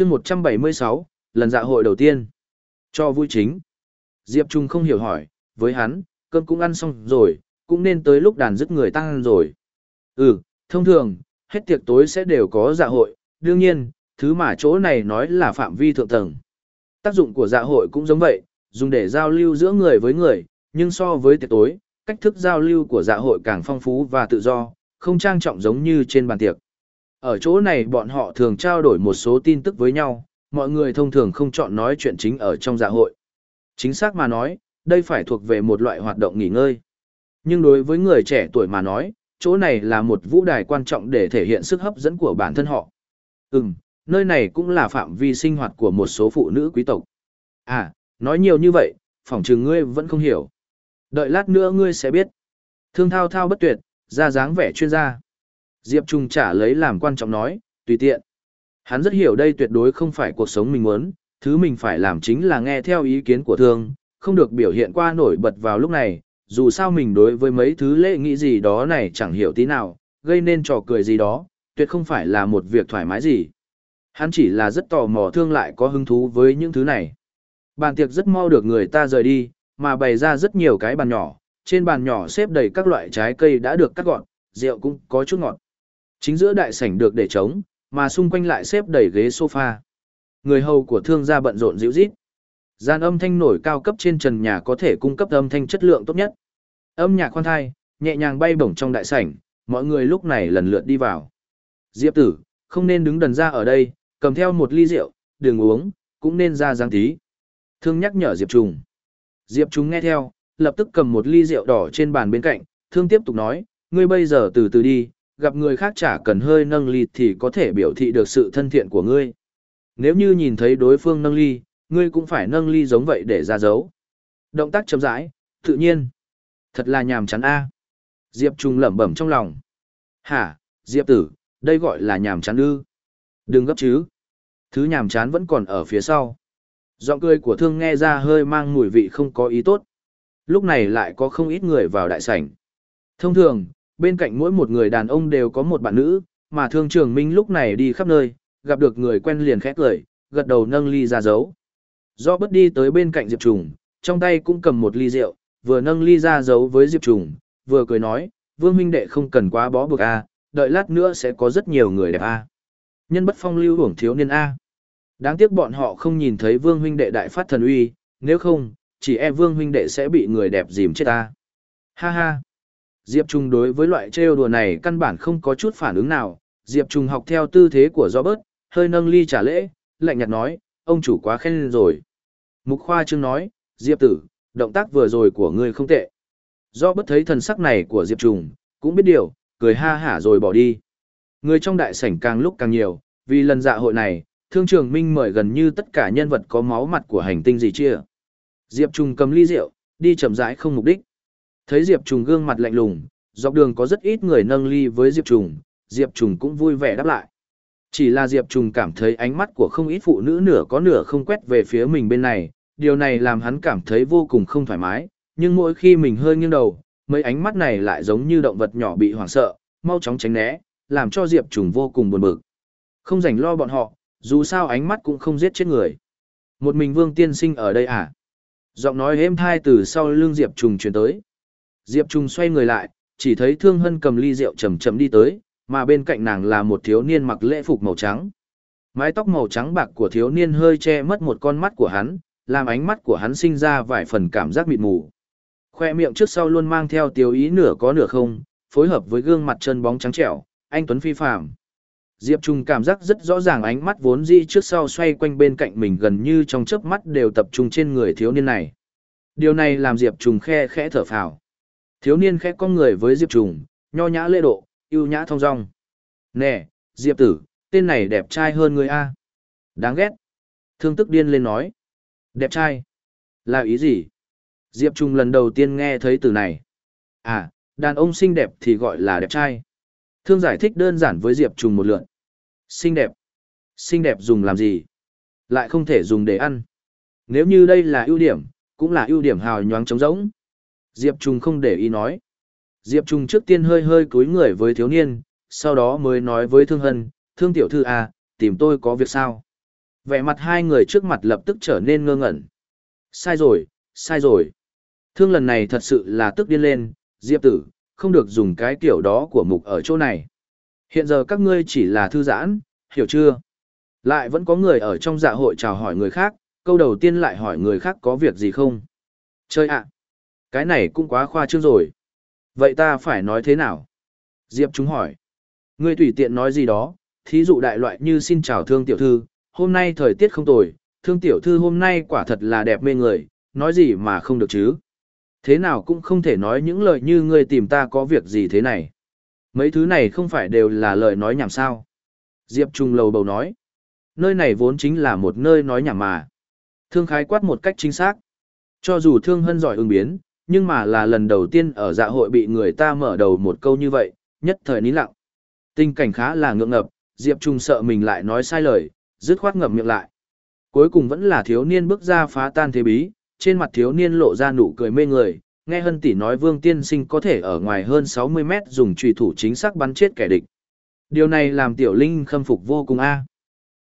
chương 176, lần dạ hội đầu tiên. Cho vui chính. Diệp Trung không hiểu hỏi, với hắn, cơm cũng ăn xong rồi, cũng nên tới lúc đàn dứt người tăng rồi. Ừ, thông thường, hết tiệc tối sẽ đều có dạ hội, đương nhiên, thứ mà chỗ này nói là phạm vi thượng tầng. Tác dụng của dạ hội cũng giống vậy, dùng để giao lưu giữa người với người, nhưng so với tiệc tối, cách thức giao lưu của dạ hội càng phong phú và tự do, không trang trọng giống như trên bàn tiệc. Ở chỗ này bọn họ thường trao đổi một số tin tức với nhau, mọi người thông thường không chọn nói chuyện chính ở trong dạ hội. Chính xác mà nói, đây phải thuộc về một loại hoạt động nghỉ ngơi. Nhưng đối với người trẻ tuổi mà nói, chỗ này là một vũ đài quan trọng để thể hiện sức hấp dẫn của bản thân họ. Ừm, nơi này cũng là phạm vi sinh hoạt của một số phụ nữ quý tộc. À, nói nhiều như vậy, phỏng chừng ngươi vẫn không hiểu. Đợi lát nữa ngươi sẽ biết. Thương thao thao bất tuyệt, ra dáng vẻ chuyên gia. Diệp Trung trả lấy làm quan trọng nói, tùy tiện. Hắn rất hiểu đây tuyệt đối không phải cuộc sống mình muốn, thứ mình phải làm chính là nghe theo ý kiến của thương, không được biểu hiện qua nổi bật vào lúc này, dù sao mình đối với mấy thứ lễ nghĩ gì đó này chẳng hiểu tí nào, gây nên trò cười gì đó, tuyệt không phải là một việc thoải mái gì. Hắn chỉ là rất tò mò thương lại có hứng thú với những thứ này. Bàn tiệc rất mau được người ta rời đi, mà bày ra rất nhiều cái bàn nhỏ, trên bàn nhỏ xếp đầy các loại trái cây đã được cắt gọn, rượu cũng có chút ngọt. Chính giữa đại sảnh được để trống, mà xung quanh lại xếp đầy ghế sofa. Người hầu của thương gia bận rộn dịu rít. Gian âm thanh nổi cao cấp trên trần nhà có thể cung cấp âm thanh chất lượng tốt nhất. Âm nhạc khoan thai, nhẹ nhàng bay bổng trong đại sảnh, mọi người lúc này lần lượt đi vào. Diệp tử, không nên đứng đần ra ở đây, cầm theo một ly rượu, đừng uống, cũng nên ra giang tí. Thương nhắc nhở Diệp Trùng. Diệp Trùng nghe theo, lập tức cầm một ly rượu đỏ trên bàn bên cạnh, thương tiếp tục nói, ngươi bây giờ từ từ đi, gặp người khác chả cần hơi nâng ly thì có thể biểu thị được sự thân thiện của ngươi. Nếu như nhìn thấy đối phương nâng ly, ngươi cũng phải nâng ly giống vậy để ra dấu. Động tác chậm rãi, tự nhiên. Thật là nhàm chán a. Diệp Trung lẩm bẩm trong lòng. Hả, Diệp tử, đây gọi là nhàm chán ư. Đừng gấp chứ. Thứ nhàm chán vẫn còn ở phía sau. Giọng cười của thương nghe ra hơi mang mùi vị không có ý tốt. Lúc này lại có không ít người vào đại sảnh. Thông thường, bên cạnh mỗi một người đàn ông đều có một bạn nữ, mà thương trường minh lúc này đi khắp nơi, gặp được người quen liền khét cười, gật đầu nâng ly ra dấu. Do bất đi tới bên cạnh Diệp Trùng, trong tay cũng cầm một ly rượu, vừa nâng ly ra dấu với Diệp Trùng, vừa cười nói, Vương huynh đệ không cần quá bó buộc a, đợi lát nữa sẽ có rất nhiều người đẹp a. Nhân bất phong lưu hưởng thiếu niên a. Đáng tiếc bọn họ không nhìn thấy Vương huynh đệ đại phát thần uy, nếu không, chỉ e Vương huynh đệ sẽ bị người đẹp dìm chết ta. Ha ha. Diệp Trung đối với loại trêu đùa này căn bản không có chút phản ứng nào, Diệp Trung học theo tư thế của Robert, hơi nâng ly trả lễ, lạnh nhạt nói, ông chủ quá khen rồi. Mục Khoa Trương nói, Diệp tử, động tác vừa rồi của ngươi không tệ. Do bất thấy thần sắc này của Diệp Trung, cũng biết điều, cười ha hả rồi bỏ đi. Người trong đại sảnh càng lúc càng nhiều, vì lần dạ hội này, Thương Trường Minh mời gần như tất cả nhân vật có máu mặt của hành tinh gì chia. Diệp Trung cầm ly rượu, đi chậm rãi không mục đích. Thấy Diệp Trùng gương mặt lạnh lùng, dọc đường có rất ít người nâng ly với Diệp Trùng, Diệp Trùng cũng vui vẻ đáp lại. Chỉ là Diệp Trùng cảm thấy ánh mắt của không ít phụ nữ nửa có nửa không quét về phía mình bên này, điều này làm hắn cảm thấy vô cùng không thoải mái, nhưng mỗi khi mình hơi nghiêng đầu, mấy ánh mắt này lại giống như động vật nhỏ bị hoảng sợ, mau chóng tránh né, làm cho Diệp Trùng vô cùng buồn bực. Không rảnh lo bọn họ, dù sao ánh mắt cũng không giết chết người. Một mình Vương Tiên Sinh ở đây à? Giọng nói êm thai từ sau lưng Diệp Trùng truyền tới. Diệp Trung xoay người lại, chỉ thấy Thương Hân cầm ly rượu chậm chậm đi tới, mà bên cạnh nàng là một thiếu niên mặc lễ phục màu trắng. Mái tóc màu trắng bạc của thiếu niên hơi che mất một con mắt của hắn, làm ánh mắt của hắn sinh ra vài phần cảm giác mịt mù. Khoe miệng trước sau luôn mang theo tiêu ý nửa có nửa không, phối hợp với gương mặt chân bóng trắng trẻo, anh Tuấn phi phàm. Diệp Trung cảm giác rất rõ ràng ánh mắt vốn dĩ trước sau xoay quanh bên cạnh mình gần như trong chớp mắt đều tập trung trên người thiếu niên này. Điều này làm Diệp Trung khe khẽ thở phào. Thiếu niên khẽ con người với Diệp trùng nho nhã lễ độ, yêu nhã thong dong. Nè, Diệp tử, tên này đẹp trai hơn người A. Đáng ghét. Thương tức điên lên nói. Đẹp trai? Là ý gì? Diệp Trung lần đầu tiên nghe thấy từ này. À, đàn ông xinh đẹp thì gọi là đẹp trai. Thương giải thích đơn giản với Diệp Trung một lượn. Xinh đẹp. Xinh đẹp dùng làm gì? Lại không thể dùng để ăn. Nếu như đây là ưu điểm, cũng là ưu điểm hào nhoáng trống rỗng. Diệp Trung không để ý nói. Diệp Trung trước tiên hơi hơi cúi người với thiếu niên, sau đó mới nói với Thương Hân, Thương Tiểu Thư à, tìm tôi có việc sao? Vẻ mặt hai người trước mặt lập tức trở nên ngơ ngẩn. Sai rồi, sai rồi. Thương lần này thật sự là tức điên lên, Diệp tử, không được dùng cái kiểu đó của mục ở chỗ này. Hiện giờ các ngươi chỉ là thư giãn, hiểu chưa? Lại vẫn có người ở trong dạ hội chào hỏi người khác, câu đầu tiên lại hỏi người khác có việc gì không? Chơi ạ! Cái này cũng quá khoa trương rồi. Vậy ta phải nói thế nào? Diệp chúng hỏi. Ngươi tùy tiện nói gì đó, thí dụ đại loại như xin chào thương tiểu thư, hôm nay thời tiết không tồi, thương tiểu thư hôm nay quả thật là đẹp mê người, nói gì mà không được chứ. Thế nào cũng không thể nói những lời như ngươi tìm ta có việc gì thế này. Mấy thứ này không phải đều là lời nói nhảm sao. Diệp Trung lầu bầu nói. Nơi này vốn chính là một nơi nói nhảm mà. Thương khái quát một cách chính xác. Cho dù thương hân giỏi ứng biến, nhưng mà là lần đầu tiên ở dạ hội bị người ta mở đầu một câu như vậy, nhất thời nín lặng. Tình cảnh khá là ngượng ngập, Diệp Trung sợ mình lại nói sai lời, dứt khoát ngậm miệng lại. Cuối cùng vẫn là thiếu niên bước ra phá tan thế bí, trên mặt thiếu niên lộ ra nụ cười mê người, nghe hân tỷ nói vương tiên sinh có thể ở ngoài hơn 60 mét dùng trùy thủ chính xác bắn chết kẻ địch. Điều này làm tiểu linh khâm phục vô cùng a. À.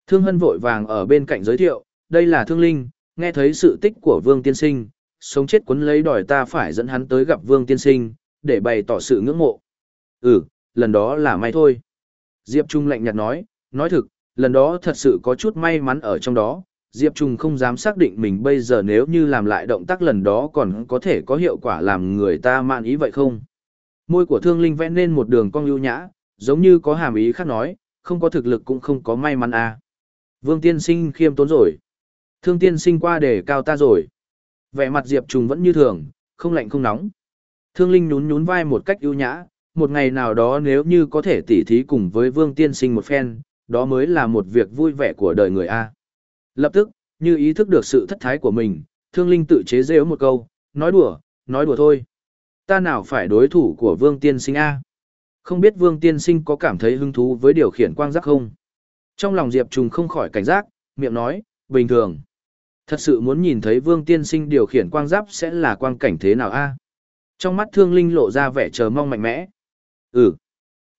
Thương hân vội vàng ở bên cạnh giới thiệu, đây là thương linh, nghe thấy sự tích của vương tiên sinh, sống chết quấn lấy đòi ta phải dẫn hắn tới gặp vương tiên sinh, để bày tỏ sự ngưỡng mộ. Ừ, lần đó là may thôi. Diệp Trung lạnh nhạt nói, nói thực, lần đó thật sự có chút may mắn ở trong đó. Diệp Trung không dám xác định mình bây giờ nếu như làm lại động tác lần đó còn có thể có hiệu quả làm người ta mạn ý vậy không? Môi của thương linh vẽ nên một đường cong lưu nhã, giống như có hàm ý khác nói, không có thực lực cũng không có may mắn à. Vương tiên sinh khiêm tốn rồi. Thương tiên sinh qua để cao ta rồi. Vẻ mặt Diệp Trùng vẫn như thường, không lạnh không nóng. Thương Linh nhún nhún vai một cách ưu nhã, một ngày nào đó nếu như có thể tỉ thí cùng với Vương Tiên Sinh một phen, đó mới là một việc vui vẻ của đời người A. Lập tức, như ý thức được sự thất thái của mình, Thương Linh tự chế rêu một câu, nói đùa, nói đùa thôi. Ta nào phải đối thủ của Vương Tiên Sinh A. Không biết Vương Tiên Sinh có cảm thấy hứng thú với điều khiển quang giác không? Trong lòng Diệp Trùng không khỏi cảnh giác, miệng nói, bình thường. Thật sự muốn nhìn thấy Vương Tiên Sinh điều khiển quang giáp sẽ là quang cảnh thế nào a? Trong mắt Thương Linh lộ ra vẻ chờ mong mạnh mẽ. Ừ.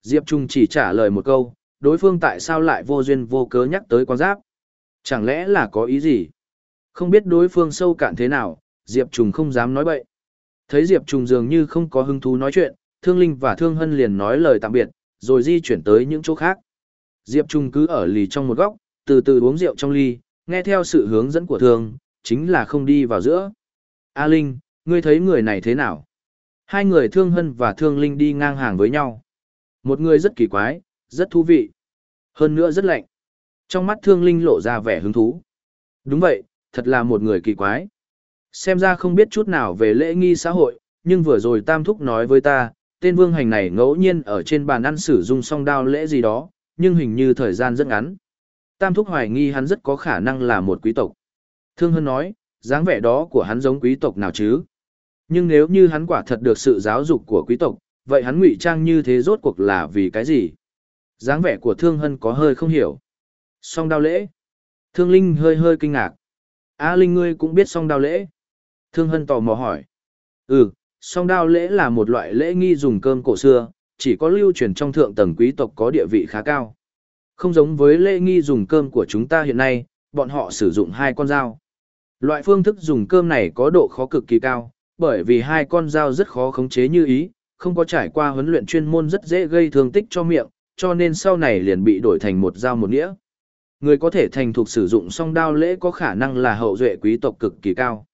Diệp Trung chỉ trả lời một câu, đối phương tại sao lại vô duyên vô cớ nhắc tới quang giáp? Chẳng lẽ là có ý gì? Không biết đối phương sâu cạn thế nào, Diệp Trung không dám nói bậy. Thấy Diệp Trung dường như không có hứng thú nói chuyện, Thương Linh và Thương Hân liền nói lời tạm biệt, rồi di chuyển tới những chỗ khác. Diệp Trung cứ ở lì trong một góc, từ từ uống rượu trong ly, nghe theo sự hướng dẫn của thương, chính là không đi vào giữa. A Linh, ngươi thấy người này thế nào? Hai người thương hân và thương linh đi ngang hàng với nhau. Một người rất kỳ quái, rất thú vị. Hơn nữa rất lạnh. Trong mắt thương linh lộ ra vẻ hứng thú. Đúng vậy, thật là một người kỳ quái. Xem ra không biết chút nào về lễ nghi xã hội, nhưng vừa rồi Tam Thúc nói với ta, tên vương hành này ngẫu nhiên ở trên bàn ăn sử dụng song đao lễ gì đó, nhưng hình như thời gian rất ngắn. Tam Thúc hoài nghi hắn rất có khả năng là một quý tộc. Thương Hân nói, dáng vẻ đó của hắn giống quý tộc nào chứ? Nhưng nếu như hắn quả thật được sự giáo dục của quý tộc, vậy hắn ngụy trang như thế rốt cuộc là vì cái gì? dáng vẻ của Thương Hân có hơi không hiểu. Song đao lễ. Thương Linh hơi hơi kinh ngạc. A Linh ngươi cũng biết song đao lễ. Thương Hân tò mò hỏi. Ừ, song đao lễ là một loại lễ nghi dùng cơm cổ xưa, chỉ có lưu truyền trong thượng tầng quý tộc có địa vị khá cao. Không giống với lễ nghi dùng cơm của chúng ta hiện nay, bọn họ sử dụng hai con dao. Loại phương thức dùng cơm này có độ khó cực kỳ cao, bởi vì hai con dao rất khó khống chế như ý, không có trải qua huấn luyện chuyên môn rất dễ gây thương tích cho miệng, cho nên sau này liền bị đổi thành một dao một nghĩa. Người có thể thành thục sử dụng song đao lễ có khả năng là hậu duệ quý tộc cực kỳ cao.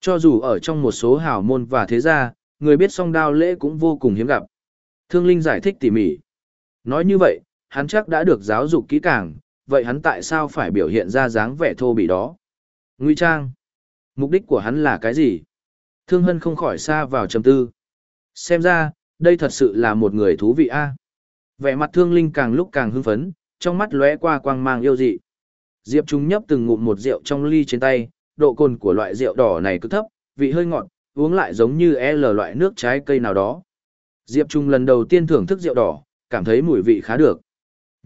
Cho dù ở trong một số hào môn và thế gia, người biết song đao lễ cũng vô cùng hiếm gặp. Thương Linh giải thích tỉ mỉ. Nói như vậy, hắn chắc đã được giáo dục kỹ càng, vậy hắn tại sao phải biểu hiện ra dáng vẻ thô bỉ đó? Ngụy trang. Mục đích của hắn là cái gì? Thương Hân không khỏi xa vào trầm tư. Xem ra, đây thật sự là một người thú vị a. Vẻ mặt Thương Linh càng lúc càng hưng phấn, trong mắt lóe qua quang mang yêu dị. Diệp Trung nhấp từng ngụm một rượu trong ly trên tay, độ cồn của loại rượu đỏ này cứ thấp, vị hơi ngọt, uống lại giống như L loại nước trái cây nào đó. Diệp Trung lần đầu tiên thưởng thức rượu đỏ, cảm thấy mùi vị khá được.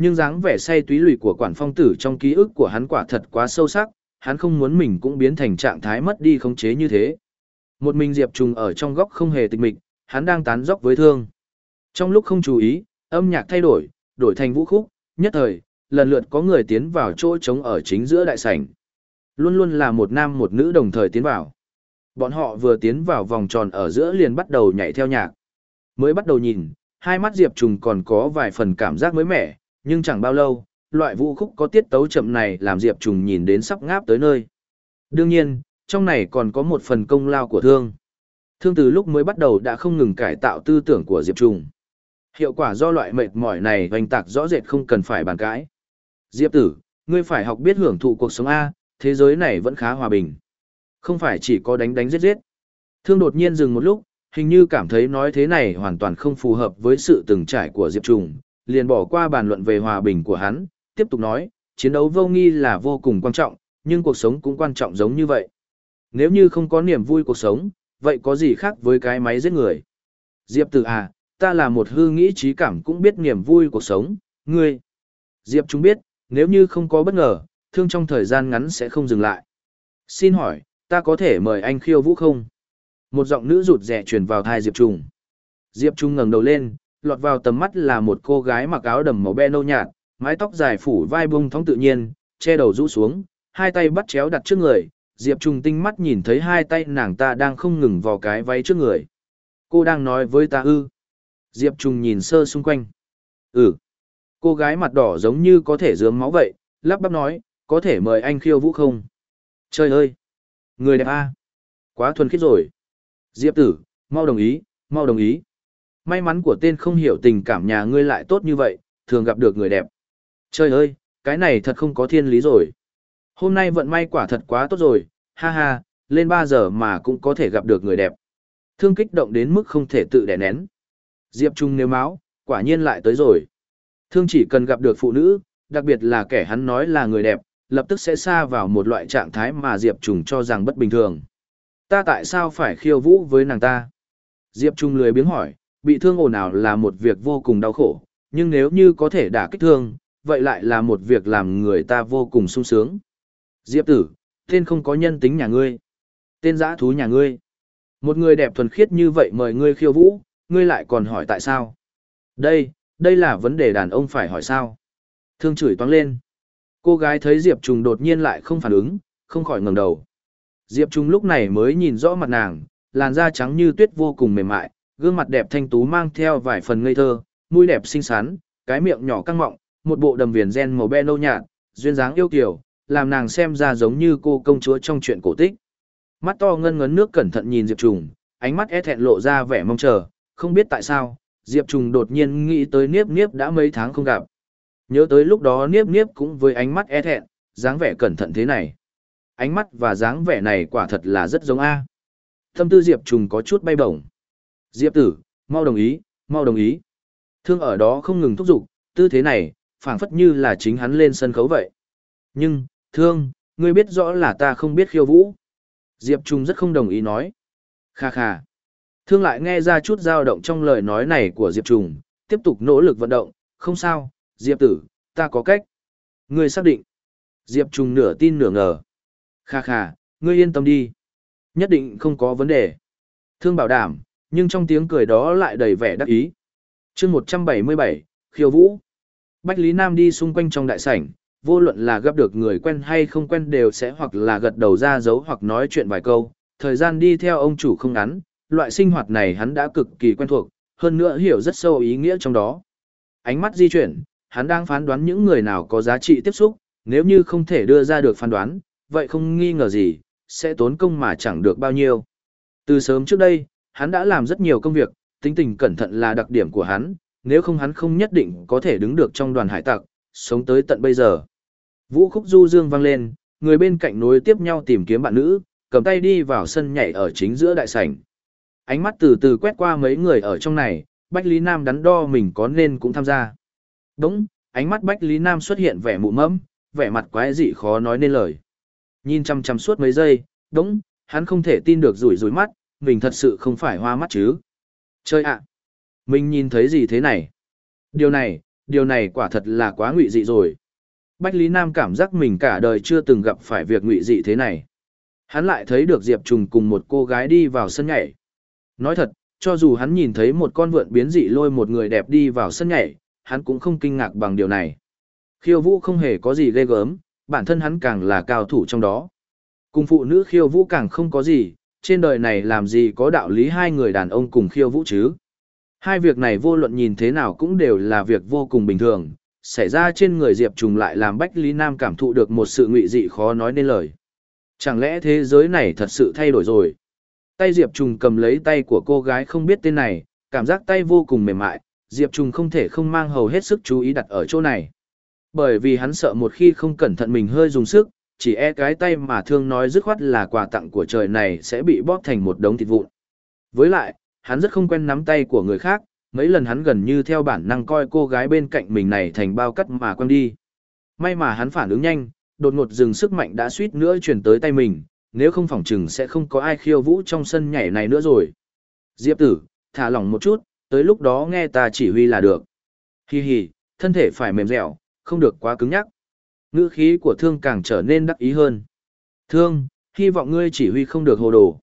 Nhưng dáng vẻ say túy lụy của quản phong tử trong ký ức của hắn quả thật quá sâu sắc, hắn không muốn mình cũng biến thành trạng thái mất đi khống chế như thế. Một mình Diệp Trùng ở trong góc không hề tịch mịch, hắn đang tán dốc với thương. Trong lúc không chú ý, âm nhạc thay đổi, đổi thành vũ khúc, nhất thời, lần lượt có người tiến vào chỗ trống ở chính giữa đại sảnh. Luôn luôn là một nam một nữ đồng thời tiến vào. Bọn họ vừa tiến vào vòng tròn ở giữa liền bắt đầu nhảy theo nhạc. Mới bắt đầu nhìn, hai mắt Diệp Trùng còn có vài phần cảm giác mới mẻ, nhưng chẳng bao lâu, loại vũ khúc có tiết tấu chậm này làm Diệp Trùng nhìn đến sắp ngáp tới nơi. Đương nhiên, trong này còn có một phần công lao của thương. Thương từ lúc mới bắt đầu đã không ngừng cải tạo tư tưởng của Diệp Trùng. Hiệu quả do loại mệt mỏi này hoành tạc rõ rệt không cần phải bàn cãi. Diệp tử, ngươi phải học biết hưởng thụ cuộc sống A, thế giới này vẫn khá hòa bình. Không phải chỉ có đánh đánh giết giết. Thương đột nhiên dừng một lúc, hình như cảm thấy nói thế này hoàn toàn không phù hợp với sự từng trải của Diệp Trùng, liền bỏ qua bàn luận về hòa bình của hắn, tiếp tục nói, chiến đấu vô nghi là vô cùng quan trọng, nhưng cuộc sống cũng quan trọng giống như vậy. Nếu như không có niềm vui cuộc sống, vậy có gì khác với cái máy giết người? Diệp Tử à, ta là một hư nghĩ trí cảm cũng biết niềm vui cuộc sống, ngươi. Diệp chúng biết, nếu như không có bất ngờ, thương trong thời gian ngắn sẽ không dừng lại. Xin hỏi, ta có thể mời anh khiêu vũ không? Một giọng nữ rụt rẻ truyền vào thai Diệp Trung. Diệp Trung ngẩng đầu lên, lọt vào tầm mắt là một cô gái mặc áo đầm màu be nâu nhạt, mái tóc dài phủ vai bông thong tự nhiên, che đầu rũ xuống, hai tay bắt chéo đặt trước người. Diệp Trung tinh mắt nhìn thấy hai tay nàng ta đang không ngừng vào cái váy trước người. Cô đang nói với ta ư. Diệp Trung nhìn sơ xung quanh. Ừ. Cô gái mặt đỏ giống như có thể dướng máu vậy, lắp bắp nói, có thể mời anh khiêu vũ không? Trời ơi! Người đẹp a Quá thuần khiết rồi. Diệp tử, mau đồng ý, mau đồng ý. May mắn của tên không hiểu tình cảm nhà ngươi lại tốt như vậy, thường gặp được người đẹp. Trời ơi, cái này thật không có thiên lý rồi. Hôm nay vận may quả thật quá tốt rồi, ha ha, lên 3 giờ mà cũng có thể gặp được người đẹp. Thương kích động đến mức không thể tự đè nén. Diệp Trung nếu máu, quả nhiên lại tới rồi. Thương chỉ cần gặp được phụ nữ, đặc biệt là kẻ hắn nói là người đẹp, lập tức sẽ xa vào một loại trạng thái mà Diệp Trung cho rằng bất bình thường. Ta tại sao phải khiêu vũ với nàng ta? Diệp Trung lười biếng hỏi, bị thương ồn ào là một việc vô cùng đau khổ, nhưng nếu như có thể đả kích thương, vậy lại là một việc làm người ta vô cùng sung sướng. Diệp tử, tên không có nhân tính nhà ngươi. Tên giã thú nhà ngươi. Một người đẹp thuần khiết như vậy mời ngươi khiêu vũ, ngươi lại còn hỏi tại sao? Đây, đây là vấn đề đàn ông phải hỏi sao? Thương chửi toáng lên. Cô gái thấy Diệp Trùng đột nhiên lại không phản ứng, không khỏi ngẩng đầu. Diệp Trung lúc này mới nhìn rõ mặt nàng, làn da trắng như tuyết vô cùng mềm mại, gương mặt đẹp thanh tú mang theo vài phần ngây thơ, mũi đẹp xinh xắn, cái miệng nhỏ căng mọng, một bộ đầm viền gen màu be nâu nhạt, duyên dáng yêu kiều, làm nàng xem ra giống như cô công chúa trong chuyện cổ tích. Mắt to ngân ngấn nước cẩn thận nhìn Diệp Trùng, ánh mắt e thẹn lộ ra vẻ mong chờ, không biết tại sao, Diệp Trùng đột nhiên nghĩ tới Niếp Niếp đã mấy tháng không gặp. Nhớ tới lúc đó Niếp Niếp cũng với ánh mắt e thẹn, dáng vẻ cẩn thận thế này ánh mắt và dáng vẻ này quả thật là rất giống A. Tâm tư Diệp Trùng có chút bay bổng. Diệp tử, mau đồng ý, mau đồng ý. Thương ở đó không ngừng thúc giục, tư thế này, phảng phất như là chính hắn lên sân khấu vậy. Nhưng, thương, ngươi biết rõ là ta không biết khiêu vũ. Diệp Trung rất không đồng ý nói. Kha kha. Thương lại nghe ra chút dao động trong lời nói này của Diệp Trung, tiếp tục nỗ lực vận động, không sao, Diệp tử, ta có cách. Ngươi xác định. Diệp Trung nửa tin nửa ngờ. Kha kha, ngươi yên tâm đi. Nhất định không có vấn đề. Thương bảo đảm, nhưng trong tiếng cười đó lại đầy vẻ đắc ý. chương 177, khiêu vũ. Bách Lý Nam đi xung quanh trong đại sảnh, vô luận là gặp được người quen hay không quen đều sẽ hoặc là gật đầu ra dấu hoặc nói chuyện vài câu. Thời gian đi theo ông chủ không ngắn, loại sinh hoạt này hắn đã cực kỳ quen thuộc, hơn nữa hiểu rất sâu ý nghĩa trong đó. Ánh mắt di chuyển, hắn đang phán đoán những người nào có giá trị tiếp xúc, nếu như không thể đưa ra được phán đoán, vậy không nghi ngờ gì, sẽ tốn công mà chẳng được bao nhiêu. Từ sớm trước đây, hắn đã làm rất nhiều công việc, tính tình cẩn thận là đặc điểm của hắn, nếu không hắn không nhất định có thể đứng được trong đoàn hải tặc, sống tới tận bây giờ. Vũ khúc du dương vang lên, người bên cạnh nối tiếp nhau tìm kiếm bạn nữ, cầm tay đi vào sân nhảy ở chính giữa đại sảnh. Ánh mắt từ từ quét qua mấy người ở trong này, Bách Lý Nam đắn đo mình có nên cũng tham gia. Đúng, ánh mắt Bách Lý Nam xuất hiện vẻ mụ mẫm, vẻ mặt quái dị khó nói nên lời. Nhìn chăm chăm suốt mấy giây, đúng, hắn không thể tin được rủi rủi mắt, mình thật sự không phải hoa mắt chứ. Chơi ạ! mình nhìn thấy gì thế này? Điều này, điều này quả thật là quá ngụy dị rồi. Bách Lý Nam cảm giác mình cả đời chưa từng gặp phải việc ngụy dị thế này. Hắn lại thấy được Diệp Trùng cùng một cô gái đi vào sân nhảy. Nói thật, cho dù hắn nhìn thấy một con vượn biến dị lôi một người đẹp đi vào sân nhảy, hắn cũng không kinh ngạc bằng điều này. Khiêu vũ không hề có gì ghê gớm, bản thân hắn càng là cao thủ trong đó. Cùng phụ nữ khiêu vũ càng không có gì, trên đời này làm gì có đạo lý hai người đàn ông cùng khiêu vũ chứ. Hai việc này vô luận nhìn thế nào cũng đều là việc vô cùng bình thường, xảy ra trên người Diệp Trùng lại làm Bách Lý Nam cảm thụ được một sự ngụy dị khó nói nên lời. Chẳng lẽ thế giới này thật sự thay đổi rồi? Tay Diệp Trùng cầm lấy tay của cô gái không biết tên này, cảm giác tay vô cùng mềm mại, Diệp Trùng không thể không mang hầu hết sức chú ý đặt ở chỗ này. Bởi vì hắn sợ một khi không cẩn thận mình hơi dùng sức, chỉ e cái tay mà thương nói dứt khoát là quà tặng của trời này sẽ bị bóp thành một đống thịt vụn. Với lại, hắn rất không quen nắm tay của người khác, mấy lần hắn gần như theo bản năng coi cô gái bên cạnh mình này thành bao cắt mà quăng đi. May mà hắn phản ứng nhanh, đột ngột dừng sức mạnh đã suýt nữa chuyển tới tay mình, nếu không phỏng chừng sẽ không có ai khiêu vũ trong sân nhảy này nữa rồi. Diệp tử, thả lỏng một chút, tới lúc đó nghe ta chỉ huy là được. Hi hi, thân thể phải mềm dẻo, không được quá cứng nhắc. Ngữ khí của thương càng trở nên đắc ý hơn. Thương, hy vọng ngươi chỉ huy không được hồ đồ.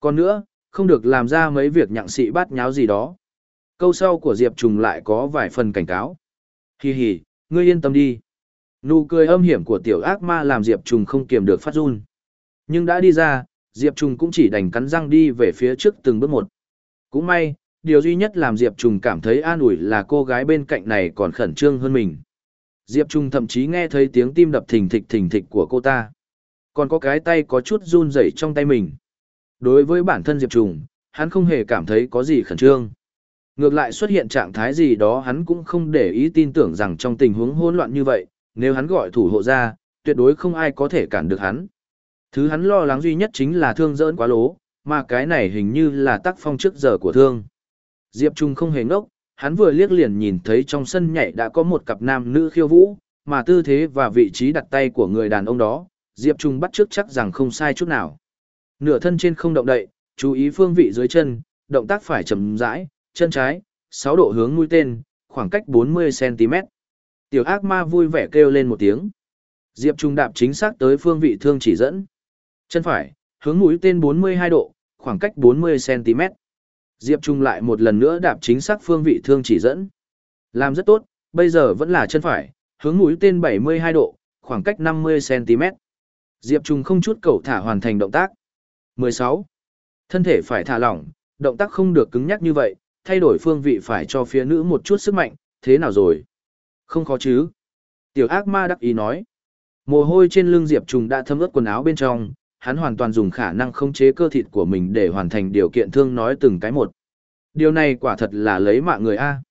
Còn nữa, không được làm ra mấy việc nhặng sĩ bát nháo gì đó. Câu sau của Diệp Trùng lại có vài phần cảnh cáo. Hì hì, ngươi yên tâm đi. Nụ cười âm hiểm của tiểu ác ma làm Diệp Trùng không kiềm được phát run. Nhưng đã đi ra, Diệp Trùng cũng chỉ đành cắn răng đi về phía trước từng bước một. Cũng may, điều duy nhất làm Diệp Trùng cảm thấy an ủi là cô gái bên cạnh này còn khẩn trương hơn mình. Diệp Trung thậm chí nghe thấy tiếng tim đập thình thịch thình thịch của cô ta. Còn có cái tay có chút run rẩy trong tay mình. Đối với bản thân Diệp Trung, hắn không hề cảm thấy có gì khẩn trương. Ngược lại xuất hiện trạng thái gì đó hắn cũng không để ý tin tưởng rằng trong tình huống hỗn loạn như vậy, nếu hắn gọi thủ hộ ra, tuyệt đối không ai có thể cản được hắn. Thứ hắn lo lắng duy nhất chính là thương dỡn quá lố, mà cái này hình như là tác phong trước giờ của thương. Diệp Trung không hề ngốc, hắn vừa liếc liền nhìn thấy trong sân nhảy đã có một cặp nam nữ khiêu vũ, mà tư thế và vị trí đặt tay của người đàn ông đó, Diệp Trung bắt trước chắc rằng không sai chút nào. Nửa thân trên không động đậy, chú ý phương vị dưới chân, động tác phải chậm rãi, chân trái, 6 độ hướng mũi tên, khoảng cách 40cm. Tiểu ác ma vui vẻ kêu lên một tiếng. Diệp Trung đạp chính xác tới phương vị thương chỉ dẫn. Chân phải, hướng mũi tên 42 độ, khoảng cách 40cm. Diệp Trung lại một lần nữa đạp chính xác phương vị thương chỉ dẫn. Làm rất tốt, bây giờ vẫn là chân phải, hướng mũi tên 72 độ, khoảng cách 50cm. Diệp Trung không chút cầu thả hoàn thành động tác. 16. Thân thể phải thả lỏng, động tác không được cứng nhắc như vậy, thay đổi phương vị phải cho phía nữ một chút sức mạnh, thế nào rồi? Không khó chứ? Tiểu ác ma đắc ý nói. Mồ hôi trên lưng Diệp Trung đã thấm ướt quần áo bên trong, hắn hoàn toàn dùng khả năng khống chế cơ thịt của mình để hoàn thành điều kiện thương nói từng cái một. Điều này quả thật là lấy mạng người A.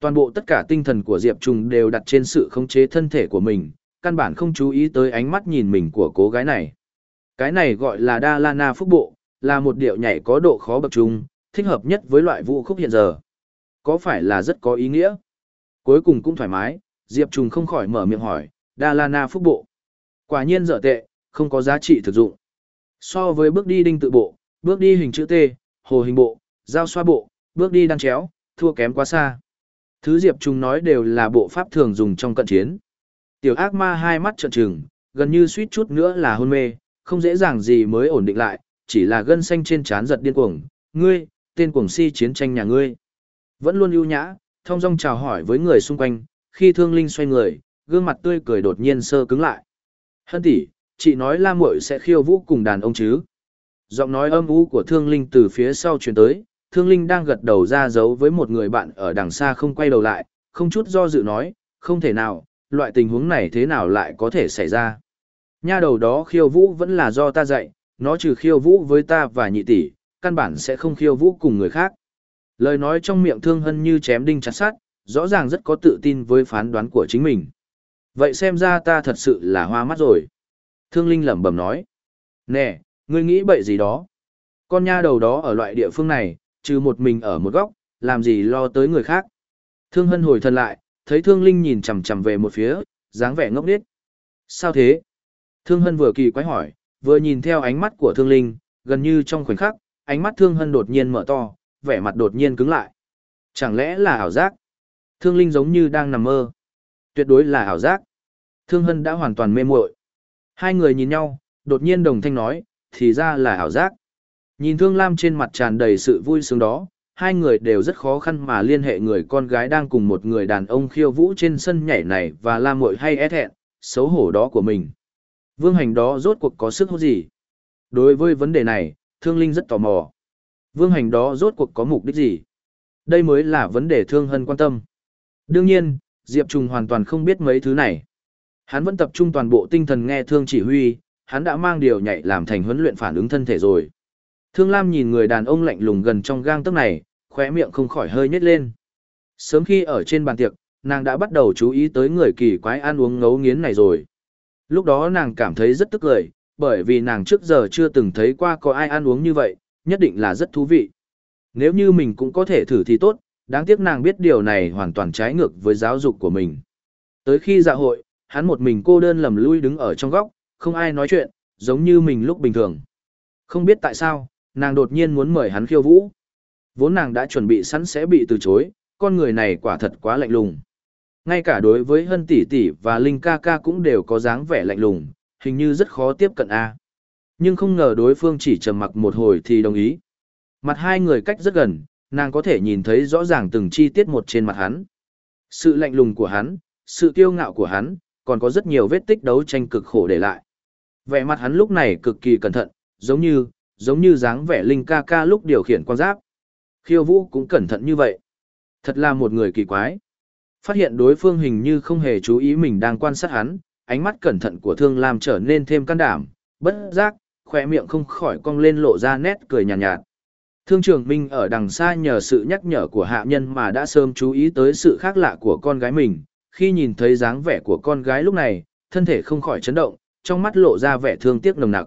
Toàn bộ tất cả tinh thần của Diệp Trùng đều đặt trên sự khống chế thân thể của mình, căn bản không chú ý tới ánh mắt nhìn mình của cô gái này. Cái này gọi là Đa Lana Phúc Bộ, là một điệu nhảy có độ khó bậc trung, thích hợp nhất với loại vũ khúc hiện giờ. Có phải là rất có ý nghĩa? Cuối cùng cũng thoải mái, Diệp Trùng không khỏi mở miệng hỏi, Đa Lana Phúc Bộ. Quả nhiên dở tệ, không có giá trị thực dụng. So với bước đi đinh tự bộ, bước đi hình chữ T, hồ hình bộ, giao xoa bộ, bước đi đang chéo, thua kém quá xa. Thứ Diệp Trung nói đều là bộ pháp thường dùng trong cận chiến. Tiểu ác ma hai mắt trợn trừng, gần như suýt chút nữa là hôn mê, không dễ dàng gì mới ổn định lại, chỉ là gân xanh trên trán giật điên cuồng. Ngươi, tên cuồng si chiến tranh nhà ngươi. Vẫn luôn ưu nhã, thông dong chào hỏi với người xung quanh, khi thương linh xoay người, gương mặt tươi cười đột nhiên sơ cứng lại. Hân tỷ, chị nói la muội sẽ khiêu vũ cùng đàn ông chứ? Giọng nói âm u của thương linh từ phía sau truyền tới, thương linh đang gật đầu ra giấu với một người bạn ở đằng xa không quay đầu lại, không chút do dự nói, không thể nào, loại tình huống này thế nào lại có thể xảy ra? Nha đầu đó khiêu vũ vẫn là do ta dạy, nó trừ khiêu vũ với ta và nhị tỷ, căn bản sẽ không khiêu vũ cùng người khác. Lời nói trong miệng thương hân như chém đinh chặt sát rõ ràng rất có tự tin với phán đoán của chính mình. Vậy xem ra ta thật sự là hoa mắt rồi. Thương Linh lẩm bẩm nói. Nè, ngươi nghĩ bậy gì đó? Con nha đầu đó ở loại địa phương này, trừ một mình ở một góc, làm gì lo tới người khác. Thương Hân hồi thân lại, thấy Thương Linh nhìn chằm chằm về một phía, dáng vẻ ngốc nghếch. Sao thế? Thương Hân vừa kỳ quái hỏi, vừa nhìn theo ánh mắt của Thương Linh, gần như trong khoảnh khắc, ánh mắt Thương Hân đột nhiên mở to, vẻ mặt đột nhiên cứng lại. Chẳng lẽ là ảo giác? Thương Linh giống như đang nằm mơ. Tuyệt đối là ảo giác. Thương Hân đã hoàn toàn mê muội. Hai người nhìn nhau, đột nhiên đồng thanh nói, thì ra là ảo giác. Nhìn Thương Lam trên mặt tràn đầy sự vui sướng đó, hai người đều rất khó khăn mà liên hệ người con gái đang cùng một người đàn ông khiêu vũ trên sân nhảy này và la muội hay é thẹn, xấu hổ đó của mình. Vương hành đó rốt cuộc có sức hút gì? Đối với vấn đề này, Thương Linh rất tò mò. Vương hành đó rốt cuộc có mục đích gì? Đây mới là vấn đề Thương Hân quan tâm. Đương nhiên, Diệp Trùng hoàn toàn không biết mấy thứ này. Hắn vẫn tập trung toàn bộ tinh thần nghe Thương chỉ huy, hắn đã mang điều nhảy làm thành huấn luyện phản ứng thân thể rồi. Thương Lam nhìn người đàn ông lạnh lùng gần trong gang tấc này, khóe miệng không khỏi hơi nhếch lên. Sớm khi ở trên bàn tiệc, nàng đã bắt đầu chú ý tới người kỳ quái ăn uống ngấu nghiến này rồi. Lúc đó nàng cảm thấy rất tức cười, bởi vì nàng trước giờ chưa từng thấy qua có ai ăn uống như vậy, nhất định là rất thú vị. Nếu như mình cũng có thể thử thì tốt, đáng tiếc nàng biết điều này hoàn toàn trái ngược với giáo dục của mình. Tới khi dạ hội, hắn một mình cô đơn lầm lui đứng ở trong góc, không ai nói chuyện, giống như mình lúc bình thường. Không biết tại sao, nàng đột nhiên muốn mời hắn khiêu vũ. Vốn nàng đã chuẩn bị sẵn sẽ bị từ chối, con người này quả thật quá lạnh lùng. Ngay cả đối với Hân tỷ tỷ và Linh ca ca cũng đều có dáng vẻ lạnh lùng, hình như rất khó tiếp cận A. Nhưng không ngờ đối phương chỉ trầm mặc một hồi thì đồng ý. Mặt hai người cách rất gần, nàng có thể nhìn thấy rõ ràng từng chi tiết một trên mặt hắn. Sự lạnh lùng của hắn, sự kiêu ngạo của hắn, còn có rất nhiều vết tích đấu tranh cực khổ để lại. Vẻ mặt hắn lúc này cực kỳ cẩn thận, giống như, giống như dáng vẻ Linh ca ca lúc điều khiển quan giáp. Khiêu vũ cũng cẩn thận như vậy. Thật là một người kỳ quái. Phát hiện đối phương hình như không hề chú ý mình đang quan sát hắn, ánh mắt cẩn thận của thương làm trở nên thêm can đảm, bất giác, khỏe miệng không khỏi cong lên lộ ra nét cười nhàn nhạt, nhạt. Thương trường Minh ở đằng xa nhờ sự nhắc nhở của hạ nhân mà đã sớm chú ý tới sự khác lạ của con gái mình, khi nhìn thấy dáng vẻ của con gái lúc này, thân thể không khỏi chấn động, trong mắt lộ ra vẻ thương tiếc nồng nặc.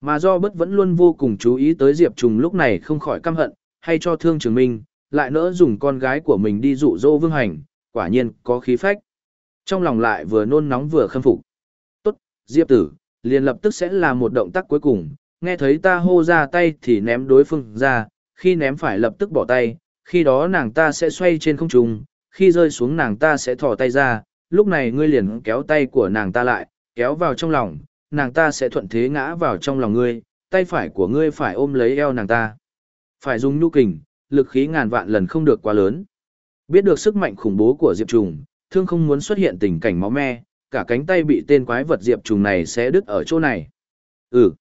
Mà do bất vẫn luôn vô cùng chú ý tới Diệp Trùng lúc này không khỏi căm hận, hay cho thương trường minh, lại nỡ dùng con gái của mình đi dụ dỗ vương hành, quả nhiên có khí phách. Trong lòng lại vừa nôn nóng vừa khâm phục. Tốt, Diệp tử, liền lập tức sẽ là một động tác cuối cùng, nghe thấy ta hô ra tay thì ném đối phương ra, khi ném phải lập tức bỏ tay, khi đó nàng ta sẽ xoay trên không trung, khi rơi xuống nàng ta sẽ thò tay ra, lúc này ngươi liền kéo tay của nàng ta lại, kéo vào trong lòng, nàng ta sẽ thuận thế ngã vào trong lòng ngươi, tay phải của ngươi phải ôm lấy eo nàng ta. Phải dùng nhu kình, lực khí ngàn vạn lần không được quá lớn. Biết được sức mạnh khủng bố của Diệp Trùng, thương không muốn xuất hiện tình cảnh máu me, cả cánh tay bị tên quái vật Diệp Trùng này sẽ đứt ở chỗ này. Ừ.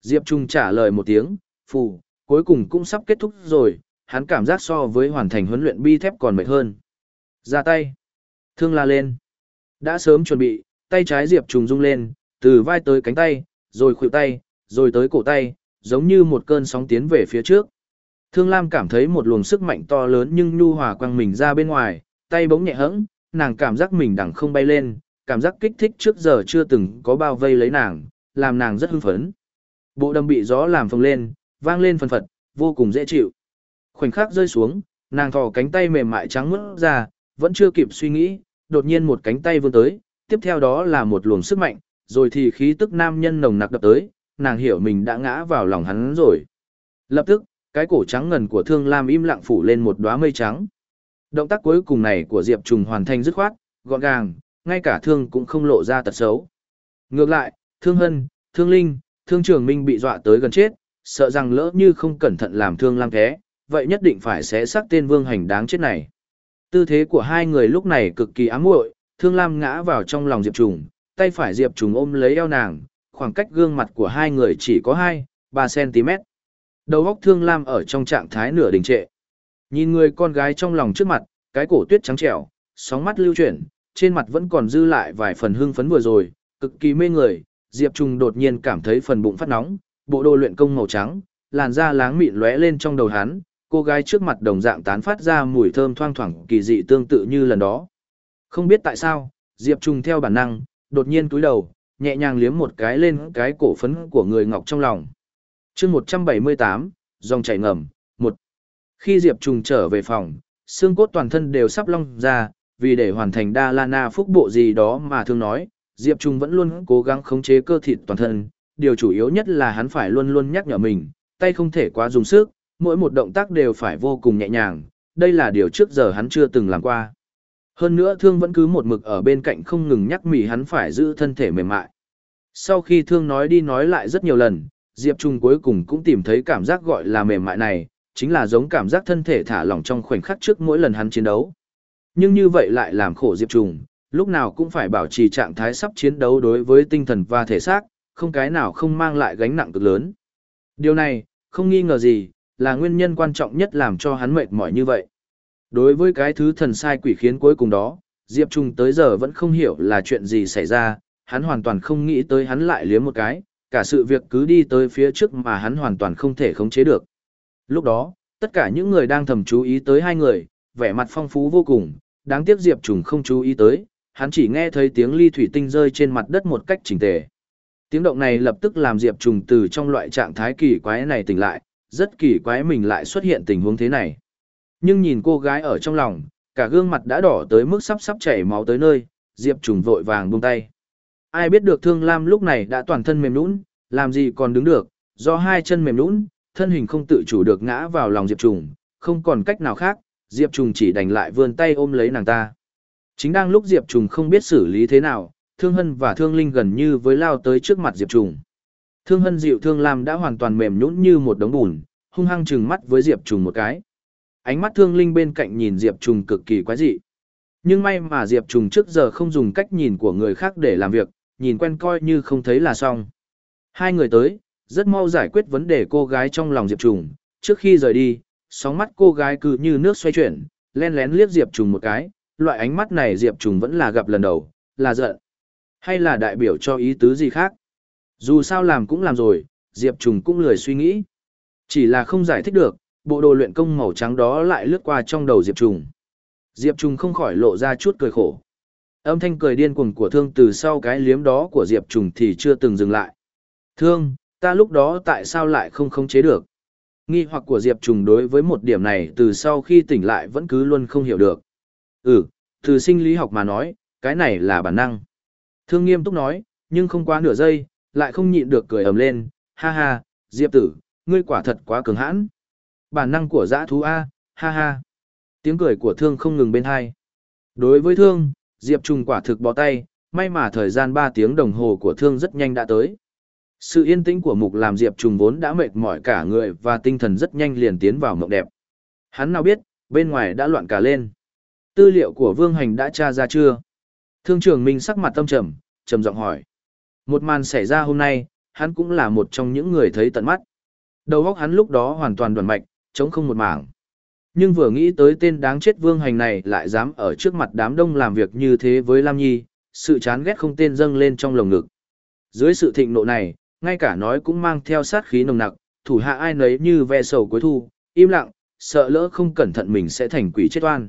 Diệp Trùng trả lời một tiếng, phù, cuối cùng cũng sắp kết thúc rồi, hắn cảm giác so với hoàn thành huấn luyện bi thép còn mệt hơn. Ra tay. Thương la lên. Đã sớm chuẩn bị, tay trái Diệp Trùng rung lên, từ vai tới cánh tay, rồi khuỷu tay, rồi tới cổ tay, giống như một cơn sóng tiến về phía trước. Thương Lam cảm thấy một luồng sức mạnh to lớn nhưng nhu hòa quăng mình ra bên ngoài, tay bỗng nhẹ hẫng, nàng cảm giác mình đằng không bay lên, cảm giác kích thích trước giờ chưa từng có bao vây lấy nàng, làm nàng rất hưng phấn. Bộ đầm bị gió làm phồng lên, vang lên phần phật, vô cùng dễ chịu. Khoảnh khắc rơi xuống, nàng thò cánh tay mềm mại trắng mướt ra, vẫn chưa kịp suy nghĩ, đột nhiên một cánh tay vươn tới, tiếp theo đó là một luồng sức mạnh, rồi thì khí tức nam nhân nồng nặc đập tới, nàng hiểu mình đã ngã vào lòng hắn rồi. Lập tức, cái cổ trắng ngần của Thương Lam im lặng phủ lên một đóa mây trắng. Động tác cuối cùng này của Diệp Trùng hoàn thành dứt khoát, gọn gàng, ngay cả Thương cũng không lộ ra tật xấu. Ngược lại, Thương Hân, Thương Linh, Thương Trường Minh bị dọa tới gần chết, sợ rằng lỡ như không cẩn thận làm Thương Lam thế, vậy nhất định phải xé xác tên vương hành đáng chết này. Tư thế của hai người lúc này cực kỳ ám muội, Thương Lam ngã vào trong lòng Diệp Trùng, tay phải Diệp Trùng ôm lấy eo nàng, khoảng cách gương mặt của hai người chỉ có 2, 3 cm. Đầu óc Thương Lam ở trong trạng thái nửa đình trệ. Nhìn người con gái trong lòng trước mặt, cái cổ tuyết trắng trẻo, sóng mắt lưu chuyển, trên mặt vẫn còn dư lại vài phần hưng phấn vừa rồi, cực kỳ mê người, Diệp Trùng đột nhiên cảm thấy phần bụng phát nóng, bộ đồ luyện công màu trắng, làn da láng mịn lóe lên trong đầu hắn, cô gái trước mặt đồng dạng tán phát ra mùi thơm thoang thoảng kỳ dị tương tự như lần đó. Không biết tại sao, Diệp Trùng theo bản năng, đột nhiên túi đầu, nhẹ nhàng liếm một cái lên cái cổ phấn của người ngọc trong lòng. chương 178, dòng chảy ngầm, một Khi Diệp Trùng trở về phòng, xương cốt toàn thân đều sắp long ra, vì để hoàn thành đa la na phúc bộ gì đó mà thương nói, Diệp Trùng vẫn luôn cố gắng khống chế cơ thịt toàn thân, điều chủ yếu nhất là hắn phải luôn luôn nhắc nhở mình, tay không thể quá dùng sức, mỗi một động tác đều phải vô cùng nhẹ nhàng, đây là điều trước giờ hắn chưa từng làm qua. Hơn nữa thương vẫn cứ một mực ở bên cạnh không ngừng nhắc mỉ hắn phải giữ thân thể mềm mại. Sau khi thương nói đi nói lại rất nhiều lần, Diệp Trung cuối cùng cũng tìm thấy cảm giác gọi là mềm mại này, chính là giống cảm giác thân thể thả lỏng trong khoảnh khắc trước mỗi lần hắn chiến đấu. Nhưng như vậy lại làm khổ Diệp Trung, lúc nào cũng phải bảo trì trạng thái sắp chiến đấu đối với tinh thần và thể xác, không cái nào không mang lại gánh nặng cực lớn. Điều này, không nghi ngờ gì, là nguyên nhân quan trọng nhất làm cho hắn mệt mỏi như vậy. Đối với cái thứ thần sai quỷ khiến cuối cùng đó, Diệp Trung tới giờ vẫn không hiểu là chuyện gì xảy ra, hắn hoàn toàn không nghĩ tới hắn lại liếm một cái, cả sự việc cứ đi tới phía trước mà hắn hoàn toàn không thể khống chế được. Lúc đó, tất cả những người đang thầm chú ý tới hai người, vẻ mặt phong phú vô cùng, đáng tiếc Diệp Trung không chú ý tới, hắn chỉ nghe thấy tiếng ly thủy tinh rơi trên mặt đất một cách chỉnh tề. Tiếng động này lập tức làm Diệp Trùng từ trong loại trạng thái kỳ quái này tỉnh lại, rất kỳ quái mình lại xuất hiện tình huống thế này. Nhưng nhìn cô gái ở trong lòng, cả gương mặt đã đỏ tới mức sắp sắp chảy máu tới nơi, Diệp Trùng vội vàng buông tay. Ai biết được Thương Lam lúc này đã toàn thân mềm nhũn, làm gì còn đứng được, do hai chân mềm nhũn, thân hình không tự chủ được ngã vào lòng Diệp Trùng, không còn cách nào khác, Diệp Trùng chỉ đành lại vươn tay ôm lấy nàng ta. Chính đang lúc Diệp Trùng không biết xử lý thế nào, Thương Hân và Thương Linh gần như với lao tới trước mặt Diệp Trùng. Thương Hân dịu Thương Lam đã hoàn toàn mềm nhũn như một đống bùn, hung hăng trừng mắt với Diệp Trùng một cái. Ánh mắt Thương Linh bên cạnh nhìn Diệp Trùng cực kỳ quái dị. Nhưng may mà Diệp Trùng trước giờ không dùng cách nhìn của người khác để làm việc, nhìn quen coi như không thấy là xong. Hai người tới, rất mau giải quyết vấn đề cô gái trong lòng Diệp Trùng, trước khi rời đi, sóng mắt cô gái cứ như nước xoay chuyển, len lén liếc Diệp Trùng một cái, loại ánh mắt này Diệp Trùng vẫn là gặp lần đầu, là giận. Hay là đại biểu cho ý tứ gì khác? Dù sao làm cũng làm rồi, Diệp Trùng cũng lười suy nghĩ. Chỉ là không giải thích được, bộ đồ luyện công màu trắng đó lại lướt qua trong đầu Diệp Trùng. Diệp Trùng không khỏi lộ ra chút cười khổ. Âm thanh cười điên cuồng của thương từ sau cái liếm đó của Diệp Trùng thì chưa từng dừng lại. Thương, ta lúc đó tại sao lại không khống chế được? Nghi hoặc của Diệp Trùng đối với một điểm này từ sau khi tỉnh lại vẫn cứ luôn không hiểu được. Ừ, từ sinh lý học mà nói, cái này là bản năng. Thương nghiêm túc nói, nhưng không quá nửa giây, lại không nhịn được cười ầm lên, ha ha, Diệp tử, ngươi quả thật quá cường hãn. Bản năng của dã thú A, ha ha. Tiếng cười của thương không ngừng bên hai. Đối với thương, Diệp Trùng quả thực bó tay, may mà thời gian 3 tiếng đồng hồ của thương rất nhanh đã tới. Sự yên tĩnh của mục làm Diệp Trùng vốn đã mệt mỏi cả người và tinh thần rất nhanh liền tiến vào mộng đẹp. Hắn nào biết, bên ngoài đã loạn cả lên. Tư liệu của Vương Hành đã tra ra chưa? Thương trưởng Minh sắc mặt tâm trầm, trầm giọng hỏi. Một màn xảy ra hôm nay, hắn cũng là một trong những người thấy tận mắt. Đầu óc hắn lúc đó hoàn toàn đoàn mạch, chống không một mảng. Nhưng vừa nghĩ tới tên đáng chết Vương Hành này lại dám ở trước mặt đám đông làm việc như thế với Lam Nhi, sự chán ghét không tên dâng lên trong lồng ngực. Dưới sự thịnh nộ này, ngay cả nói cũng mang theo sát khí nồng nặc, thủ hạ ai nấy như ve sầu cuối thu, im lặng, sợ lỡ không cẩn thận mình sẽ thành quỷ chết oan.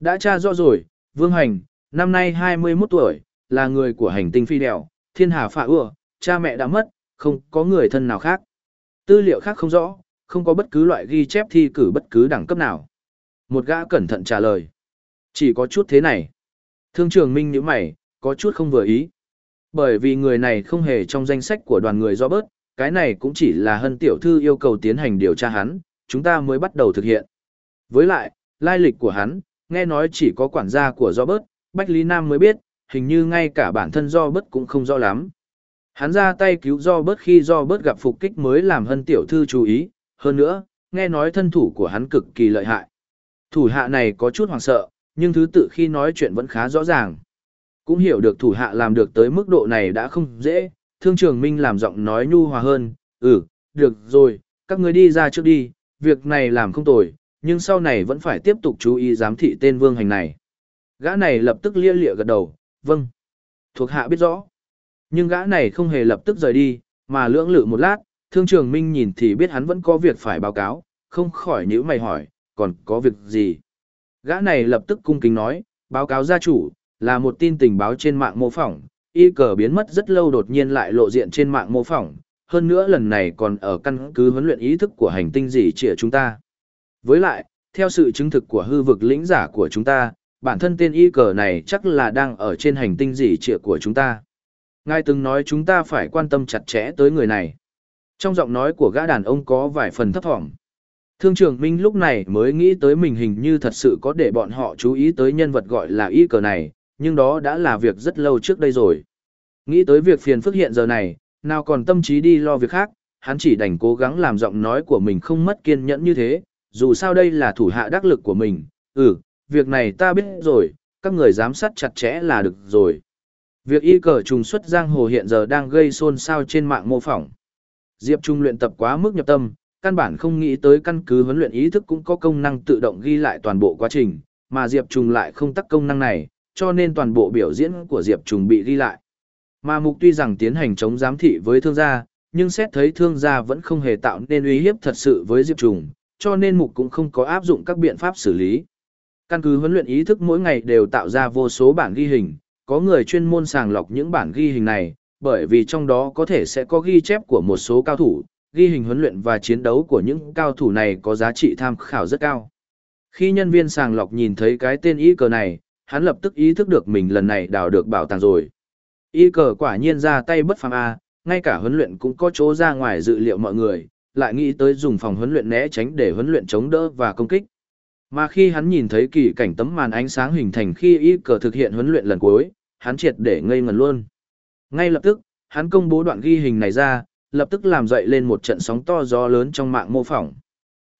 Đã tra rõ rồi, Vương Hành, năm nay 21 tuổi, là người của hành tinh phi đèo, thiên hà phạ ưa, cha mẹ đã mất, không có người thân nào khác. Tư liệu khác không rõ, không có bất cứ loại ghi chép thi cử bất cứ đẳng cấp nào. Một gã cẩn thận trả lời. Chỉ có chút thế này. Thương trường Minh nhíu mày, có chút không vừa ý. Bởi vì người này không hề trong danh sách của đoàn người do bớt, cái này cũng chỉ là hân tiểu thư yêu cầu tiến hành điều tra hắn, chúng ta mới bắt đầu thực hiện. Với lại, lai lịch của hắn, nghe nói chỉ có quản gia của do bớt, Bách Lý Nam mới biết, hình như ngay cả bản thân do bớt cũng không rõ lắm. Hắn ra tay cứu do bớt khi do bớt gặp phục kích mới làm hân tiểu thư chú ý, hơn nữa, nghe nói thân thủ của hắn cực kỳ lợi hại. Thủ hạ này có chút hoảng sợ, nhưng thứ tự khi nói chuyện vẫn khá rõ ràng. Cũng hiểu được thủ hạ làm được tới mức độ này đã không dễ, thương trường minh làm giọng nói nhu hòa hơn, ừ, được rồi, các người đi ra trước đi, việc này làm không tồi, nhưng sau này vẫn phải tiếp tục chú ý giám thị tên vương hành này. Gã này lập tức lia lịa gật đầu, vâng. Thuộc hạ biết rõ. Nhưng gã này không hề lập tức rời đi, mà lưỡng lự một lát, thương trường minh nhìn thì biết hắn vẫn có việc phải báo cáo, không khỏi nhíu mày hỏi, còn có việc gì? Gã này lập tức cung kính nói, báo cáo gia chủ, là một tin tình báo trên mạng mô phỏng, y cờ biến mất rất lâu đột nhiên lại lộ diện trên mạng mô phỏng, hơn nữa lần này còn ở căn cứ huấn luyện ý thức của hành tinh gì trịa chúng ta. Với lại, theo sự chứng thực của hư vực lĩnh giả của chúng ta, bản thân tên y cờ này chắc là đang ở trên hành tinh gì trịa của chúng ta. Ngài từng nói chúng ta phải quan tâm chặt chẽ tới người này. Trong giọng nói của gã đàn ông có vài phần thấp thỏm. Thương trưởng Minh lúc này mới nghĩ tới mình hình như thật sự có để bọn họ chú ý tới nhân vật gọi là y cờ này, nhưng đó đã là việc rất lâu trước đây rồi. Nghĩ tới việc phiền phức hiện giờ này, nào còn tâm trí đi lo việc khác, hắn chỉ đành cố gắng làm giọng nói của mình không mất kiên nhẫn như thế, dù sao đây là thủ hạ đắc lực của mình, ừ, việc này ta biết rồi, các người giám sát chặt chẽ là được rồi. Việc y cờ trùng xuất giang hồ hiện giờ đang gây xôn xao trên mạng mô phỏng. Diệp Trung luyện tập quá mức nhập tâm, căn bản không nghĩ tới căn cứ huấn luyện ý thức cũng có công năng tự động ghi lại toàn bộ quá trình, mà Diệp Trung lại không tắt công năng này, cho nên toàn bộ biểu diễn của Diệp Trung bị ghi lại. Mà mục tuy rằng tiến hành chống giám thị với thương gia, nhưng xét thấy thương gia vẫn không hề tạo nên uy hiếp thật sự với Diệp Trung, cho nên mục cũng không có áp dụng các biện pháp xử lý. Căn cứ huấn luyện ý thức mỗi ngày đều tạo ra vô số bản ghi hình, có người chuyên môn sàng lọc những bản ghi hình này, bởi vì trong đó có thể sẽ có ghi chép của một số cao thủ, ghi hình huấn luyện và chiến đấu của những cao thủ này có giá trị tham khảo rất cao. Khi nhân viên sàng lọc nhìn thấy cái tên y cờ này, hắn lập tức ý thức được mình lần này đào được bảo tàng rồi. Y cờ quả nhiên ra tay bất phàm A, ngay cả huấn luyện cũng có chỗ ra ngoài dự liệu mọi người, lại nghĩ tới dùng phòng huấn luyện né tránh để huấn luyện chống đỡ và công kích. Mà khi hắn nhìn thấy kỳ cảnh tấm màn ánh sáng hình thành khi y cờ thực hiện huấn luyện lần cuối, hắn triệt để ngây ngần luôn. Ngay lập tức, hắn công bố đoạn ghi hình này ra, lập tức làm dậy lên một trận sóng to gió lớn trong mạng mô phỏng.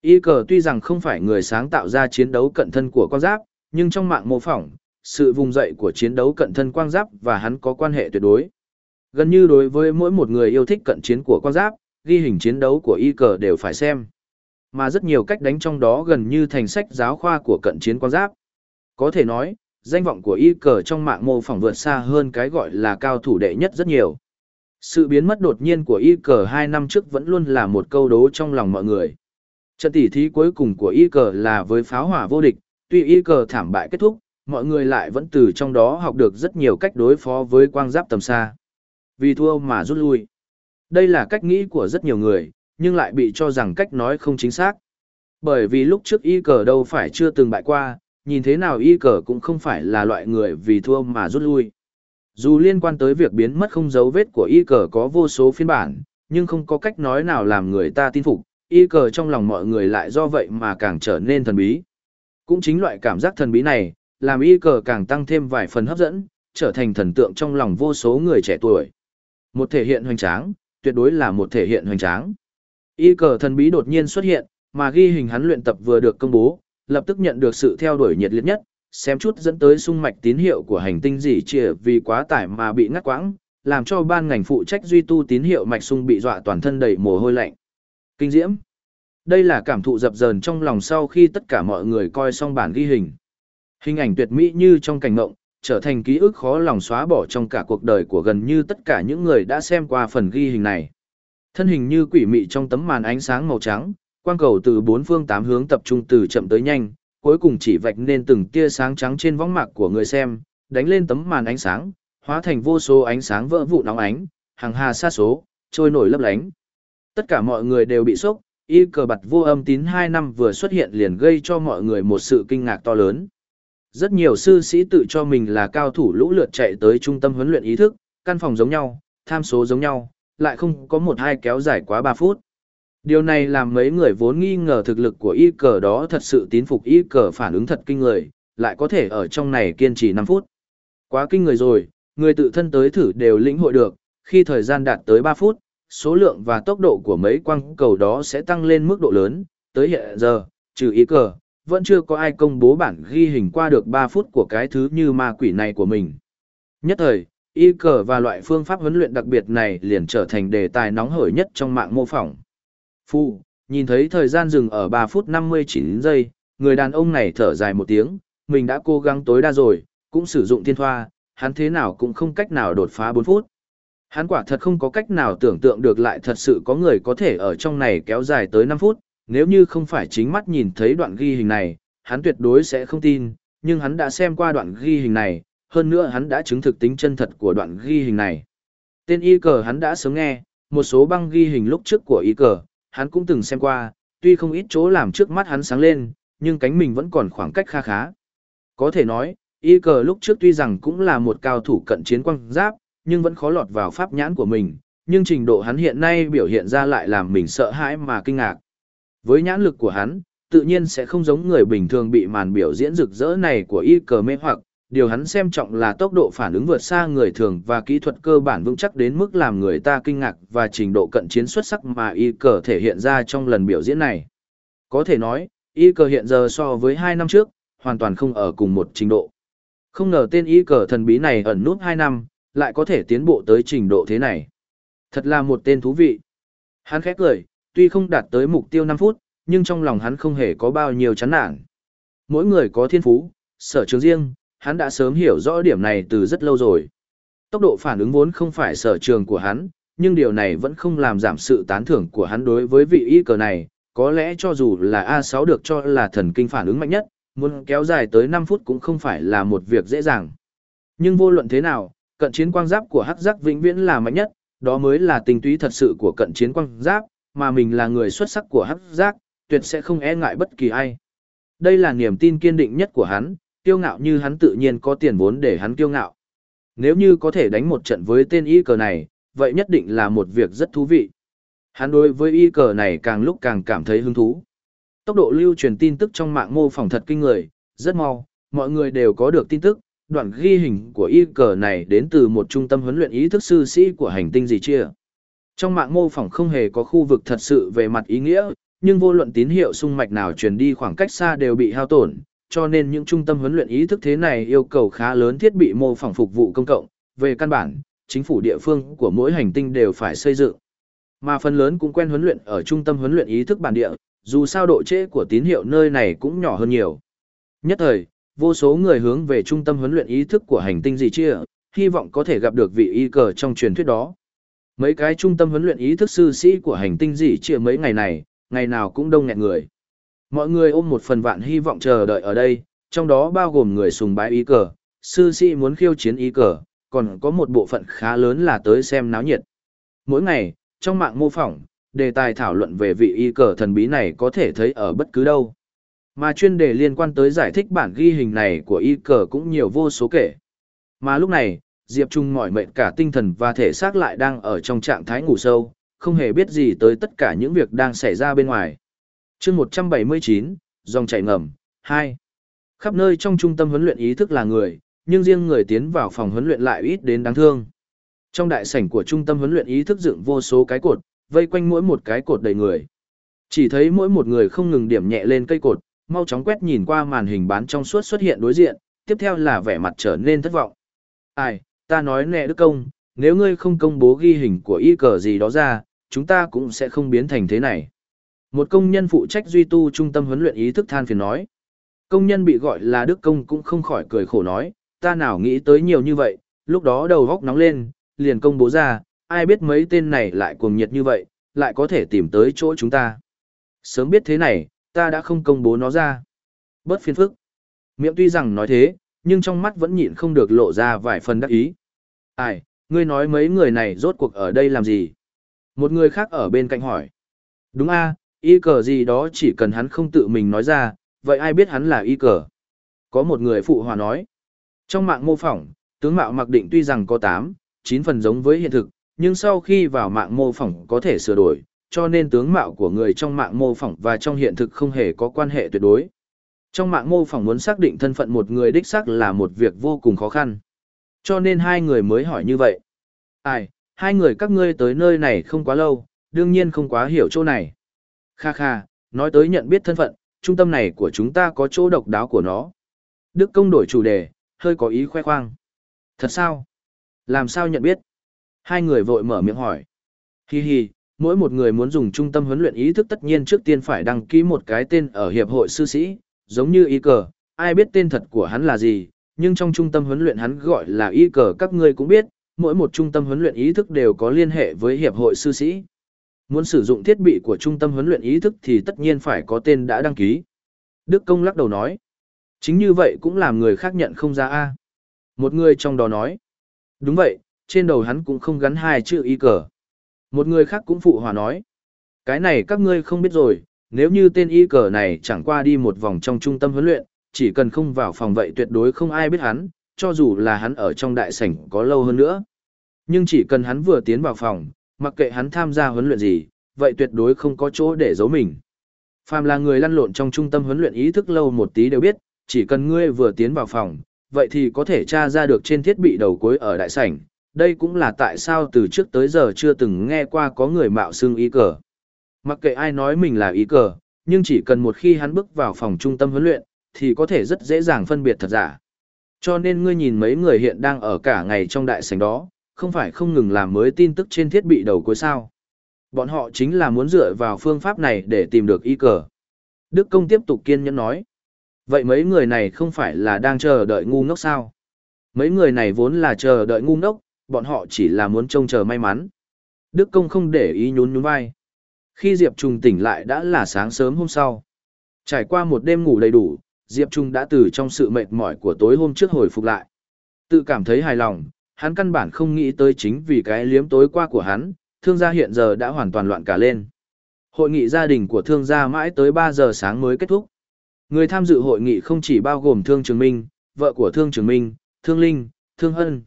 Y cờ tuy rằng không phải người sáng tạo ra chiến đấu cận thân của con giáp, nhưng trong mạng mô phỏng, sự vùng dậy của chiến đấu cận thân quang giáp và hắn có quan hệ tuyệt đối. Gần như đối với mỗi một người yêu thích cận chiến của quang giáp, ghi hình chiến đấu của y cờ đều phải xem. Mà rất nhiều cách đánh trong đó gần như thành sách giáo khoa của cận chiến quang giáp. Có thể nói, danh vọng của y cờ trong mạng mô phỏng vượt xa hơn cái gọi là cao thủ đệ nhất rất nhiều. Sự biến mất đột nhiên của y cờ hai năm trước vẫn luôn là một câu đố trong lòng mọi người. Trận tỉ thí cuối cùng của y cờ là với pháo hỏa vô địch, tuy y cờ thảm bại kết thúc, mọi người lại vẫn từ trong đó học được rất nhiều cách đối phó với quang giáp tầm xa. Vì thua mà rút lui. Đây là cách nghĩ của rất nhiều người, nhưng lại bị cho rằng cách nói không chính xác. Bởi vì lúc trước y cờ đâu phải chưa từng bại qua, nhìn thế nào y cờ cũng không phải là loại người vì thua mà rút lui. Dù liên quan tới việc biến mất không dấu vết của y cờ có vô số phiên bản, nhưng không có cách nói nào làm người ta tin phục, y cờ trong lòng mọi người lại do vậy mà càng trở nên thần bí. Cũng chính loại cảm giác thần bí này, làm y cờ càng tăng thêm vài phần hấp dẫn, trở thành thần tượng trong lòng vô số người trẻ tuổi. Một thể hiện hoành tráng, tuyệt đối là một thể hiện hoành tráng. Y cờ thần bí đột nhiên xuất hiện, mà ghi hình hắn luyện tập vừa được công bố, lập tức nhận được sự theo đuổi nhiệt liệt nhất, xem chút dẫn tới sung mạch tín hiệu của hành tinh gì chìa vì quá tải mà bị ngắt quãng, làm cho ban ngành phụ trách duy tu tín hiệu mạch sung bị dọa toàn thân đầy mồ hôi lạnh. Kinh diễm. Đây là cảm thụ dập dờn trong lòng sau khi tất cả mọi người coi xong bản ghi hình. Hình ảnh tuyệt mỹ như trong cảnh ngộng, trở thành ký ức khó lòng xóa bỏ trong cả cuộc đời của gần như tất cả những người đã xem qua phần ghi hình này. Thân hình như quỷ mị trong tấm màn ánh sáng màu trắng, quang cầu từ bốn phương tám hướng tập trung từ chậm tới nhanh, cuối cùng chỉ vạch nên từng tia sáng trắng trên võng mạc của người xem, đánh lên tấm màn ánh sáng, hóa thành vô số ánh sáng vỡ vụ nóng ánh, hàng hà xa số, trôi nổi lấp lánh. Tất cả mọi người đều bị sốc, y cờ bặt vô âm tín 2 năm vừa xuất hiện liền gây cho mọi người một sự kinh ngạc to lớn. Rất nhiều sư sĩ tự cho mình là cao thủ lũ lượt chạy tới trung tâm huấn luyện ý thức, căn phòng giống nhau, tham số giống nhau, lại không có một hai kéo dài quá ba phút. Điều này làm mấy người vốn nghi ngờ thực lực của y cờ đó thật sự tín phục y cờ phản ứng thật kinh người, lại có thể ở trong này kiên trì 5 phút. Quá kinh người rồi, người tự thân tới thử đều lĩnh hội được, khi thời gian đạt tới 3 phút, số lượng và tốc độ của mấy quang cầu đó sẽ tăng lên mức độ lớn, tới hiện giờ, trừ y cờ, vẫn chưa có ai công bố bản ghi hình qua được 3 phút của cái thứ như ma quỷ này của mình. Nhất thời, y cờ và loại phương pháp huấn luyện đặc biệt này liền trở thành đề tài nóng hổi nhất trong mạng mô phỏng. Phu, nhìn thấy thời gian dừng ở 3 phút 59 giây, người đàn ông này thở dài một tiếng, mình đã cố gắng tối đa rồi, cũng sử dụng thiên thoa, hắn thế nào cũng không cách nào đột phá 4 phút. Hắn quả thật không có cách nào tưởng tượng được lại thật sự có người có thể ở trong này kéo dài tới 5 phút, nếu như không phải chính mắt nhìn thấy đoạn ghi hình này, hắn tuyệt đối sẽ không tin, nhưng hắn đã xem qua đoạn ghi hình này, hơn nữa hắn đã chứng thực tính chân thật của đoạn ghi hình này. Tên y cờ hắn đã sớm nghe, một số băng ghi hình lúc trước của y cờ, hắn cũng từng xem qua, tuy không ít chỗ làm trước mắt hắn sáng lên, nhưng cánh mình vẫn còn khoảng cách kha khá. Có thể nói, y cờ lúc trước tuy rằng cũng là một cao thủ cận chiến quang giáp, nhưng vẫn khó lọt vào pháp nhãn của mình, nhưng trình độ hắn hiện nay biểu hiện ra lại làm mình sợ hãi mà kinh ngạc. Với nhãn lực của hắn, tự nhiên sẽ không giống người bình thường bị màn biểu diễn rực rỡ này của y cờ mê hoặc, Điều hắn xem trọng là tốc độ phản ứng vượt xa người thường và kỹ thuật cơ bản vững chắc đến mức làm người ta kinh ngạc và trình độ cận chiến xuất sắc mà y cờ thể hiện ra trong lần biểu diễn này. Có thể nói, y cờ hiện giờ so với hai năm trước, hoàn toàn không ở cùng một trình độ. Không ngờ tên y cờ thần bí này ẩn nút hai năm, lại có thể tiến bộ tới trình độ thế này. Thật là một tên thú vị. Hắn khẽ cười, tuy không đạt tới mục tiêu 5 phút, nhưng trong lòng hắn không hề có bao nhiêu chán nản. Mỗi người có thiên phú, sở trường riêng, hắn đã sớm hiểu rõ điểm này từ rất lâu rồi. Tốc độ phản ứng vốn không phải sở trường của hắn, nhưng điều này vẫn không làm giảm sự tán thưởng của hắn đối với vị y cờ này. Có lẽ cho dù là A6 được cho là thần kinh phản ứng mạnh nhất, muốn kéo dài tới 5 phút cũng không phải là một việc dễ dàng. Nhưng vô luận thế nào, cận chiến quang giáp của hắc giác vĩnh viễn là mạnh nhất, đó mới là tình túy thật sự của cận chiến quang giáp, mà mình là người xuất sắc của hắc giác, tuyệt sẽ không e ngại bất kỳ ai. Đây là niềm tin kiên định nhất của hắn, kiêu ngạo như hắn tự nhiên có tiền vốn để hắn kiêu ngạo. Nếu như có thể đánh một trận với tên y cờ này, vậy nhất định là một việc rất thú vị. Hắn đối với y cờ này càng lúc càng cảm thấy hứng thú. Tốc độ lưu truyền tin tức trong mạng mô phỏng thật kinh người, rất mau, mọi người đều có được tin tức. Đoạn ghi hình của y cờ này đến từ một trung tâm huấn luyện ý thức sư sĩ của hành tinh gì chia. Trong mạng mô phỏng không hề có khu vực thật sự về mặt ý nghĩa, nhưng vô luận tín hiệu sung mạch nào truyền đi khoảng cách xa đều bị hao tổn, cho nên những trung tâm huấn luyện ý thức thế này yêu cầu khá lớn thiết bị mô phỏng phục vụ công cộng. Về căn bản, chính phủ địa phương của mỗi hành tinh đều phải xây dựng. Mà phần lớn cũng quen huấn luyện ở trung tâm huấn luyện ý thức bản địa, dù sao độ trễ của tín hiệu nơi này cũng nhỏ hơn nhiều. Nhất thời, vô số người hướng về trung tâm huấn luyện ý thức của hành tinh gì chia, hy vọng có thể gặp được vị y cờ trong truyền thuyết đó. Mấy cái trung tâm huấn luyện ý thức sư sĩ của hành tinh gì chia mấy ngày này, ngày nào cũng đông nghẹn người. Mọi người ôm một phần vạn hy vọng chờ đợi ở đây, trong đó bao gồm người sùng bái ý cờ, sư sĩ muốn khiêu chiến ý cờ, còn có một bộ phận khá lớn là tới xem náo nhiệt. Mỗi ngày, trong mạng mô phỏng, đề tài thảo luận về vị y cờ thần bí này có thể thấy ở bất cứ đâu. Mà chuyên đề liên quan tới giải thích bản ghi hình này của y cờ cũng nhiều vô số kể. Mà lúc này, Diệp Trung mỏi mệt cả tinh thần và thể xác lại đang ở trong trạng thái ngủ sâu, không hề biết gì tới tất cả những việc đang xảy ra bên ngoài chương 179, dòng chảy ngầm, 2. Khắp nơi trong trung tâm huấn luyện ý thức là người, nhưng riêng người tiến vào phòng huấn luyện lại ít đến đáng thương. Trong đại sảnh của trung tâm huấn luyện ý thức dựng vô số cái cột, vây quanh mỗi một cái cột đầy người. Chỉ thấy mỗi một người không ngừng điểm nhẹ lên cây cột, mau chóng quét nhìn qua màn hình bán trong suốt xuất hiện đối diện, tiếp theo là vẻ mặt trở nên thất vọng. Ai, ta nói nè Đức Công, nếu ngươi không công bố ghi hình của y cờ gì đó ra, chúng ta cũng sẽ không biến thành thế này. Một công nhân phụ trách duy tu trung tâm huấn luyện ý thức than phiền nói. Công nhân bị gọi là Đức Công cũng không khỏi cười khổ nói, ta nào nghĩ tới nhiều như vậy, lúc đó đầu góc nóng lên, liền công bố ra, ai biết mấy tên này lại cuồng nhiệt như vậy, lại có thể tìm tới chỗ chúng ta. Sớm biết thế này, ta đã không công bố nó ra. Bớt phiền phức. Miệng tuy rằng nói thế, nhưng trong mắt vẫn nhịn không được lộ ra vài phần đắc ý. Ai, ngươi nói mấy người này rốt cuộc ở đây làm gì? Một người khác ở bên cạnh hỏi. Đúng a, y cờ gì đó chỉ cần hắn không tự mình nói ra, vậy ai biết hắn là y cờ? Có một người phụ hòa nói. Trong mạng mô phỏng, tướng mạo mặc định tuy rằng có 8, 9 phần giống với hiện thực, nhưng sau khi vào mạng mô phỏng có thể sửa đổi, cho nên tướng mạo của người trong mạng mô phỏng và trong hiện thực không hề có quan hệ tuyệt đối. Trong mạng mô phỏng muốn xác định thân phận một người đích xác là một việc vô cùng khó khăn. Cho nên hai người mới hỏi như vậy. Ai, hai người các ngươi tới nơi này không quá lâu, đương nhiên không quá hiểu chỗ này. Kha kha, nói tới nhận biết thân phận, trung tâm này của chúng ta có chỗ độc đáo của nó. Đức công đổi chủ đề, hơi có ý khoe khoang. Thật sao? Làm sao nhận biết? Hai người vội mở miệng hỏi. Hi hi, mỗi một người muốn dùng trung tâm huấn luyện ý thức tất nhiên trước tiên phải đăng ký một cái tên ở hiệp hội sư sĩ, giống như ý cờ, ai biết tên thật của hắn là gì, nhưng trong trung tâm huấn luyện hắn gọi là ý cờ các ngươi cũng biết, mỗi một trung tâm huấn luyện ý thức đều có liên hệ với hiệp hội sư sĩ. Muốn sử dụng thiết bị của trung tâm huấn luyện ý thức thì tất nhiên phải có tên đã đăng ký. Đức Công lắc đầu nói. Chính như vậy cũng làm người khác nhận không ra A. Một người trong đó nói. Đúng vậy, trên đầu hắn cũng không gắn hai chữ y cờ. Một người khác cũng phụ hòa nói. Cái này các ngươi không biết rồi, nếu như tên y cờ này chẳng qua đi một vòng trong trung tâm huấn luyện, chỉ cần không vào phòng vậy tuyệt đối không ai biết hắn, cho dù là hắn ở trong đại sảnh có lâu hơn nữa. Nhưng chỉ cần hắn vừa tiến vào phòng, mặc kệ hắn tham gia huấn luyện gì, vậy tuyệt đối không có chỗ để giấu mình. Phàm là người lăn lộn trong trung tâm huấn luyện ý thức lâu một tí đều biết, chỉ cần ngươi vừa tiến vào phòng, vậy thì có thể tra ra được trên thiết bị đầu cuối ở đại sảnh. Đây cũng là tại sao từ trước tới giờ chưa từng nghe qua có người mạo xưng ý cờ. Mặc kệ ai nói mình là ý cờ, nhưng chỉ cần một khi hắn bước vào phòng trung tâm huấn luyện, thì có thể rất dễ dàng phân biệt thật giả. Cho nên ngươi nhìn mấy người hiện đang ở cả ngày trong đại sảnh đó, không phải không ngừng làm mới tin tức trên thiết bị đầu cuối sao. Bọn họ chính là muốn dựa vào phương pháp này để tìm được y cờ. Đức Công tiếp tục kiên nhẫn nói. Vậy mấy người này không phải là đang chờ đợi ngu ngốc sao? Mấy người này vốn là chờ đợi ngu ngốc, bọn họ chỉ là muốn trông chờ may mắn. Đức Công không để ý nhún nhún vai. Khi Diệp Trung tỉnh lại đã là sáng sớm hôm sau. Trải qua một đêm ngủ đầy đủ, Diệp Trung đã từ trong sự mệt mỏi của tối hôm trước hồi phục lại. Tự cảm thấy hài lòng, hắn căn bản không nghĩ tới chính vì cái liếm tối qua của hắn, thương gia hiện giờ đã hoàn toàn loạn cả lên. Hội nghị gia đình của thương gia mãi tới 3 giờ sáng mới kết thúc. Người tham dự hội nghị không chỉ bao gồm Thương Trường Minh, vợ của Thương Trường Minh, Thương Linh, Thương Hân.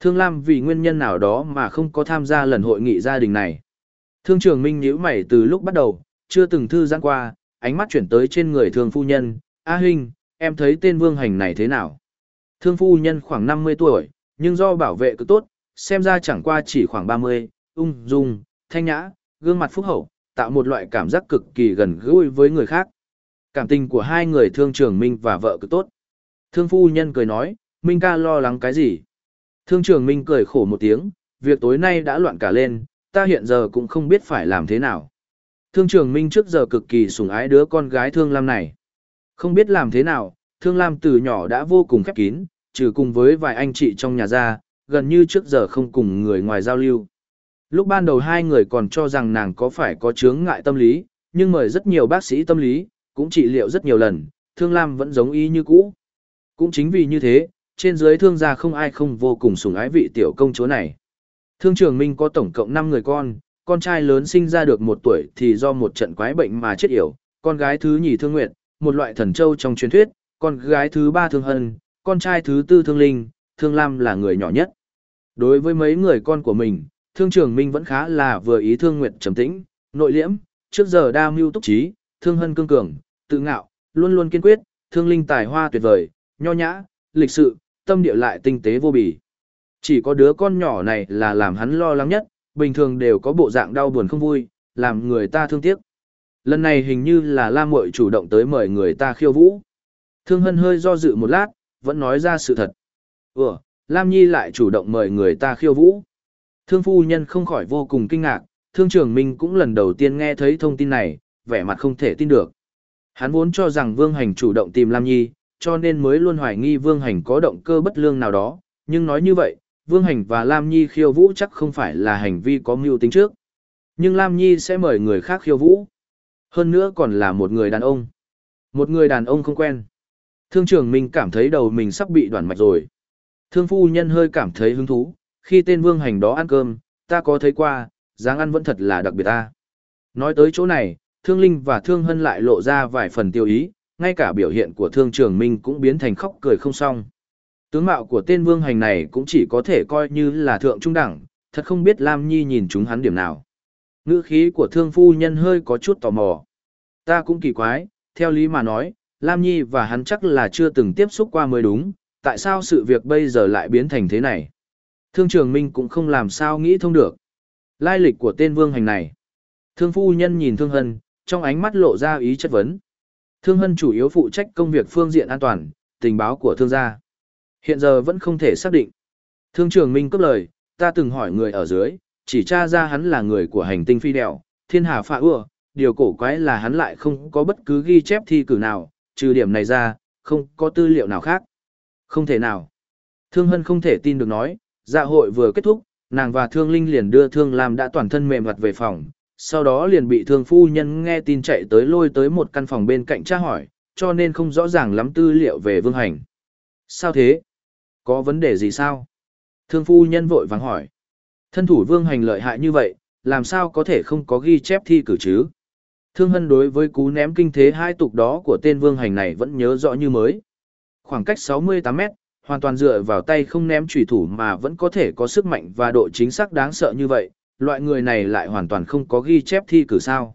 Thương Lam vì nguyên nhân nào đó mà không có tham gia lần hội nghị gia đình này. Thương Trường Minh nhíu mày từ lúc bắt đầu, chưa từng thư giãn qua, ánh mắt chuyển tới trên người Thương Phu Nhân. A Hinh, em thấy tên Vương Hành này thế nào? Thương Phu Nhân khoảng 50 tuổi, nhưng do bảo vệ cứ tốt, xem ra chẳng qua chỉ khoảng 30, ung dung, thanh nhã, gương mặt phúc hậu, tạo một loại cảm giác cực kỳ gần gũi với người khác. Cảm tình của hai người thương trường Minh và vợ cứ tốt. Thương phu nhân cười nói, Minh ca lo lắng cái gì? Thương trường Minh cười khổ một tiếng, việc tối nay đã loạn cả lên, ta hiện giờ cũng không biết phải làm thế nào. Thương trường Minh trước giờ cực kỳ sủng ái đứa con gái Thương Lam này. Không biết làm thế nào, Thương Lam từ nhỏ đã vô cùng khép kín, trừ cùng với vài anh chị trong nhà ra, gần như trước giờ không cùng người ngoài giao lưu. Lúc ban đầu hai người còn cho rằng nàng có phải có chướng ngại tâm lý, nhưng mời rất nhiều bác sĩ tâm lý, cũng trị liệu rất nhiều lần, Thương Lam vẫn giống y như cũ. Cũng chính vì như thế, trên dưới thương gia không ai không vô cùng sủng ái vị tiểu công chúa này. Thương Trường Minh có tổng cộng 5 người con, con trai lớn sinh ra được một tuổi thì do một trận quái bệnh mà chết yểu, con gái thứ nhì Thương Nguyệt, một loại thần châu trong truyền thuyết, con gái thứ ba Thương Hân, con trai thứ tư Thương Linh, Thương Lam là người nhỏ nhất. Đối với mấy người con của mình, Thương Trường Minh vẫn khá là vừa ý Thương Nguyệt trầm tĩnh, nội liễm, trước giờ đa mưu túc trí, Thương Hân cương cường, tự ngạo, luôn luôn kiên quyết, Thương Linh tài hoa tuyệt vời, nho nhã, lịch sự, tâm địa lại tinh tế vô bì. Chỉ có đứa con nhỏ này là làm hắn lo lắng nhất, bình thường đều có bộ dạng đau buồn không vui, làm người ta thương tiếc. Lần này hình như là Lam Muội chủ động tới mời người ta khiêu vũ. Thương Hân hơi do dự một lát, vẫn nói ra sự thật. Ủa, Lam Nhi lại chủ động mời người ta khiêu vũ. Thương phu nhân không khỏi vô cùng kinh ngạc, thương trường minh cũng lần đầu tiên nghe thấy thông tin này, vẻ mặt không thể tin được. Hắn vốn cho rằng Vương Hành chủ động tìm Lam Nhi, cho nên mới luôn hoài nghi Vương Hành có động cơ bất lương nào đó, nhưng nói như vậy, Vương Hành và Lam Nhi khiêu vũ chắc không phải là hành vi có mưu tính trước. Nhưng Lam Nhi sẽ mời người khác khiêu vũ. Hơn nữa còn là một người đàn ông. Một người đàn ông không quen. Thương trường Minh cảm thấy đầu mình sắp bị đoạn mạch rồi. Thương phu nhân hơi cảm thấy hứng thú, khi tên vương hành đó ăn cơm, ta có thấy qua, dáng ăn vẫn thật là đặc biệt ta. Nói tới chỗ này, thương linh và thương hân lại lộ ra vài phần tiêu ý, ngay cả biểu hiện của thương trường minh cũng biến thành khóc cười không xong. Tướng mạo của tên vương hành này cũng chỉ có thể coi như là thượng trung đẳng, thật không biết Lam Nhi nhìn chúng hắn điểm nào. Ngữ khí của thương phu nhân hơi có chút tò mò. Ta cũng kỳ quái, theo lý mà nói, Lam Nhi và hắn chắc là chưa từng tiếp xúc qua mới đúng, tại sao sự việc bây giờ lại biến thành thế này? Thương trường minh cũng không làm sao nghĩ thông được. Lai lịch của tên vương hành này. Thương phu nhân nhìn thương hân, trong ánh mắt lộ ra ý chất vấn. Thương hân chủ yếu phụ trách công việc phương diện an toàn, tình báo của thương gia. Hiện giờ vẫn không thể xác định. Thương trường minh cấp lời, ta từng hỏi người ở dưới, chỉ tra ra hắn là người của hành tinh phi đèo, thiên hà phạ ưa, điều cổ quái là hắn lại không có bất cứ ghi chép thi cử nào, trừ điểm này ra, không có tư liệu nào khác. Không thể nào. Thương Hân không thể tin được nói, dạ hội vừa kết thúc, nàng và Thương Linh liền đưa Thương Lam đã toàn thân mềm mặt về phòng, sau đó liền bị Thương Phu Nhân nghe tin chạy tới lôi tới một căn phòng bên cạnh tra hỏi, cho nên không rõ ràng lắm tư liệu về Vương Hành. Sao thế? Có vấn đề gì sao? Thương Phu Nhân vội vàng hỏi. Thân thủ Vương Hành lợi hại như vậy, làm sao có thể không có ghi chép thi cử chứ? Thương Hân đối với cú ném kinh thế hai tục đó của tên Vương Hành này vẫn nhớ rõ như mới. Khoảng cách 68 mét, hoàn toàn dựa vào tay không ném chủy thủ mà vẫn có thể có sức mạnh và độ chính xác đáng sợ như vậy, loại người này lại hoàn toàn không có ghi chép thi cử sao.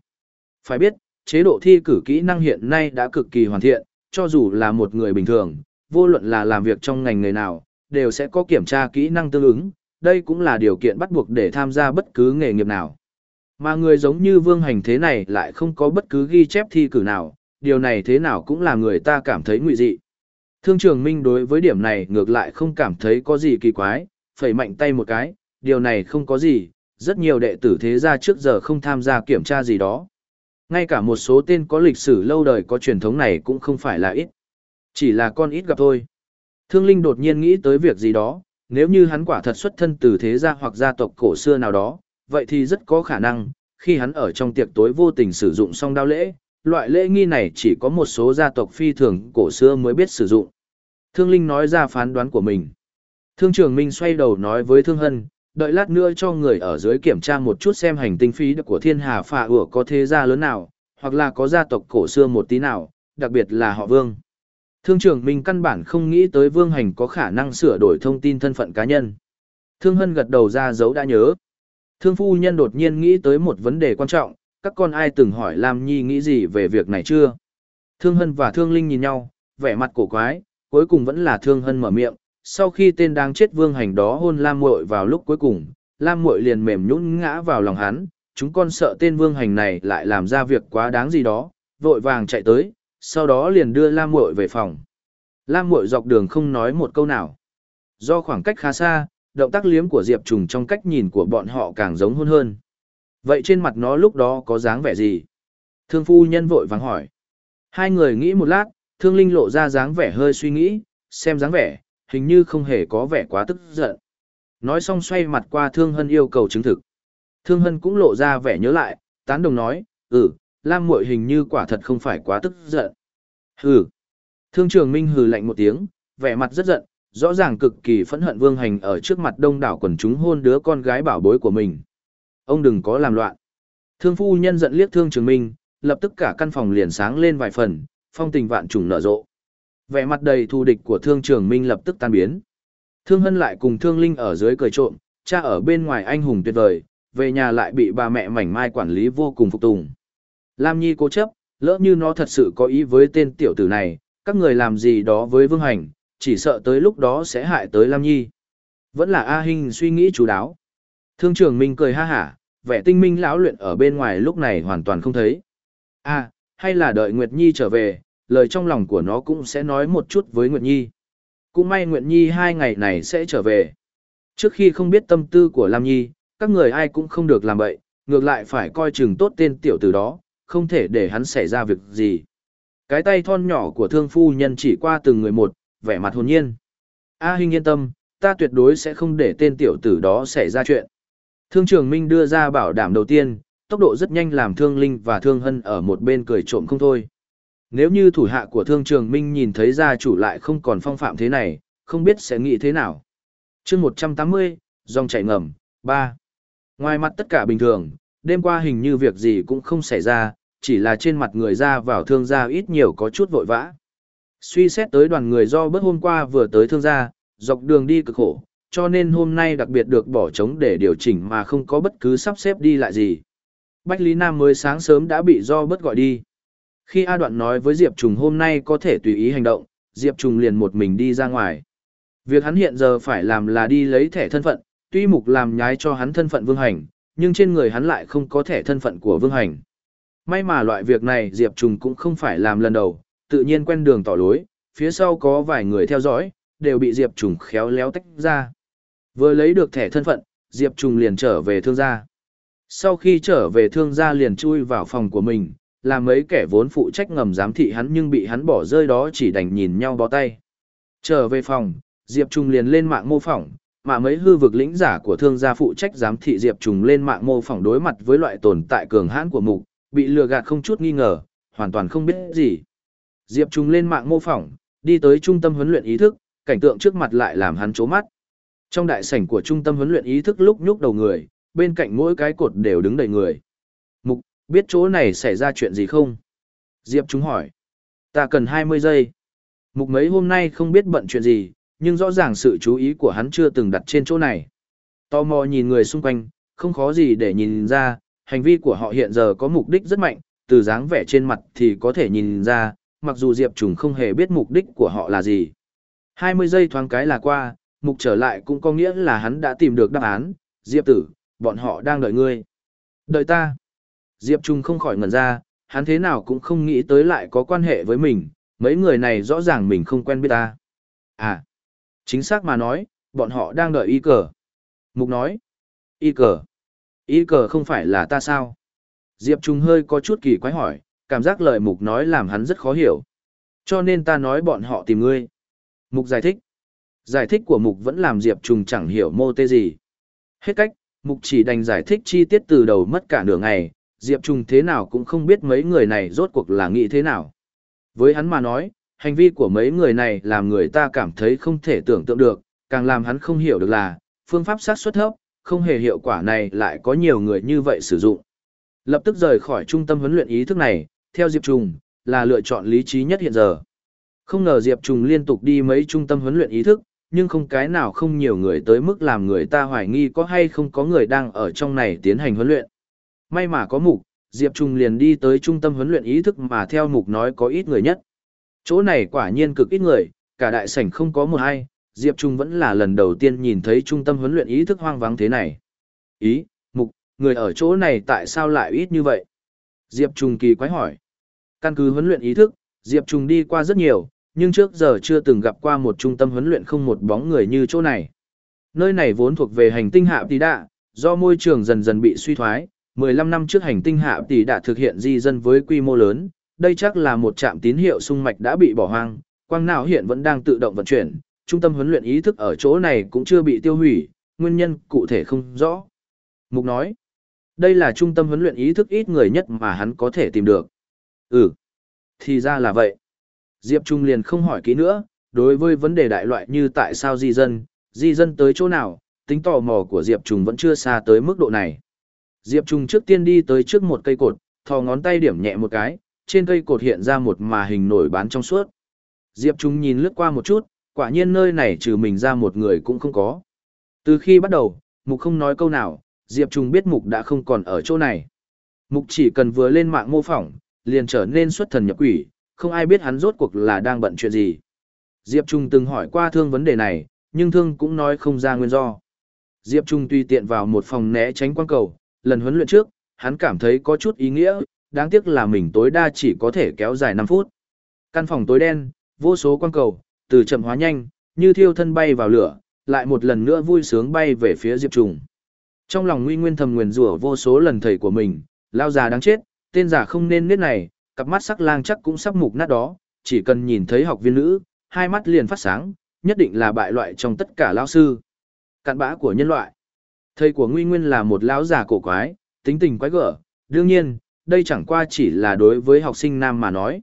Phải biết, chế độ thi cử kỹ năng hiện nay đã cực kỳ hoàn thiện, cho dù là một người bình thường, vô luận là làm việc trong ngành nghề nào, đều sẽ có kiểm tra kỹ năng tương ứng, đây cũng là điều kiện bắt buộc để tham gia bất cứ nghề nghiệp nào. Mà người giống như Vương Hành thế này lại không có bất cứ ghi chép thi cử nào, điều này thế nào cũng là người ta cảm thấy nguy dị. Thương trường Minh đối với điểm này ngược lại không cảm thấy có gì kỳ quái, phẩy mạnh tay một cái, điều này không có gì, rất nhiều đệ tử thế gia trước giờ không tham gia kiểm tra gì đó. Ngay cả một số tên có lịch sử lâu đời có truyền thống này cũng không phải là ít. Chỉ là con ít gặp thôi. Thương Linh đột nhiên nghĩ tới việc gì đó, nếu như hắn quả thật xuất thân từ thế gia hoặc gia tộc cổ xưa nào đó, vậy thì rất có khả năng, khi hắn ở trong tiệc tối vô tình sử dụng xong đao lễ, loại lễ nghi này chỉ có một số gia tộc phi thường cổ xưa mới biết sử dụng. Thương Linh nói ra phán đoán của mình. Thương Trường Minh xoay đầu nói với Thương Hân, đợi lát nữa cho người ở dưới kiểm tra một chút xem hành tinh phí của thiên hà phà ủa có thế gia lớn nào, hoặc là có gia tộc cổ xưa một tí nào, đặc biệt là họ Vương. Thương Trường Minh căn bản không nghĩ tới Vương Hành có khả năng sửa đổi thông tin thân phận cá nhân. Thương Hân gật đầu ra dấu đã nhớ. Thương phu nhân đột nhiên nghĩ tới một vấn đề quan trọng, các con ai từng hỏi Lam Nhi nghĩ gì về việc này chưa? Thương Hân và Thương Linh nhìn nhau, vẻ mặt cổ quái, cuối cùng vẫn là Thương Hân mở miệng, sau khi tên đang chết vương hành đó hôn Lam Muội vào lúc cuối cùng, Lam Muội liền mềm nhũn ngã vào lòng hắn, chúng con sợ tên vương hành này lại làm ra việc quá đáng gì đó, vội vàng chạy tới, sau đó liền đưa Lam Muội về phòng. Lam Muội dọc đường không nói một câu nào. Do khoảng cách khá xa, động tác liếm của Diệp Trùng trong cách nhìn của bọn họ càng giống hôn hơn. Vậy trên mặt nó lúc đó có dáng vẻ gì? Thương phu nhân vội vàng hỏi. Hai người nghĩ một lát, thương linh lộ ra dáng vẻ hơi suy nghĩ, xem dáng vẻ, hình như không hề có vẻ quá tức giận. Nói xong xoay mặt qua Thương Hân yêu cầu chứng thực. Thương Hân cũng lộ ra vẻ nhớ lại, tán đồng nói, ừ, Lam muội hình như quả thật không phải quá tức giận. Hừ. Thương Trường Minh hừ lạnh một tiếng, vẻ mặt rất giận, rõ ràng cực kỳ phẫn hận Vương Hành ở trước mặt đông đảo quần chúng hôn đứa con gái bảo bối của mình. Ông đừng có làm loạn. Thương phu nhân giận liếc Thương Trường Minh, lập tức cả căn phòng liền sáng lên vài phần, phong tình vạn trùng nở rộ. Vẻ mặt đầy thù địch của Thương Trường Minh lập tức tan biến. Thương Hân lại cùng Thương Linh ở dưới cười trộm, cha ở bên ngoài anh hùng tuyệt vời, về nhà lại bị bà mẹ mảnh mai quản lý vô cùng phục tùng. Lam Nhi cố chấp, lỡ như nó thật sự có ý với tên tiểu tử này, các người làm gì đó với Vương Hành, chỉ sợ tới lúc đó sẽ hại tới Lam Nhi. Vẫn là A Hinh suy nghĩ chú đáo. Thương Trường Minh cười ha hả, vẻ tinh minh lão luyện ở bên ngoài lúc này hoàn toàn không thấy. A, à, hay là đợi Nguyệt Nhi trở về, lời trong lòng của nó cũng sẽ nói một chút với Nguyệt Nhi. Cũng may Nguyệt Nhi hai ngày này sẽ trở về. Trước khi không biết tâm tư của Lam Nhi, các người ai cũng không được làm bậy, ngược lại phải coi chừng tốt tên tiểu tử đó, không thể để hắn xảy ra việc gì. Cái tay thon nhỏ của thương phu nhân chỉ qua từng người một, vẻ mặt hồn nhiên. A Hinh yên tâm, ta tuyệt đối sẽ không để tên tiểu tử đó xảy ra chuyện. Thương trường Minh đưa ra bảo đảm đầu tiên, tốc độ rất nhanh làm thương linh và thương hân ở một bên cười trộm không thôi. Nếu như thủ hạ của thương trường Minh nhìn thấy gia chủ lại không còn phong phạm thế này, không biết sẽ nghĩ thế nào. chương 180, dòng chảy ngầm, 3. Ngoài mặt tất cả bình thường, đêm qua hình như việc gì cũng không xảy ra, chỉ là trên mặt người ra vào thương gia ít nhiều có chút vội vã. Suy xét tới đoàn người do bớt hôm qua vừa tới thương gia, dọc đường đi cực khổ, cho nên hôm nay đặc biệt được bỏ trống để điều chỉnh mà không có bất cứ sắp xếp đi lại gì. Bách Lý Nam mới sáng sớm đã bị do bớt gọi đi. Khi A Đoạn nói với Diệp Trùng hôm nay có thể tùy ý hành động, Diệp Trùng liền một mình đi ra ngoài. Việc hắn hiện giờ phải làm là đi lấy thẻ thân phận, tuy mục làm nhái cho hắn thân phận vương hành, nhưng trên người hắn lại không có thẻ thân phận của vương hành. May mà loại việc này Diệp Trùng cũng không phải làm lần đầu, tự nhiên quen đường tỏ lối, phía sau có vài người theo dõi, đều bị Diệp Trùng khéo léo tách ra. Vừa lấy được thẻ thân phận, Diệp Trùng liền trở về thương gia. Sau khi trở về thương gia liền chui vào phòng của mình, là mấy kẻ vốn phụ trách ngầm giám thị hắn nhưng bị hắn bỏ rơi đó chỉ đành nhìn nhau bó tay. Trở về phòng, Diệp Trùng liền lên mạng mô phỏng, mà mấy hư vực lĩnh giả của thương gia phụ trách giám thị Diệp Trùng lên mạng mô phỏng đối mặt với loại tồn tại cường hãn của mục, bị lừa gạt không chút nghi ngờ, hoàn toàn không biết gì. Diệp Trung lên mạng mô phỏng, đi tới trung tâm huấn luyện ý thức, cảnh tượng trước mặt lại làm hắn chố mắt. Trong đại sảnh của trung tâm huấn luyện ý thức lúc nhúc đầu người, bên cạnh mỗi cái cột đều đứng đầy người. Mục, biết chỗ này xảy ra chuyện gì không? Diệp Trung hỏi. Ta cần 20 giây. Mục mấy hôm nay không biết bận chuyện gì, nhưng rõ ràng sự chú ý của hắn chưa từng đặt trên chỗ này. Tò mò nhìn người xung quanh, không khó gì để nhìn ra, hành vi của họ hiện giờ có mục đích rất mạnh, từ dáng vẻ trên mặt thì có thể nhìn ra, mặc dù Diệp Trùng không hề biết mục đích của họ là gì. 20 giây thoáng cái là qua, mục trở lại cũng có nghĩa là hắn đã tìm được đáp án, Diệp tử, bọn họ đang đợi ngươi. Đợi ta. Diệp Trung không khỏi ngẩn ra, hắn thế nào cũng không nghĩ tới lại có quan hệ với mình, mấy người này rõ ràng mình không quen biết ta. À, chính xác mà nói, bọn họ đang đợi y cờ. Mục nói, y cờ, y cờ không phải là ta sao? Diệp Trung hơi có chút kỳ quái hỏi, cảm giác lời mục nói làm hắn rất khó hiểu. Cho nên ta nói bọn họ tìm ngươi. Mục giải thích. Giải thích của mục vẫn làm Diệp trùng chẳng hiểu mô tê gì. Hết cách, mục chỉ đành giải thích chi tiết từ đầu mất cả nửa ngày, Diệp trùng thế nào cũng không biết mấy người này rốt cuộc là nghĩ thế nào. Với hắn mà nói, hành vi của mấy người này làm người ta cảm thấy không thể tưởng tượng được, càng làm hắn không hiểu được là, phương pháp sát xuất thấp, không hề hiệu quả này lại có nhiều người như vậy sử dụng. Lập tức rời khỏi trung tâm huấn luyện ý thức này, theo Diệp Trung, là lựa chọn lý trí nhất hiện giờ. Không ngờ Diệp Trung liên tục đi mấy trung tâm huấn luyện ý thức, nhưng không cái nào không nhiều người tới mức làm người ta hoài nghi có hay không có người đang ở trong này tiến hành huấn luyện. May mà có mục, Diệp Trung liền đi tới trung tâm huấn luyện ý thức mà theo mục nói có ít người nhất. Chỗ này quả nhiên cực ít người, cả đại sảnh không có một ai, Diệp Trung vẫn là lần đầu tiên nhìn thấy trung tâm huấn luyện ý thức hoang vắng thế này. Ý, mục, người ở chỗ này tại sao lại ít như vậy? Diệp Trùng kỳ quái hỏi. Căn cứ huấn luyện ý thức, Diệp Trùng đi qua rất nhiều, nhưng trước giờ chưa từng gặp qua một trung tâm huấn luyện không một bóng người như chỗ này. Nơi này vốn thuộc về hành tinh hạ tỷ đạ, do môi trường dần dần bị suy thoái, 15 năm trước hành tinh hạ tỷ đạ thực hiện di dân với quy mô lớn, đây chắc là một trạm tín hiệu sung mạch đã bị bỏ hoang, quang não hiện vẫn đang tự động vận chuyển, trung tâm huấn luyện ý thức ở chỗ này cũng chưa bị tiêu hủy, nguyên nhân cụ thể không rõ. Mục nói, đây là trung tâm huấn luyện ý thức ít người nhất mà hắn có thể tìm được. Ừ, thì ra là vậy. Diệp Trung liền không hỏi kỹ nữa, đối với vấn đề đại loại như tại sao di dân, di dân tới chỗ nào, tính tò mò của Diệp Trung vẫn chưa xa tới mức độ này. Diệp Trung trước tiên đi tới trước một cây cột, thò ngón tay điểm nhẹ một cái, trên cây cột hiện ra một mà hình nổi bán trong suốt. Diệp Trung nhìn lướt qua một chút, quả nhiên nơi này trừ mình ra một người cũng không có. Từ khi bắt đầu, Mục không nói câu nào, Diệp Trung biết Mục đã không còn ở chỗ này. Mục chỉ cần vừa lên mạng mô phỏng, liền trở nên xuất thần nhập quỷ, không ai biết hắn rốt cuộc là đang bận chuyện gì. Diệp Trung từng hỏi qua thương vấn đề này, nhưng thương cũng nói không ra nguyên do. Diệp Trung tùy tiện vào một phòng né tránh quan cầu, lần huấn luyện trước, hắn cảm thấy có chút ý nghĩa, đáng tiếc là mình tối đa chỉ có thể kéo dài 5 phút. Căn phòng tối đen, vô số quan cầu, từ chậm hóa nhanh, như thiêu thân bay vào lửa, lại một lần nữa vui sướng bay về phía Diệp Trung. Trong lòng Nguy Nguyên thầm nguyền rủa vô số lần thầy của mình, lao già đáng chết, tên giả không nên biết này, cặp mắt sắc lang chắc cũng sắp mục nát đó, chỉ cần nhìn thấy học viên nữ, hai mắt liền phát sáng, nhất định là bại loại trong tất cả lao sư. Cạn bã của nhân loại. Thầy của Nguy Nguyên là một lão già cổ quái, tính tình quái gở, đương nhiên, đây chẳng qua chỉ là đối với học sinh nam mà nói.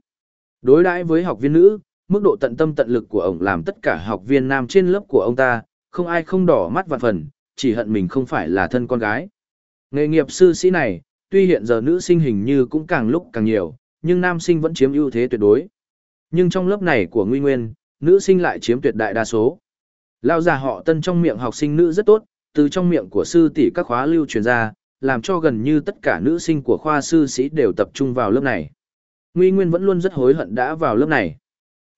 Đối đãi với học viên nữ, mức độ tận tâm tận lực của ông làm tất cả học viên nam trên lớp của ông ta, không ai không đỏ mắt vạn phần, chỉ hận mình không phải là thân con gái. Nghề nghiệp sư sĩ này, tuy hiện giờ nữ sinh hình như cũng càng lúc càng nhiều, nhưng nam sinh vẫn chiếm ưu thế tuyệt đối. Nhưng trong lớp này của Nguy Nguyên, nữ sinh lại chiếm tuyệt đại đa số. Lao già họ tân trong miệng học sinh nữ rất tốt, từ trong miệng của sư tỷ các khóa lưu truyền ra, làm cho gần như tất cả nữ sinh của khoa sư sĩ đều tập trung vào lớp này. Nguy Nguyên vẫn luôn rất hối hận đã vào lớp này.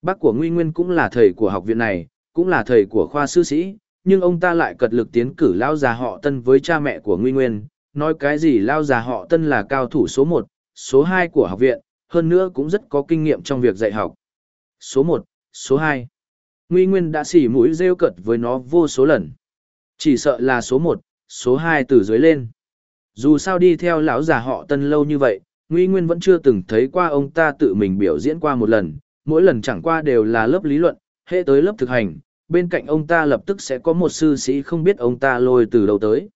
Bác của Nguy Nguyên cũng là thầy của học viện này, cũng là thầy của khoa sư sĩ, nhưng ông ta lại cật lực tiến cử lao già họ Tân với cha mẹ của Nguy Nguyên, nói cái gì lao già họ Tân là cao thủ số 1, số 2 của học viện, hơn nữa cũng rất có kinh nghiệm trong việc dạy học. Số 1, số 2. Nguy Nguyên đã xỉ mũi rêu cật với nó vô số lần. Chỉ sợ là số 1, số 2 từ dưới lên. Dù sao đi theo lão già họ Tân lâu như vậy, Nguy Nguyên vẫn chưa từng thấy qua ông ta tự mình biểu diễn qua một lần, mỗi lần chẳng qua đều là lớp lý luận, hệ tới lớp thực hành, bên cạnh ông ta lập tức sẽ có một sư sĩ không biết ông ta lôi từ đâu tới.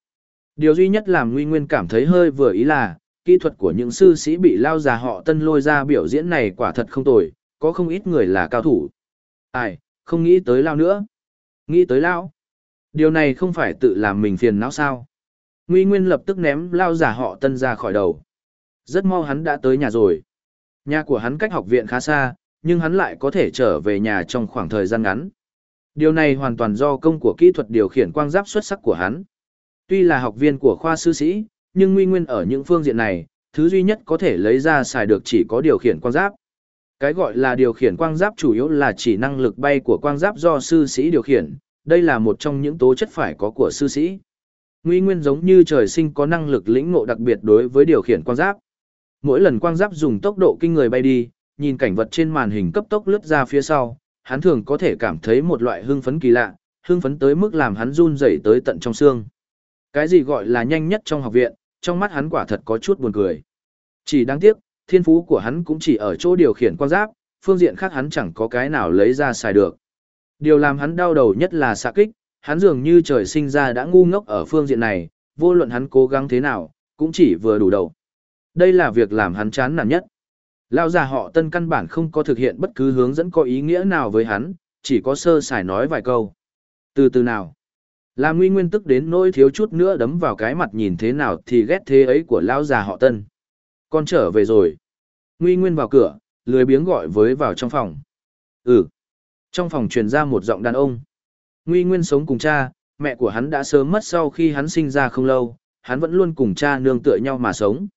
Điều duy nhất làm Nguy Nguyên cảm thấy hơi vừa ý là, kỹ thuật của những sư sĩ bị lao già họ Tân lôi ra biểu diễn này quả thật không tồi, có không ít người là cao thủ. Ai, không nghĩ tới lao nữa. Nghĩ tới lao. Điều này không phải tự làm mình phiền não sao. Nguy Nguyên lập tức ném lao giả họ tân ra khỏi đầu. Rất mau hắn đã tới nhà rồi. Nhà của hắn cách học viện khá xa, nhưng hắn lại có thể trở về nhà trong khoảng thời gian ngắn. Điều này hoàn toàn do công của kỹ thuật điều khiển quang giáp xuất sắc của hắn. Tuy là học viên của khoa sư sĩ, nhưng Nguy Nguyên ở những phương diện này, thứ duy nhất có thể lấy ra xài được chỉ có điều khiển quang giáp. Cái gọi là điều khiển quang giáp chủ yếu là chỉ năng lực bay của quang giáp do sư sĩ điều khiển, đây là một trong những tố chất phải có của sư sĩ. Nguy Nguyên giống như trời sinh có năng lực lĩnh ngộ đặc biệt đối với điều khiển quang giáp. Mỗi lần quang giáp dùng tốc độ kinh người bay đi, nhìn cảnh vật trên màn hình cấp tốc lướt ra phía sau, hắn thường có thể cảm thấy một loại hưng phấn kỳ lạ, hưng phấn tới mức làm hắn run rẩy tới tận trong xương. Cái gì gọi là nhanh nhất trong học viện, trong mắt hắn quả thật có chút buồn cười. Chỉ đáng tiếc, thiên phú của hắn cũng chỉ ở chỗ điều khiển quan giáp, phương diện khác hắn chẳng có cái nào lấy ra xài được. Điều làm hắn đau đầu nhất là xạ kích, hắn dường như trời sinh ra đã ngu ngốc ở phương diện này, vô luận hắn cố gắng thế nào, cũng chỉ vừa đủ đầu. Đây là việc làm hắn chán nản nhất. Lão già họ tân căn bản không có thực hiện bất cứ hướng dẫn có ý nghĩa nào với hắn, chỉ có sơ sài nói vài câu. Từ từ nào. Làm nguy nguyên tức đến nỗi thiếu chút nữa đấm vào cái mặt nhìn thế nào thì ghét thế ấy của lão già họ tân. Con trở về rồi. Nguy nguyên vào cửa, lười biếng gọi với vào trong phòng. Ừ. Trong phòng truyền ra một giọng đàn ông. Nguy nguyên sống cùng cha, mẹ của hắn đã sớm mất sau khi hắn sinh ra không lâu, hắn vẫn luôn cùng cha nương tựa nhau mà sống.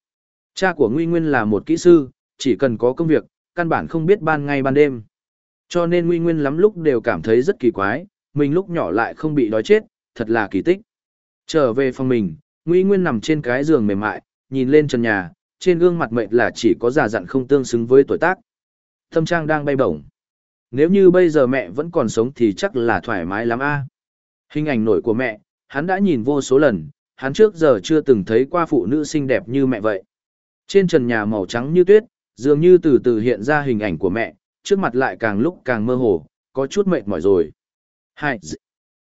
Cha của Nguy Nguyên là một kỹ sư, chỉ cần có công việc, căn bản không biết ban ngày ban đêm. Cho nên Nguy Nguyên lắm lúc đều cảm thấy rất kỳ quái, mình lúc nhỏ lại không bị đói chết, thật là kỳ tích. Trở về phòng mình, Nguy Nguyên nằm trên cái giường mềm mại, nhìn lên trần nhà, trên gương mặt mệt là chỉ có già dặn không tương xứng với tuổi tác. Thâm trang đang bay bổng. Nếu như bây giờ mẹ vẫn còn sống thì chắc là thoải mái lắm a. Hình ảnh nổi của mẹ, hắn đã nhìn vô số lần, hắn trước giờ chưa từng thấy qua phụ nữ xinh đẹp như mẹ vậy. Trên trần nhà màu trắng như tuyết, dường như từ từ hiện ra hình ảnh của mẹ, trước mặt lại càng lúc càng mơ hồ, có chút mệt mỏi rồi. Hai.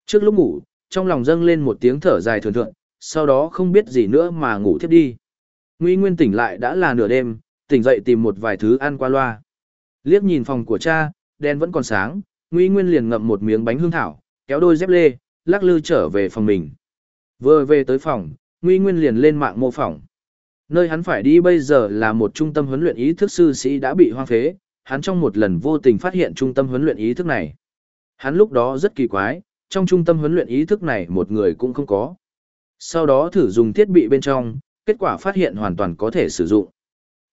Trước lúc ngủ, trong lòng dâng lên một tiếng thở dài thường thượng, sau đó không biết gì nữa mà ngủ thiếp đi. Nguy Nguyên tỉnh lại đã là nửa đêm, tỉnh dậy tìm một vài thứ ăn qua loa. Liếc nhìn phòng của cha, đen vẫn còn sáng, Nguy Nguyên liền ngậm một miếng bánh hương thảo, kéo đôi dép lê, lắc lư trở về phòng mình. Vừa về tới phòng, Nguy Nguyên liền lên mạng mô phỏng. Nơi hắn phải đi bây giờ là một trung tâm huấn luyện ý thức sư sĩ đã bị hoang phế, hắn trong một lần vô tình phát hiện trung tâm huấn luyện ý thức này. Hắn lúc đó rất kỳ quái, trong trung tâm huấn luyện ý thức này một người cũng không có. Sau đó thử dùng thiết bị bên trong, kết quả phát hiện hoàn toàn có thể sử dụng.